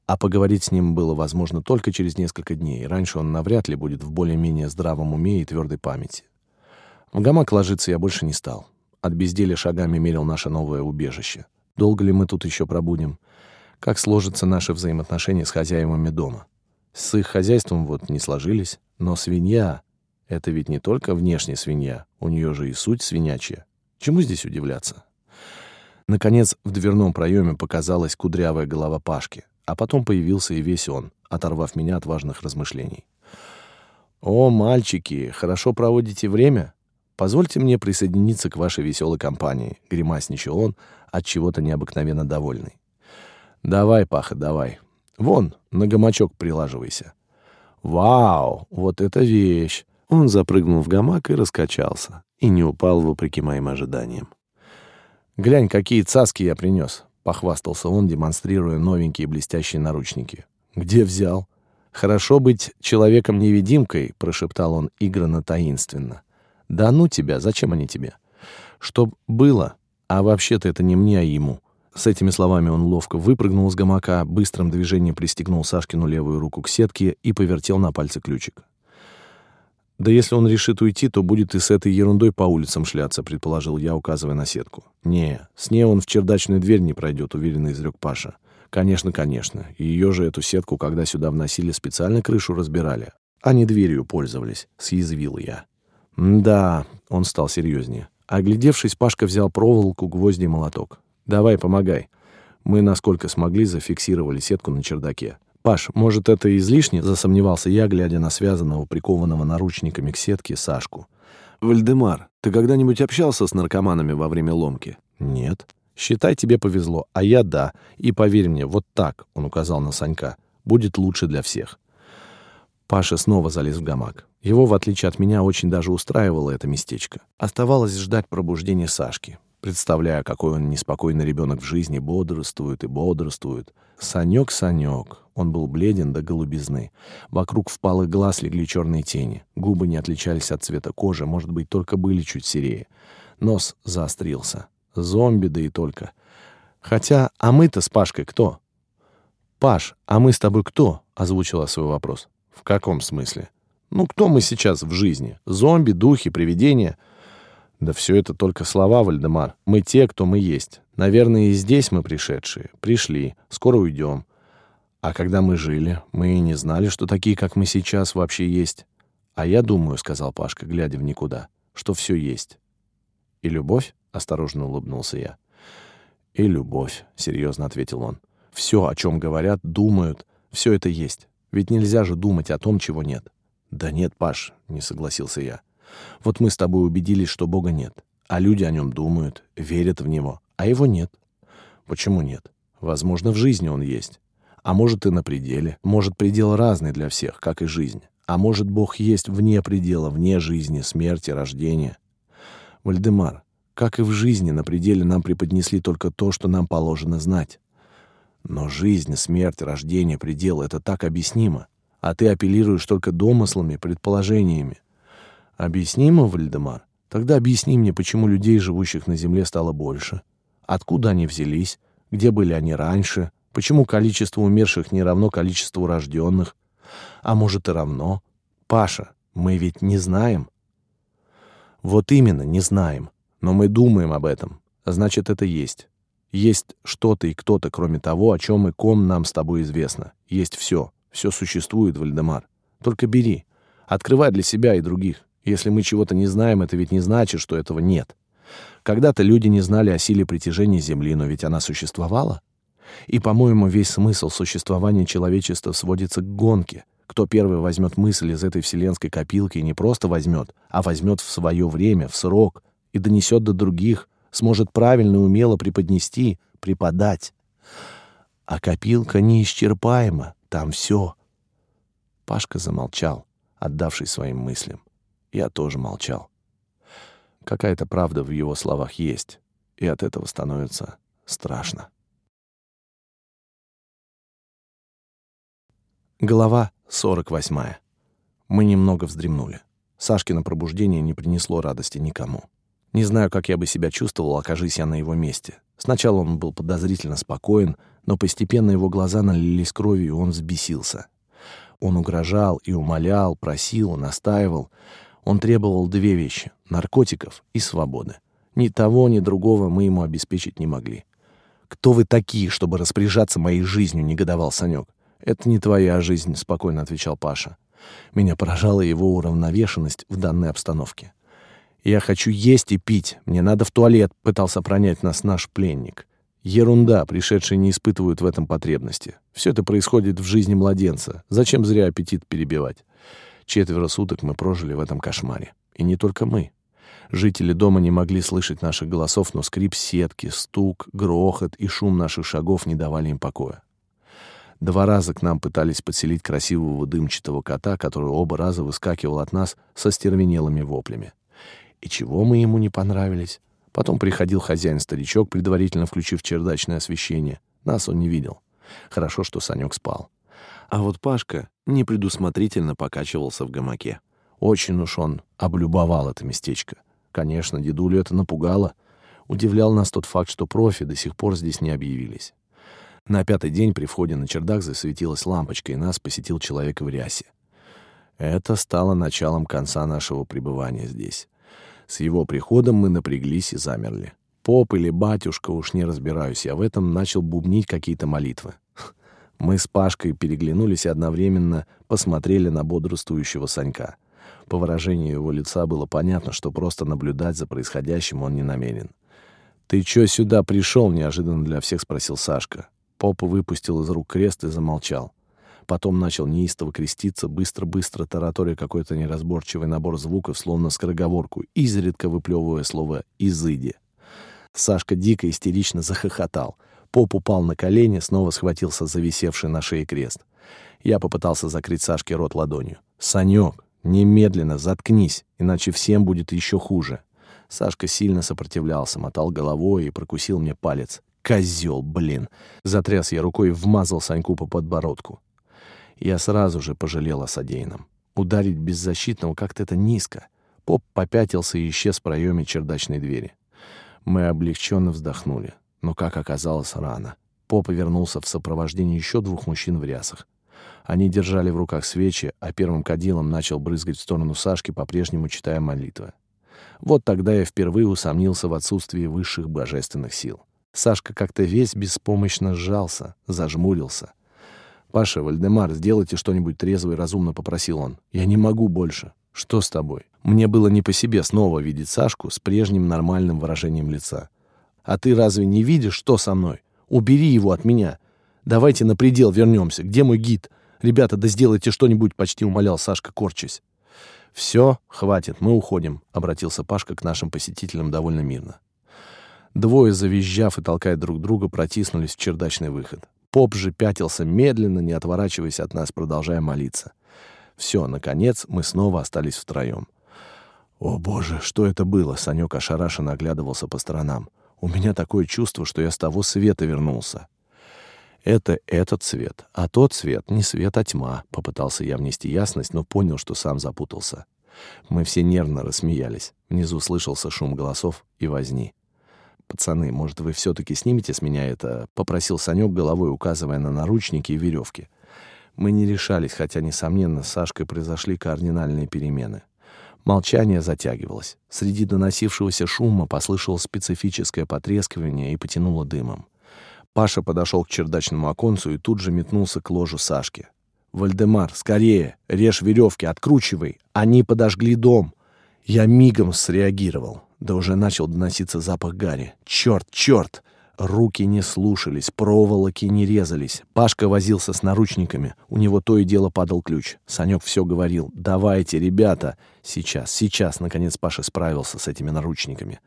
[SPEAKER 1] А поговорить с ним было возможно только через несколько дней. Раньше он навряд ли будет в более-менее здравом уме и твердой памяти. В гамак ложиться я больше не стал. От безделия шагами мерил наше новое убежище. Долго ли мы тут еще пробудем? Как сложатся наши взаимоотношения с хозяевами дома? С их хозяйством вот не сложились, но свинья — это ведь не только внешняя свинья, у нее же и суть свинячья. Чему здесь удивляться? Наконец, в дверном проеме показалась кудрявая голова Пашки, а потом появился и весь он, оторвав меня от важных размышлений. «О, мальчики, хорошо проводите время? Позвольте мне присоединиться к вашей веселой компании», — гримасничал он, от чего-то необыкновенно довольный. «Давай, Паха, давай. Вон, на гамачок прилаживайся». «Вау, вот это вещь!» Он запрыгнул в гамак и раскачался, и не упал вопреки моим ожиданиям. «Глянь, какие цаски я принес!» — похвастался он, демонстрируя новенькие блестящие наручники. «Где взял?» «Хорошо быть человеком-невидимкой», — прошептал он игранно таинственно. «Да ну тебя, зачем они тебе?» «Чтоб было, а вообще-то это не мне, а ему». С этими словами он ловко выпрыгнул с гамака, быстрым движением пристегнул Сашкину левую руку к сетке и повертел на пальце ключик. «Да если он решит уйти, то будет и с этой ерундой по улицам шляться», — предположил я, указывая на сетку. «Не, с ней он в чердачную дверь не пройдет», — уверенно изрек Паша. «Конечно, конечно. И ее же эту сетку, когда сюда вносили, специально крышу разбирали, а не дверью пользовались», — съязвил я. «Да», — он стал серьезнее. Оглядевшись, Пашка взял проволоку, гвозди и молоток. «Давай, помогай». Мы, насколько смогли, зафиксировали сетку на чердаке. «Паш, может, это излишне?» — засомневался я, глядя на связанного, прикованного наручниками к сетке Сашку. «Вальдемар, ты когда-нибудь общался с наркоманами во время ломки?» «Нет». «Считай, тебе повезло, а я — да. И поверь мне, вот так, — он указал на Санька, — будет лучше для всех». Паша снова залез в гамак. Его, в отличие от меня, очень даже устраивало это местечко. Оставалось ждать пробуждения Сашки представляя, какой он неспокойный ребенок в жизни, бодрствует и бодрствует. Санек, Санек. Он был бледен до голубизны. Вокруг впалых глаз легли черные тени. Губы не отличались от цвета кожи, может быть, только были чуть серее. Нос заострился. Зомби, да и только. Хотя, а мы-то с Пашкой кто? «Паш, а мы с тобой кто?» — озвучила свой вопрос. «В каком смысле?» «Ну, кто мы сейчас в жизни? Зомби, духи, привидения?» Да все это только слова, Вальдемар. Мы те, кто мы есть. Наверное, и здесь мы пришедшие. Пришли. Скоро уйдем. А когда мы жили, мы и не знали, что такие, как мы сейчас, вообще есть. А я думаю, — сказал Пашка, глядя в никуда, — что все есть. И любовь? — осторожно улыбнулся я. И любовь, — серьезно ответил он. Все, о чем говорят, думают, все это есть. Ведь нельзя же думать о том, чего нет. Да нет, Паш, — не согласился я. Вот мы с тобой убедились, что Бога нет, а люди о нем думают, верят в него, а его нет. Почему нет? Возможно, в жизни он есть. А может, и на пределе. Может, предел разный для всех, как и жизнь. А может, Бог есть вне предела, вне жизни, смерти, рождения. Вальдемар, как и в жизни, на пределе нам преподнесли только то, что нам положено знать. Но жизнь, смерть, рождение, предел — это так объяснимо. А ты апеллируешь только домыслами, предположениями. Объяснимо, Вальдемар? Тогда объясни мне, почему людей, живущих на Земле, стало больше. Откуда они взялись? Где были они раньше? Почему количество умерших не равно количеству рожденных? А может и равно? Паша, мы ведь не знаем. Вот именно, не знаем. Но мы думаем об этом. Значит, это есть. Есть что-то и кто-то, кроме того, о чем и ком нам с тобой известно. Есть все. Все существует, Вальдемар. Только бери. Открывай для себя и других. Если мы чего-то не знаем, это ведь не значит, что этого нет. Когда-то люди не знали о силе притяжения Земли, но ведь она существовала. И, по-моему, весь смысл существования человечества сводится к гонке. Кто первый возьмет мысль из этой вселенской копилки и не просто возьмет, а возьмет в свое время, в срок, и донесет до других, сможет правильно и умело преподнести, преподать. А копилка неисчерпаема, там все. Пашка замолчал, отдавший своим мыслям. Я тоже молчал. Какая-то правда в его словах есть, и от этого становится страшно. Глава 48. Мы немного вздремнули. Сашкино пробуждение не принесло радости никому. Не знаю, как я бы себя чувствовал, окажись я на его месте. Сначала он был подозрительно спокоен, но постепенно его глаза налились кровью, и он взбесился. Он угрожал и умолял, просил, настаивал. Он требовал две вещи — наркотиков и свободы. Ни того, ни другого мы ему обеспечить не могли. «Кто вы такие, чтобы распоряжаться моей жизнью?» — негодовал Санек. «Это не твоя жизнь», — спокойно отвечал Паша. Меня поражала его уравновешенность в данной обстановке. «Я хочу есть и пить. Мне надо в туалет», — пытался пронять нас наш пленник. Ерунда, пришедшие не испытывают в этом потребности. Все это происходит в жизни младенца. Зачем зря аппетит перебивать? Четверо суток мы прожили в этом кошмаре. И не только мы. Жители дома не могли слышать наших голосов, но скрип сетки, стук, грохот и шум наших шагов не давали им покоя. Два раза к нам пытались подселить красивого дымчатого кота, который оба раза выскакивал от нас со стервенелыми воплями. И чего мы ему не понравились? Потом приходил хозяин-старичок, предварительно включив чердачное освещение. Нас он не видел. Хорошо, что Санек спал. А вот Пашка непредусмотрительно покачивался в гамаке. Очень уж он облюбовал это местечко. Конечно, дедулю это напугало. Удивлял нас тот факт, что профи до сих пор здесь не объявились. На пятый день при входе на чердак засветилась лампочка, и нас посетил человек в рясе. Это стало началом конца нашего пребывания здесь. С его приходом мы напряглись и замерли. Поп или батюшка, уж не разбираюсь, я в этом начал бубнить какие-то молитвы. Мы с Пашкой переглянулись и одновременно посмотрели на бодрствующего Санька. По выражению его лица было понятно, что просто наблюдать за происходящим он не намерен. «Ты чё сюда пришел?» — неожиданно для всех спросил Сашка. Поп выпустил из рук крест и замолчал. Потом начал неистово креститься, быстро-быстро тараторя какой-то неразборчивый набор звуков, словно скороговорку, изредка выплевывая слово «изыди». Сашка дико истерично захохотал. Поп упал на колени, снова схватился за висевший на шее крест. Я попытался закрыть Сашке рот ладонью. «Санек, немедленно заткнись, иначе всем будет еще хуже». Сашка сильно сопротивлялся, мотал головой и прокусил мне палец. «Козел, блин!» Затряс я рукой и вмазал Саньку по подбородку. Я сразу же пожалел о содеянном. Ударить беззащитного как-то это низко. Поп попятился и исчез в проеме чердачной двери. Мы облегченно вздохнули, но, как оказалось, рано. Поп вернулся в сопровождении еще двух мужчин в рясах. Они держали в руках свечи, а первым кадилом начал брызгать в сторону Сашки, по-прежнему читая молитвы. Вот тогда я впервые усомнился в отсутствии высших божественных сил. Сашка как-то весь беспомощно сжался, зажмурился — «Паша, Вальдемар, сделайте что-нибудь трезво и разумно», — попросил он. «Я не могу больше. Что с тобой?» Мне было не по себе снова видеть Сашку с прежним нормальным выражением лица. «А ты разве не видишь, что со мной? Убери его от меня. Давайте на предел вернемся. Где мой гид? Ребята, да сделайте что-нибудь», — почти умолял Сашка, корчась. «Все, хватит, мы уходим», — обратился Пашка к нашим посетителям довольно мирно. Двое, завизжав и толкая друг друга, протиснулись в чердачный выход. Поп же пятился медленно, не отворачиваясь от нас, продолжая молиться. Все, наконец, мы снова остались втроем. «О, боже, что это было?» — Санек ошарашенно оглядывался по сторонам. «У меня такое чувство, что я с того света вернулся». «Это этот свет, а тот свет не свет, а тьма», — попытался я внести ясность, но понял, что сам запутался. Мы все нервно рассмеялись. Внизу слышался шум голосов и возни. «Пацаны, может, вы все-таки снимете с меня это?» — попросил Санек головой, указывая на наручники и веревки. Мы не решались, хотя, несомненно, с Сашкой произошли кардинальные перемены. Молчание затягивалось. Среди доносившегося шума послышалось специфическое потрескивание и потянуло дымом. Паша подошел к чердачному оконцу и тут же метнулся к ложу Сашки. «Вальдемар, скорее! Режь веревки, откручивай! Они подожгли дом!» Я мигом среагировал. Да уже начал доноситься запах гари. Черт, черт! Руки не слушались, проволоки не резались. Пашка возился с наручниками. У него то и дело падал ключ. Санек все говорил. «Давайте, ребята!» Сейчас, сейчас, наконец, Паша справился с этими наручниками.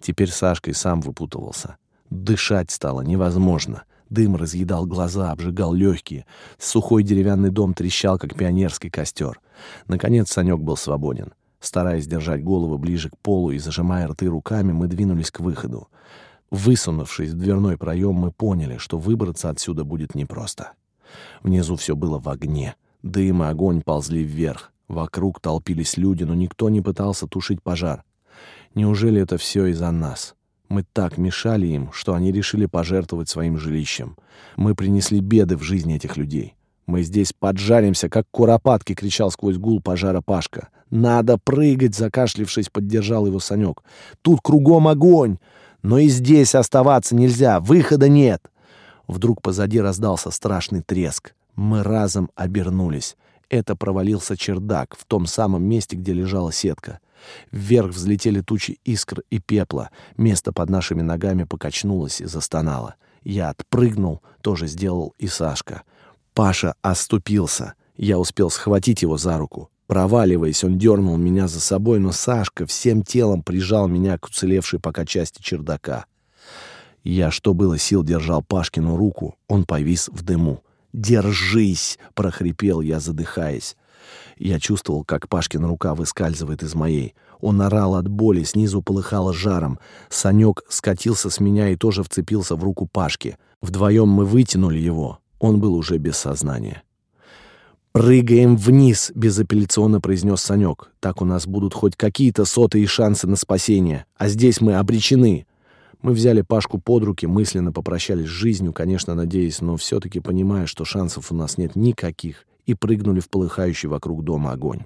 [SPEAKER 1] Теперь Сашка и сам выпутывался. Дышать стало невозможно. Дым разъедал глаза, обжигал легкие. Сухой деревянный дом трещал, как пионерский костер. Наконец Санек был свободен. Стараясь держать голову ближе к полу и зажимая рты руками, мы двинулись к выходу. Высунувшись в дверной проем, мы поняли, что выбраться отсюда будет непросто. Внизу все было в огне. Дым и огонь ползли вверх. Вокруг толпились люди, но никто не пытался тушить пожар. Неужели это все из-за нас? Мы так мешали им, что они решили пожертвовать своим жилищем. Мы принесли беды в жизни этих людей. Мы здесь поджаримся, как куропатки, кричал сквозь гул пожара Пашка. Надо прыгать, закашлившись, поддержал его Санек. Тут кругом огонь, но и здесь оставаться нельзя, выхода нет. Вдруг позади раздался страшный треск. Мы разом обернулись. Это провалился чердак в том самом месте, где лежала сетка. Вверх взлетели тучи искр и пепла. Место под нашими ногами покачнулось и застонало. Я отпрыгнул, тоже сделал и Сашка. Паша оступился. Я успел схватить его за руку. Проваливаясь, он дернул меня за собой, но Сашка всем телом прижал меня к уцелевшей пока части чердака. Я, что было сил, держал Пашкину руку. Он повис в дыму. «Держись!» — прохрипел я, задыхаясь. Я чувствовал, как Пашкина рука выскальзывает из моей. Он орал от боли, снизу полыхало жаром. Санек скатился с меня и тоже вцепился в руку Пашки. Вдвоем мы вытянули его. Он был уже без сознания. «Прыгаем вниз», — безапелляционно произнес Санек. «Так у нас будут хоть какие-то сотые шансы на спасение. А здесь мы обречены». Мы взяли Пашку под руки, мысленно попрощались с жизнью, конечно, надеясь, но все-таки понимая, что шансов у нас нет никаких, и прыгнули в полыхающий вокруг дома огонь.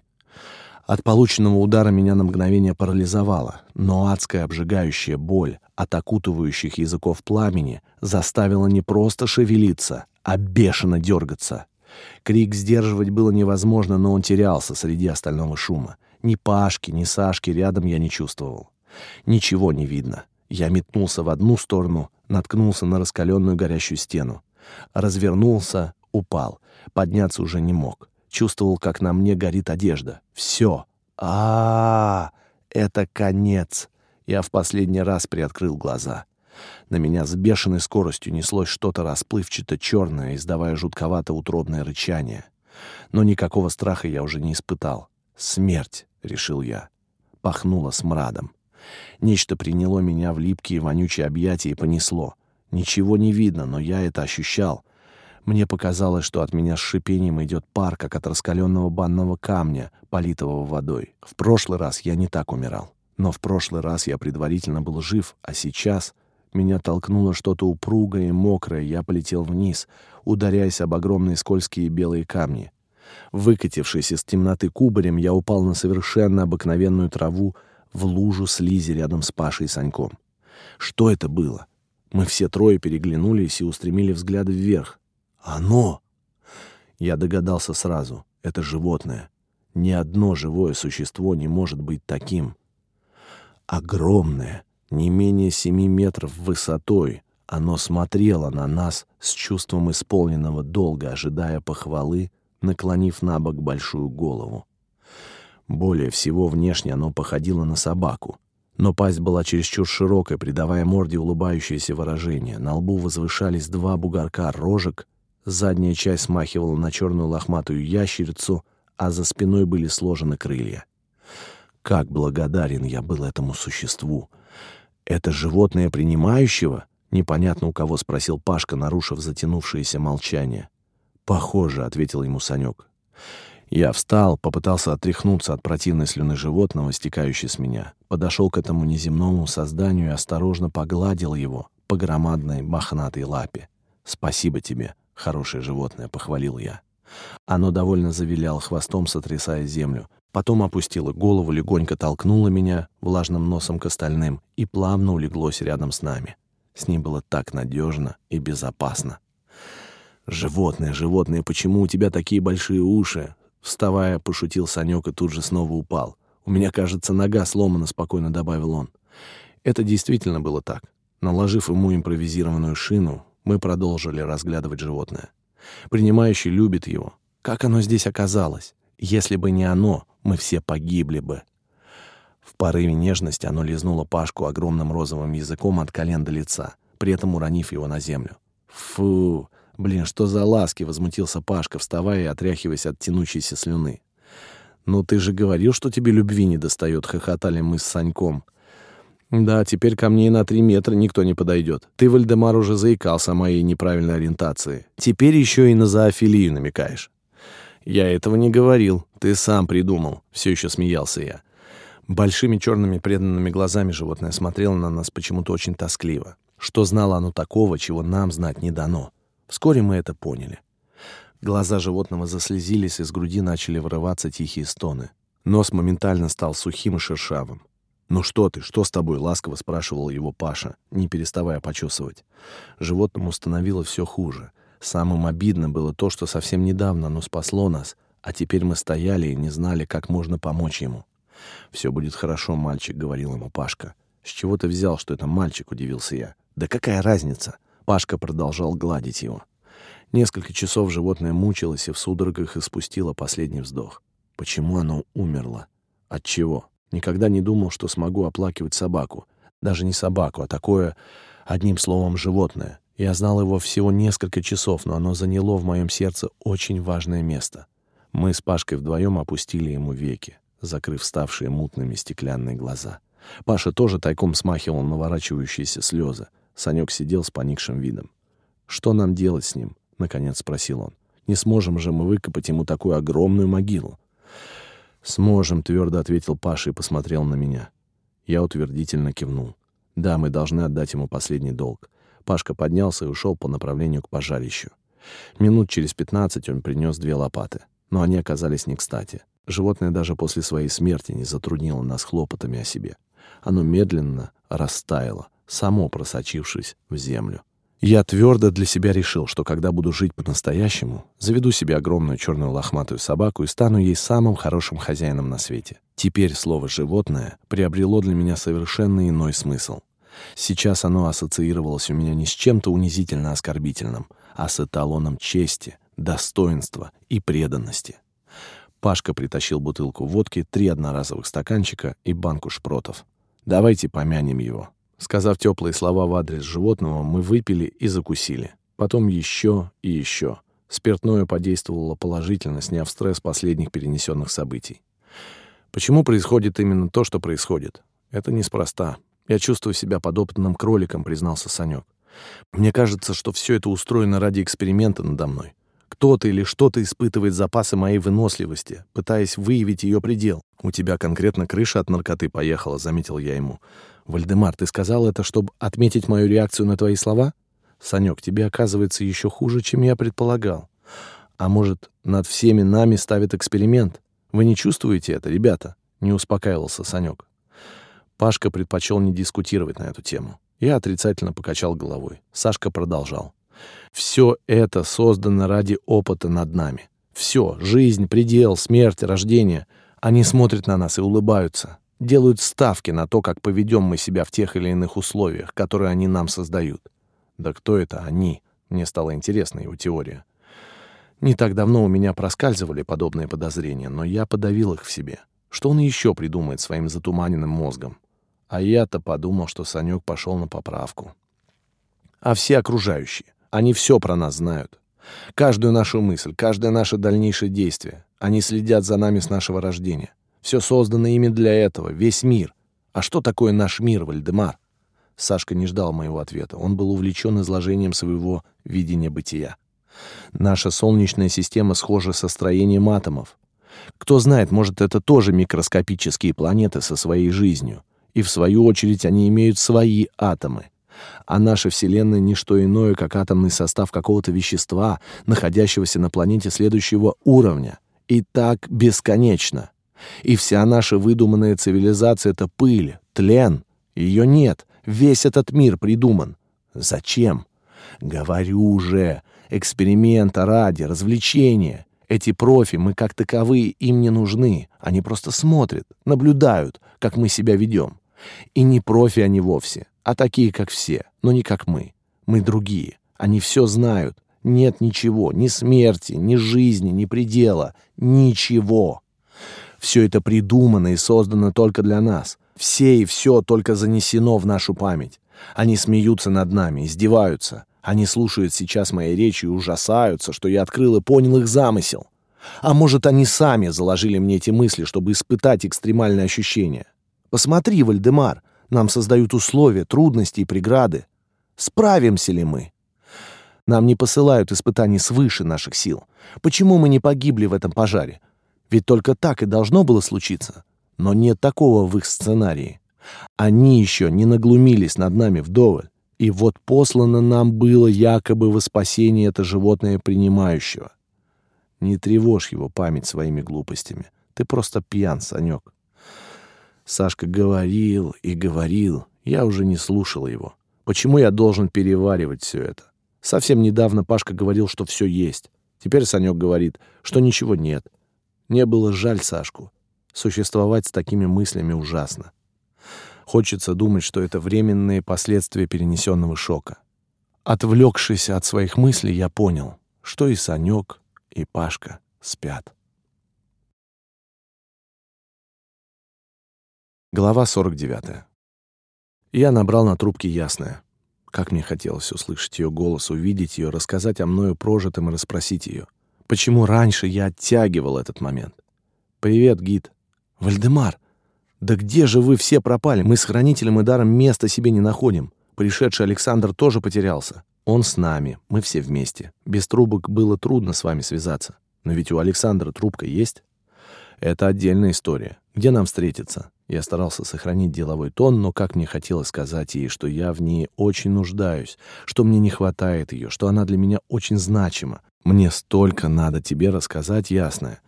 [SPEAKER 1] От полученного удара меня на мгновение парализовало, но адская обжигающая боль от окутывающих языков пламени заставила не просто шевелиться, а бешено дергаться. Крик сдерживать было невозможно, но он терялся среди остального шума. Ни Пашки, ни Сашки рядом я не чувствовал. Ничего не видно. Я метнулся в одну сторону, наткнулся на раскаленную горящую стену. Развернулся, упал. Подняться уже не мог. Чувствовал, как на мне горит одежда. Все. А, -а, а Это конец. Я в последний раз приоткрыл глаза. На меня с бешеной скоростью неслось что-то расплывчато черное, издавая жутковато-утробное рычание. Но никакого страха я уже не испытал. «Смерть», — решил я. Пахнуло смрадом. Нечто приняло меня в липкие вонючие объятия и понесло. Ничего не видно, но я это ощущал. Мне показалось, что от меня с шипением идет пар, как от раскаленного банного камня, политого водой. В прошлый раз я не так умирал. Но в прошлый раз я предварительно был жив, а сейчас меня толкнуло что-то упругое и мокрое, я полетел вниз, ударяясь об огромные скользкие белые камни. Выкатившись из темноты кубарем, я упал на совершенно обыкновенную траву в лужу слизи рядом с Пашей и Саньком. Что это было? Мы все трое переглянулись и устремили взгляды вверх. Оно! Я догадался сразу. Это животное. Ни одно живое существо не может быть таким. Огромное, не менее семи метров высотой, оно смотрело на нас с чувством исполненного долга, ожидая похвалы, наклонив на бок большую голову. Более всего внешне оно походило на собаку, но пасть была чересчур широкой, придавая морде улыбающееся выражение. На лбу возвышались два бугорка рожек, Задняя часть смахивала на черную лохматую ящерицу, а за спиной были сложены крылья. Как благодарен я был этому существу! Это животное принимающего? Непонятно у кого спросил Пашка, нарушив затянувшееся молчание. Похоже, ответил ему Санек. Я встал, попытался отряхнуться от противной слюны животного, стекающей с меня. Подошел к этому неземному созданию и осторожно погладил его по громадной мохнатой лапе. «Спасибо тебе», Хорошее животное, похвалил я. Оно довольно завиляло хвостом, сотрясая землю. Потом опустило голову, легонько толкнуло меня влажным носом к остальным и плавно улеглось рядом с нами. С ним было так надежно и безопасно. «Животное, животное, почему у тебя такие большие уши?» Вставая, пошутил Санек и тут же снова упал. «У меня, кажется, нога сломана», — спокойно добавил он. Это действительно было так. Наложив ему импровизированную шину, мы продолжили разглядывать животное. Принимающий любит его. Как оно здесь оказалось? Если бы не оно, мы все погибли бы. В порыве нежности оно лизнуло Пашку огромным розовым языком от колен до лица, при этом уронив его на землю. «Фу! Блин, что за ласки!» — возмутился Пашка, вставая и отряхиваясь от тянущейся слюны. «Ну ты же говорил, что тебе любви не достает», — хохотали мы с Саньком. Да, теперь ко мне и на три метра никто не подойдет. Ты, Вальдемар, уже заикался о моей неправильной ориентации. Теперь еще и на зоофилию намекаешь. Я этого не говорил, ты сам придумал, все еще смеялся я. Большими черными преданными глазами животное смотрело на нас почему-то очень тоскливо. Что знало оно такого, чего нам знать не дано? Вскоре мы это поняли. Глаза животного заслезились, из груди начали вырываться тихие стоны. Нос моментально стал сухим и шершавым. «Ну что ты, что с тобой?» — ласково спрашивал его Паша, не переставая почесывать. Животному становилось все хуже. Самым обидно было то, что совсем недавно оно спасло нас, а теперь мы стояли и не знали, как можно помочь ему. «Все будет хорошо, мальчик», — говорил ему Пашка. «С чего ты взял, что это мальчик?» — удивился я. «Да какая разница?» Пашка продолжал гладить его. Несколько часов животное мучилось и в судорогах испустило последний вздох. Почему оно умерло? От чего? Никогда не думал, что смогу оплакивать собаку. Даже не собаку, а такое, одним словом, животное. Я знал его всего несколько часов, но оно заняло в моем сердце очень важное место. Мы с Пашкой вдвоем опустили ему веки, закрыв ставшие мутными стеклянные глаза. Паша тоже тайком смахивал наворачивающиеся слезы. Санек сидел с поникшим видом. «Что нам делать с ним?» — наконец спросил он. «Не сможем же мы выкопать ему такую огромную могилу?» «Сможем», — твердо ответил Паша и посмотрел на меня. Я утвердительно кивнул. «Да, мы должны отдать ему последний долг». Пашка поднялся и ушел по направлению к пожарищу. Минут через пятнадцать он принес две лопаты, но они оказались не кстати. Животное даже после своей смерти не затруднило нас хлопотами о себе. Оно медленно растаяло, само просочившись в землю. Я твердо для себя решил, что когда буду жить по-настоящему, заведу себе огромную черную лохматую собаку и стану ей самым хорошим хозяином на свете. Теперь слово «животное» приобрело для меня совершенно иной смысл. Сейчас оно ассоциировалось у меня не с чем-то унизительно оскорбительным, а с эталоном чести, достоинства и преданности. Пашка притащил бутылку водки, три одноразовых стаканчика и банку шпротов. «Давайте помянем его», Сказав теплые слова в адрес животного, мы выпили и закусили. Потом еще и еще. Спиртное подействовало положительно, сняв стресс последних перенесенных событий. Почему происходит именно то, что происходит? Это неспроста. Я чувствую себя подопытным кроликом, признался Санек. Мне кажется, что все это устроено ради эксперимента надо мной. Кто-то или что-то испытывает запасы моей выносливости, пытаясь выявить ее предел. У тебя конкретно крыша от наркоты поехала, заметил я ему. «Вальдемар, ты сказал это, чтобы отметить мою реакцию на твои слова? Санек, тебе оказывается еще хуже, чем я предполагал. А может, над всеми нами ставят эксперимент? Вы не чувствуете это, ребята?» Не успокаивался Санек. Пашка предпочел не дискутировать на эту тему. Я отрицательно покачал головой. Сашка продолжал. «Все это создано ради опыта над нами. Все — жизнь, предел, смерть, рождение. Они смотрят на нас и улыбаются делают ставки на то, как поведем мы себя в тех или иных условиях, которые они нам создают. Да кто это они? Мне стало интересна его теория. Не так давно у меня проскальзывали подобные подозрения, но я подавил их в себе. Что он еще придумает своим затуманенным мозгом? А я-то подумал, что Санек пошел на поправку. А все окружающие, они все про нас знают. Каждую нашу мысль, каждое наше дальнейшее действие. Они следят за нами с нашего рождения. Все создано ими для этого, весь мир. А что такое наш мир, Вальдемар? Сашка не ждал моего ответа. Он был увлечен изложением своего видения бытия. Наша Солнечная система схожа со строением атомов. Кто знает, может, это тоже микроскопические планеты со своей жизнью. И в свою очередь они имеют свои атомы. А наша Вселенная — не что иное, как атомный состав какого-то вещества, находящегося на планете следующего уровня. И так бесконечно. И вся наша выдуманная цивилизация — это пыль, тлен. Ее нет. Весь этот мир придуман. Зачем? Говорю же, эксперимента ради, развлечения. Эти профи, мы как таковые, им не нужны. Они просто смотрят, наблюдают, как мы себя ведем. И не профи они вовсе, а такие, как все, но не как мы. Мы другие. Они все знают. Нет ничего, ни смерти, ни жизни, ни предела. Ничего. Все это придумано и создано только для нас. Все и все только занесено в нашу память. Они смеются над нами, издеваются. Они слушают сейчас мои речи и ужасаются, что я открыл и понял их замысел. А может, они сами заложили мне эти мысли, чтобы испытать экстремальные ощущения. Посмотри, Вальдемар, нам создают условия, трудности и преграды. Справимся ли мы? Нам не посылают испытаний свыше наших сил. Почему мы не погибли в этом пожаре? Ведь только так и должно было случиться. но нет такого в их сценарии. Они еще не наглумились над нами вдоволь. И вот послано нам было якобы во спасение это животное принимающего. Не тревожь его память своими глупостями. Ты просто пьян, Санек. Сашка говорил и говорил. Я уже не слушал его. Почему я должен переваривать все это? Совсем недавно Пашка говорил, что все есть. Теперь Санек говорит, что ничего нет. Мне было жаль Сашку. Существовать с такими мыслями ужасно. Хочется думать, что это временные последствия перенесенного шока. Отвлекшись от своих мыслей, я понял, что и Санек, и Пашка спят. Глава 49. Я набрал на трубке ясное. Как мне хотелось услышать ее голос, увидеть ее, рассказать о мною прожитом и расспросить ее. Почему раньше я оттягивал этот момент? «Привет, гид». «Вальдемар, да где же вы все пропали? Мы с хранителем и даром места себе не находим. Пришедший Александр тоже потерялся. Он с нами, мы все вместе. Без трубок было трудно с вами связаться. Но ведь у Александра трубка есть. Это отдельная история. Где нам встретиться? Я старался сохранить деловой тон, но как мне хотелось сказать ей, что я в ней очень нуждаюсь, что мне не хватает ее, что она для меня очень значима. Мне столько надо тебе рассказать, ясное.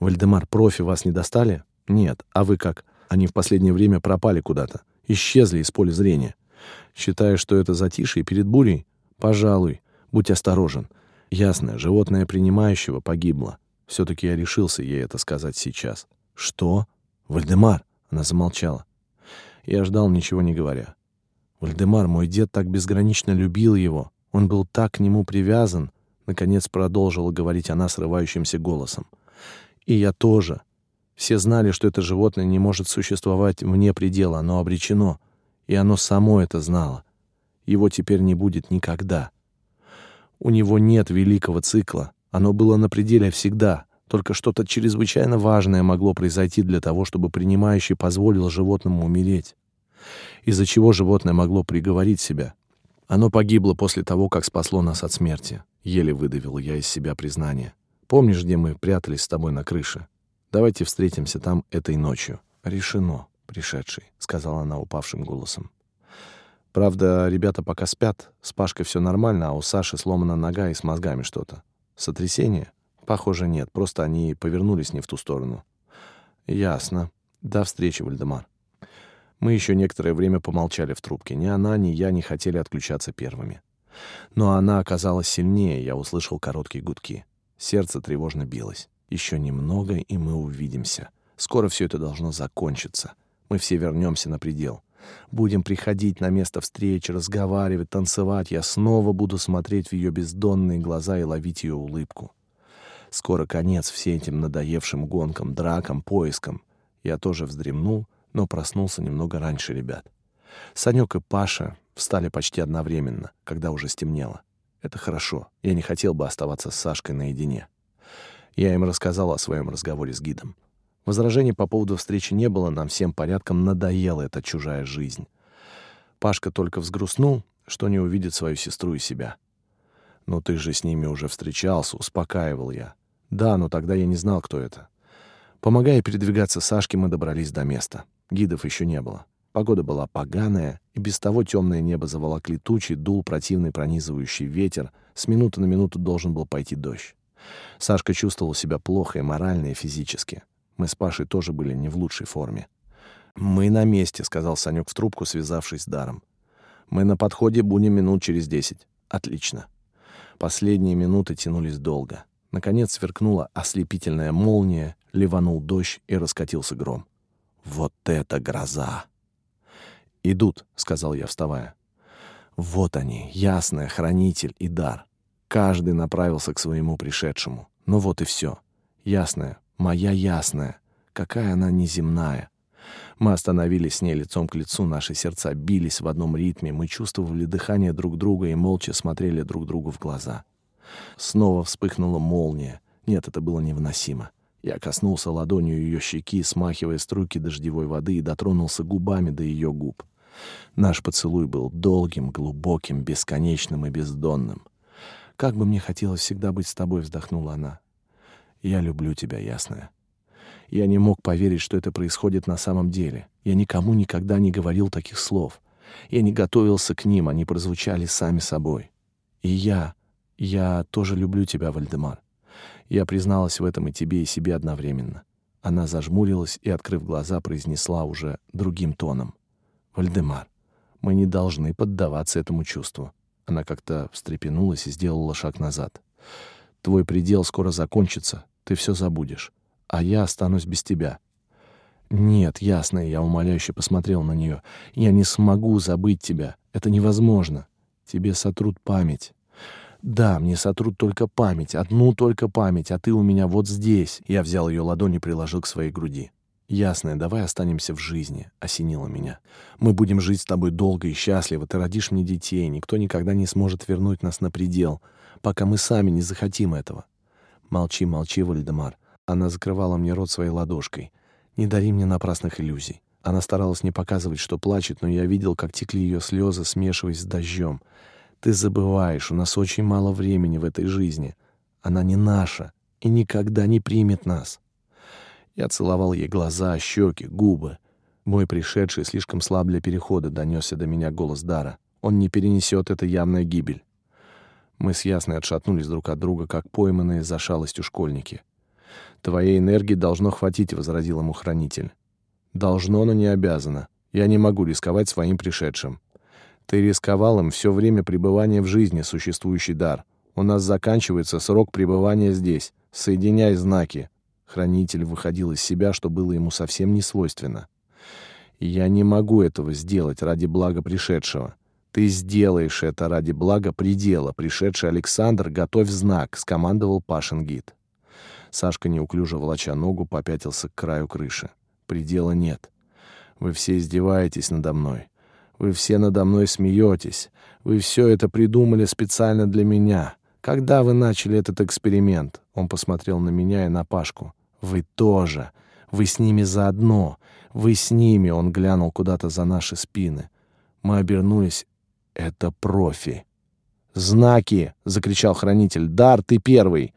[SPEAKER 1] Вальдемар, профи вас не достали? Нет. А вы как? Они в последнее время пропали куда-то. Исчезли из поля зрения. Считаешь, что это затишье перед бурей? Пожалуй. Будь осторожен. Ясна, животное принимающего погибло. Все-таки я решился ей это сказать сейчас. Что? Вальдемар? Она замолчала. Я ждал, ничего не говоря. Вальдемар, мой дед так безгранично любил его. Он был так к нему привязан. Наконец продолжила говорить она срывающимся голосом. И я тоже. Все знали, что это животное не может существовать вне предела, оно обречено. И оно само это знало. Его теперь не будет никогда. У него нет великого цикла. Оно было на пределе всегда. Только что-то чрезвычайно важное могло произойти для того, чтобы принимающий позволил животному умереть. Из-за чего животное могло приговорить себя. Оно погибло после того, как спасло нас от смерти. Еле выдавил я из себя признание. Помнишь, где мы прятались с тобой на крыше? Давайте встретимся там этой ночью. Решено, пришедший, сказала она упавшим голосом. Правда, ребята пока спят. С Пашкой все нормально, а у Саши сломана нога и с мозгами что-то. Сотрясение? Похоже, нет, просто они повернулись не в ту сторону. Ясно. До встречи, Вальдемар. Мы еще некоторое время помолчали в трубке. Ни она, ни я не хотели отключаться первыми. Но она оказалась сильнее, я услышал короткие гудки. Сердце тревожно билось. Еще немного, и мы увидимся. Скоро все это должно закончиться. Мы все вернемся на предел. Будем приходить на место встречи, разговаривать, танцевать. Я снова буду смотреть в ее бездонные глаза и ловить ее улыбку. Скоро конец всем этим надоевшим гонкам, дракам, поискам. Я тоже вздремнул, но проснулся немного раньше ребят. Санек и Паша встали почти одновременно, когда уже стемнело. Это хорошо. Я не хотел бы оставаться с Сашкой наедине. Я им рассказал о своем разговоре с гидом. Возражений по поводу встречи не было, нам всем порядком надоела эта чужая жизнь. Пашка только взгрустнул, что не увидит свою сестру и себя. «Ну ты же с ними уже встречался», — успокаивал я. «Да, но тогда я не знал, кто это». Помогая передвигаться Сашке, мы добрались до места. Гидов еще не было. Погода была поганая, и без того темное небо заволокли тучи, дул противный пронизывающий ветер. С минуты на минуту должен был пойти дождь. Сашка чувствовал себя плохо и морально, и физически. Мы с Пашей тоже были не в лучшей форме. «Мы на месте», — сказал Санек в трубку, связавшись с Даром. «Мы на подходе будем минут через десять». «Отлично». Последние минуты тянулись долго. Наконец сверкнула ослепительная молния, ливанул дождь и раскатился гром. «Вот это гроза!» «Идут», — сказал я, вставая. «Вот они, ясная, хранитель и дар. Каждый направился к своему пришедшему. Ну вот и все. Ясная, моя ясная. Какая она неземная. Мы остановились с ней лицом к лицу, наши сердца бились в одном ритме, мы чувствовали дыхание друг друга и молча смотрели друг другу в глаза. Снова вспыхнула молния. Нет, это было невыносимо. Я коснулся ладонью ее щеки, смахивая струйки дождевой воды, и дотронулся губами до ее губ. Наш поцелуй был долгим, глубоким, бесконечным и бездонным. «Как бы мне хотелось всегда быть с тобой», — вздохнула она. «Я люблю тебя, ясная». Я не мог поверить, что это происходит на самом деле. Я никому никогда не говорил таких слов. Я не готовился к ним, они прозвучали сами собой. И я, я тоже люблю тебя, Вальдемар. Я призналась в этом и тебе, и себе одновременно. Она зажмурилась и, открыв глаза, произнесла уже другим тоном. «Вальдемар, мы не должны поддаваться этому чувству». Она как-то встрепенулась и сделала шаг назад. «Твой предел скоро закончится, ты все забудешь, а я останусь без тебя». «Нет, ясно», — я умоляюще посмотрел на нее. «Я не смогу забыть тебя. Это невозможно. Тебе сотрут память. Да, мне сотрут только память, одну только память, а ты у меня вот здесь. Я взял ее ладонь и приложил к своей груди. Ясное, давай останемся в жизни, осенило меня. Мы будем жить с тобой долго и счастливо, ты родишь мне детей, никто никогда не сможет вернуть нас на предел, пока мы сами не захотим этого. Молчи, молчи, Вальдемар. Она закрывала мне рот своей ладошкой. Не дари мне напрасных иллюзий. Она старалась не показывать, что плачет, но я видел, как текли ее слезы, смешиваясь с дождем. Ты забываешь, у нас очень мало времени в этой жизни. Она не наша и никогда не примет нас. Я целовал ей глаза, щеки, губы. Мой пришедший слишком слаб для перехода, донесся до меня голос Дара. Он не перенесет это явная гибель. Мы с Ясной отшатнулись друг от друга, как пойманные за шалостью школьники. «Твоей энергии должно хватить», — возразил ему хранитель. «Должно, но не обязано. Я не могу рисковать своим пришедшим. Ты рисковал им все время пребывания в жизни, существующий дар. У нас заканчивается срок пребывания здесь. Соединяй знаки. Хранитель выходил из себя, что было ему совсем не свойственно. Я не могу этого сделать ради блага пришедшего. Ты сделаешь это ради блага предела. Пришедший Александр, готовь знак, скомандовал Пашин гид. Сашка, неуклюже волоча ногу, попятился к краю крыши. Предела нет. Вы все издеваетесь надо мной. Вы все надо мной смеетесь. Вы все это придумали специально для меня. Когда вы начали этот эксперимент?» Он посмотрел на меня и на Пашку. «Вы тоже. Вы с ними заодно. Вы с ними!» Он глянул куда-то за наши спины. Мы обернулись. «Это профи!» «Знаки!» — закричал хранитель. «Дар, ты первый!»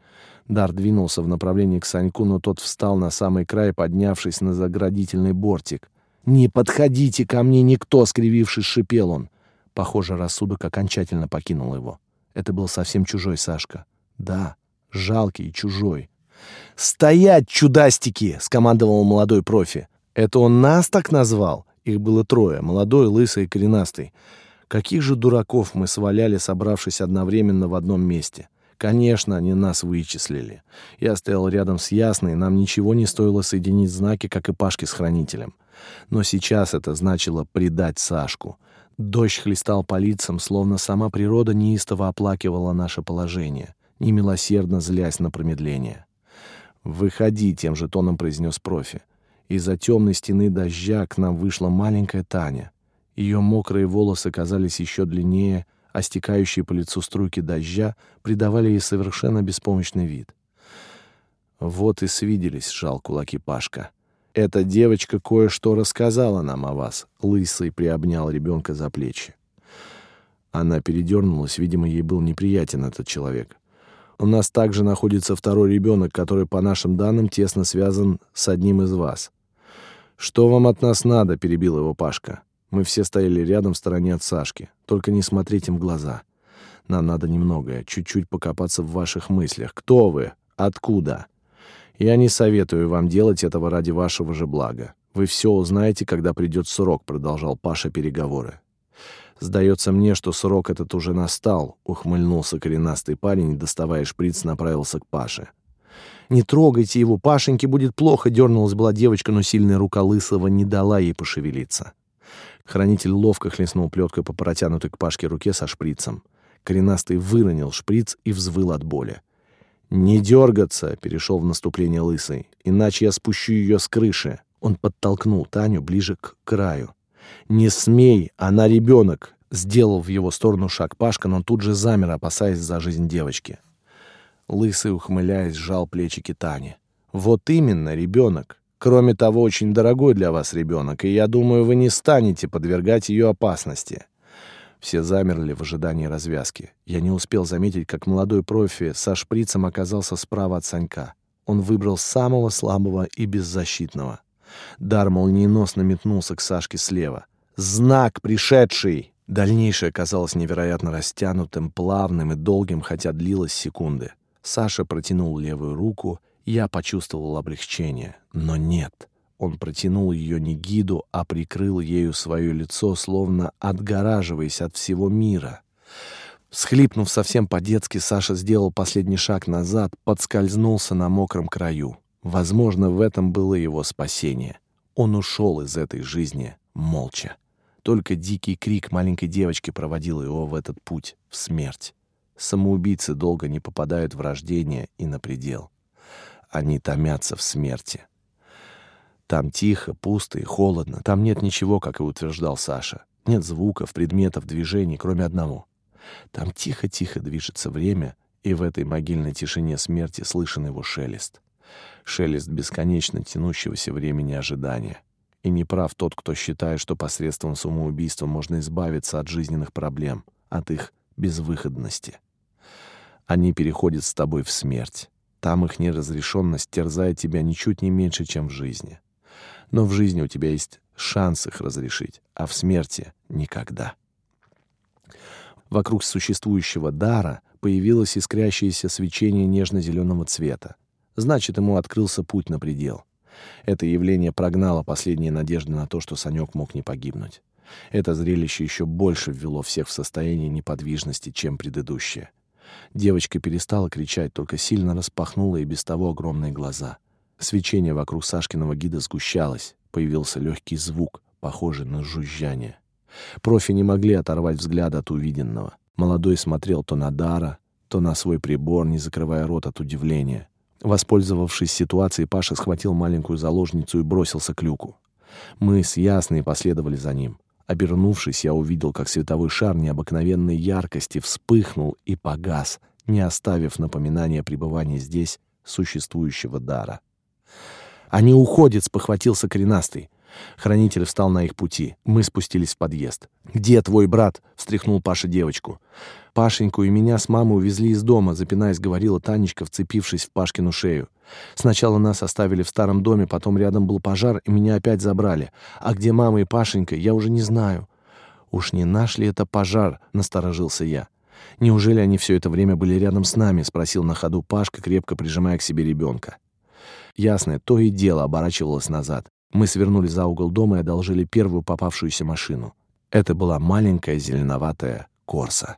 [SPEAKER 1] Дар двинулся в направлении к Саньку, но тот встал на самый край, поднявшись на заградительный бортик. «Не подходите ко мне никто!» — скривившись, шипел он. Похоже, рассудок окончательно покинул его. Это был совсем чужой Сашка. Да, жалкий и чужой. «Стоять, чудастики!» — скомандовал молодой профи. «Это он нас так назвал?» Их было трое — молодой, лысый и коренастый. Каких же дураков мы сваляли, собравшись одновременно в одном месте. Конечно, они нас вычислили. Я стоял рядом с Ясной, нам ничего не стоило соединить знаки, как и Пашки с Хранителем. Но сейчас это значило предать Сашку. Дождь хлестал по лицам, словно сама природа неистово оплакивала наше положение, немилосердно злясь на промедление. «Выходи», — тем же тоном произнес профи. Из-за темной стены дождя к нам вышла маленькая Таня. Ее мокрые волосы казались еще длиннее, а стекающие по лицу струйки дождя придавали ей совершенно беспомощный вид. «Вот и свиделись», — сжал кулаки Пашка. Эта девочка кое-что рассказала нам о вас. Лысый приобнял ребенка за плечи. Она передернулась, видимо, ей был неприятен этот человек. У нас также находится второй ребенок, который, по нашим данным, тесно связан с одним из вас. Что вам от нас надо? перебил его Пашка. Мы все стояли рядом в стороне от Сашки. Только не смотреть им в глаза. Нам надо немногое, чуть-чуть покопаться в ваших мыслях. Кто вы? Откуда? Я не советую вам делать этого ради вашего же блага. Вы все узнаете, когда придет срок», — продолжал Паша переговоры. «Сдается мне, что срок этот уже настал», — ухмыльнулся коренастый парень и, доставая шприц, направился к Паше. «Не трогайте его, Пашеньке будет плохо», — дернулась была девочка, но сильная рука Лысого не дала ей пошевелиться. Хранитель ловко хлестнул плеткой по протянутой к Пашке руке со шприцем. Коренастый выронил шприц и взвыл от боли. «Не дергаться!» — перешел в наступление Лысый. «Иначе я спущу ее с крыши!» Он подтолкнул Таню ближе к краю. «Не смей! Она ребенок!» Сделал в его сторону шаг Пашка, но тут же замер, опасаясь за жизнь девочки. Лысый, ухмыляясь, сжал плечики Тани. «Вот именно, ребенок. Кроме того, очень дорогой для вас ребенок, и я думаю, вы не станете подвергать ее опасности. Все замерли в ожидании развязки. Я не успел заметить, как молодой профи со шприцем оказался справа от Санька. Он выбрал самого слабого и беззащитного. Дар молниеносно метнулся к Сашке слева. «Знак пришедший!» Дальнейшее казалось невероятно растянутым, плавным и долгим, хотя длилось секунды. Саша протянул левую руку, я почувствовал облегчение. Но нет. Он протянул ее не гиду, а прикрыл ею свое лицо, словно отгораживаясь от всего мира. Схлипнув совсем по-детски, Саша сделал последний шаг назад, подскользнулся на мокром краю. Возможно, в этом было его спасение. Он ушел из этой жизни молча. Только дикий крик маленькой девочки проводил его в этот путь, в смерть. Самоубийцы долго не попадают в рождение и на предел. Они томятся в смерти. Там тихо, пусто и холодно. Там нет ничего, как и утверждал Саша. Нет звуков, предметов, движений, кроме одного. Там тихо-тихо движется время, и в этой могильной тишине смерти слышен его шелест. Шелест бесконечно тянущегося времени ожидания. И не прав тот, кто считает, что посредством самоубийства можно избавиться от жизненных проблем, от их безвыходности. Они переходят с тобой в смерть. Там их неразрешенность терзает тебя ничуть не меньше, чем в жизни. Но в жизни у тебя есть шанс их разрешить, а в смерти — никогда. Вокруг существующего дара появилось искрящееся свечение нежно-зеленого цвета. Значит, ему открылся путь на предел. Это явление прогнало последние надежды на то, что Санек мог не погибнуть. Это зрелище еще больше ввело всех в состояние неподвижности, чем предыдущее. Девочка перестала кричать, только сильно распахнула и без того огромные глаза. Свечение вокруг Сашкиного гида сгущалось, появился легкий звук, похожий на жужжание. Профи не могли оторвать взгляд от увиденного. Молодой смотрел то на Дара, то на свой прибор, не закрывая рот от удивления. Воспользовавшись ситуацией, Паша схватил маленькую заложницу и бросился к люку. Мы с Ясной последовали за ним. Обернувшись, я увидел, как световой шар необыкновенной яркости вспыхнул и погас, не оставив напоминания пребывания здесь существующего дара. «Они уходят!» — спохватился коренастый. Хранитель встал на их пути. Мы спустились в подъезд. «Где твой брат?» — встряхнул Паша девочку. «Пашеньку и меня с мамой увезли из дома», — запинаясь, говорила Танечка, вцепившись в Пашкину шею. «Сначала нас оставили в старом доме, потом рядом был пожар, и меня опять забрали. А где мама и Пашенька, я уже не знаю». «Уж не наш ли это пожар?» — насторожился я. «Неужели они все это время были рядом с нами?» — спросил на ходу Пашка, крепко прижимая к себе ребенка. Ясное, то и дело оборачивалось назад. Мы свернули за угол дома и одолжили первую попавшуюся машину. Это была маленькая зеленоватая Корса.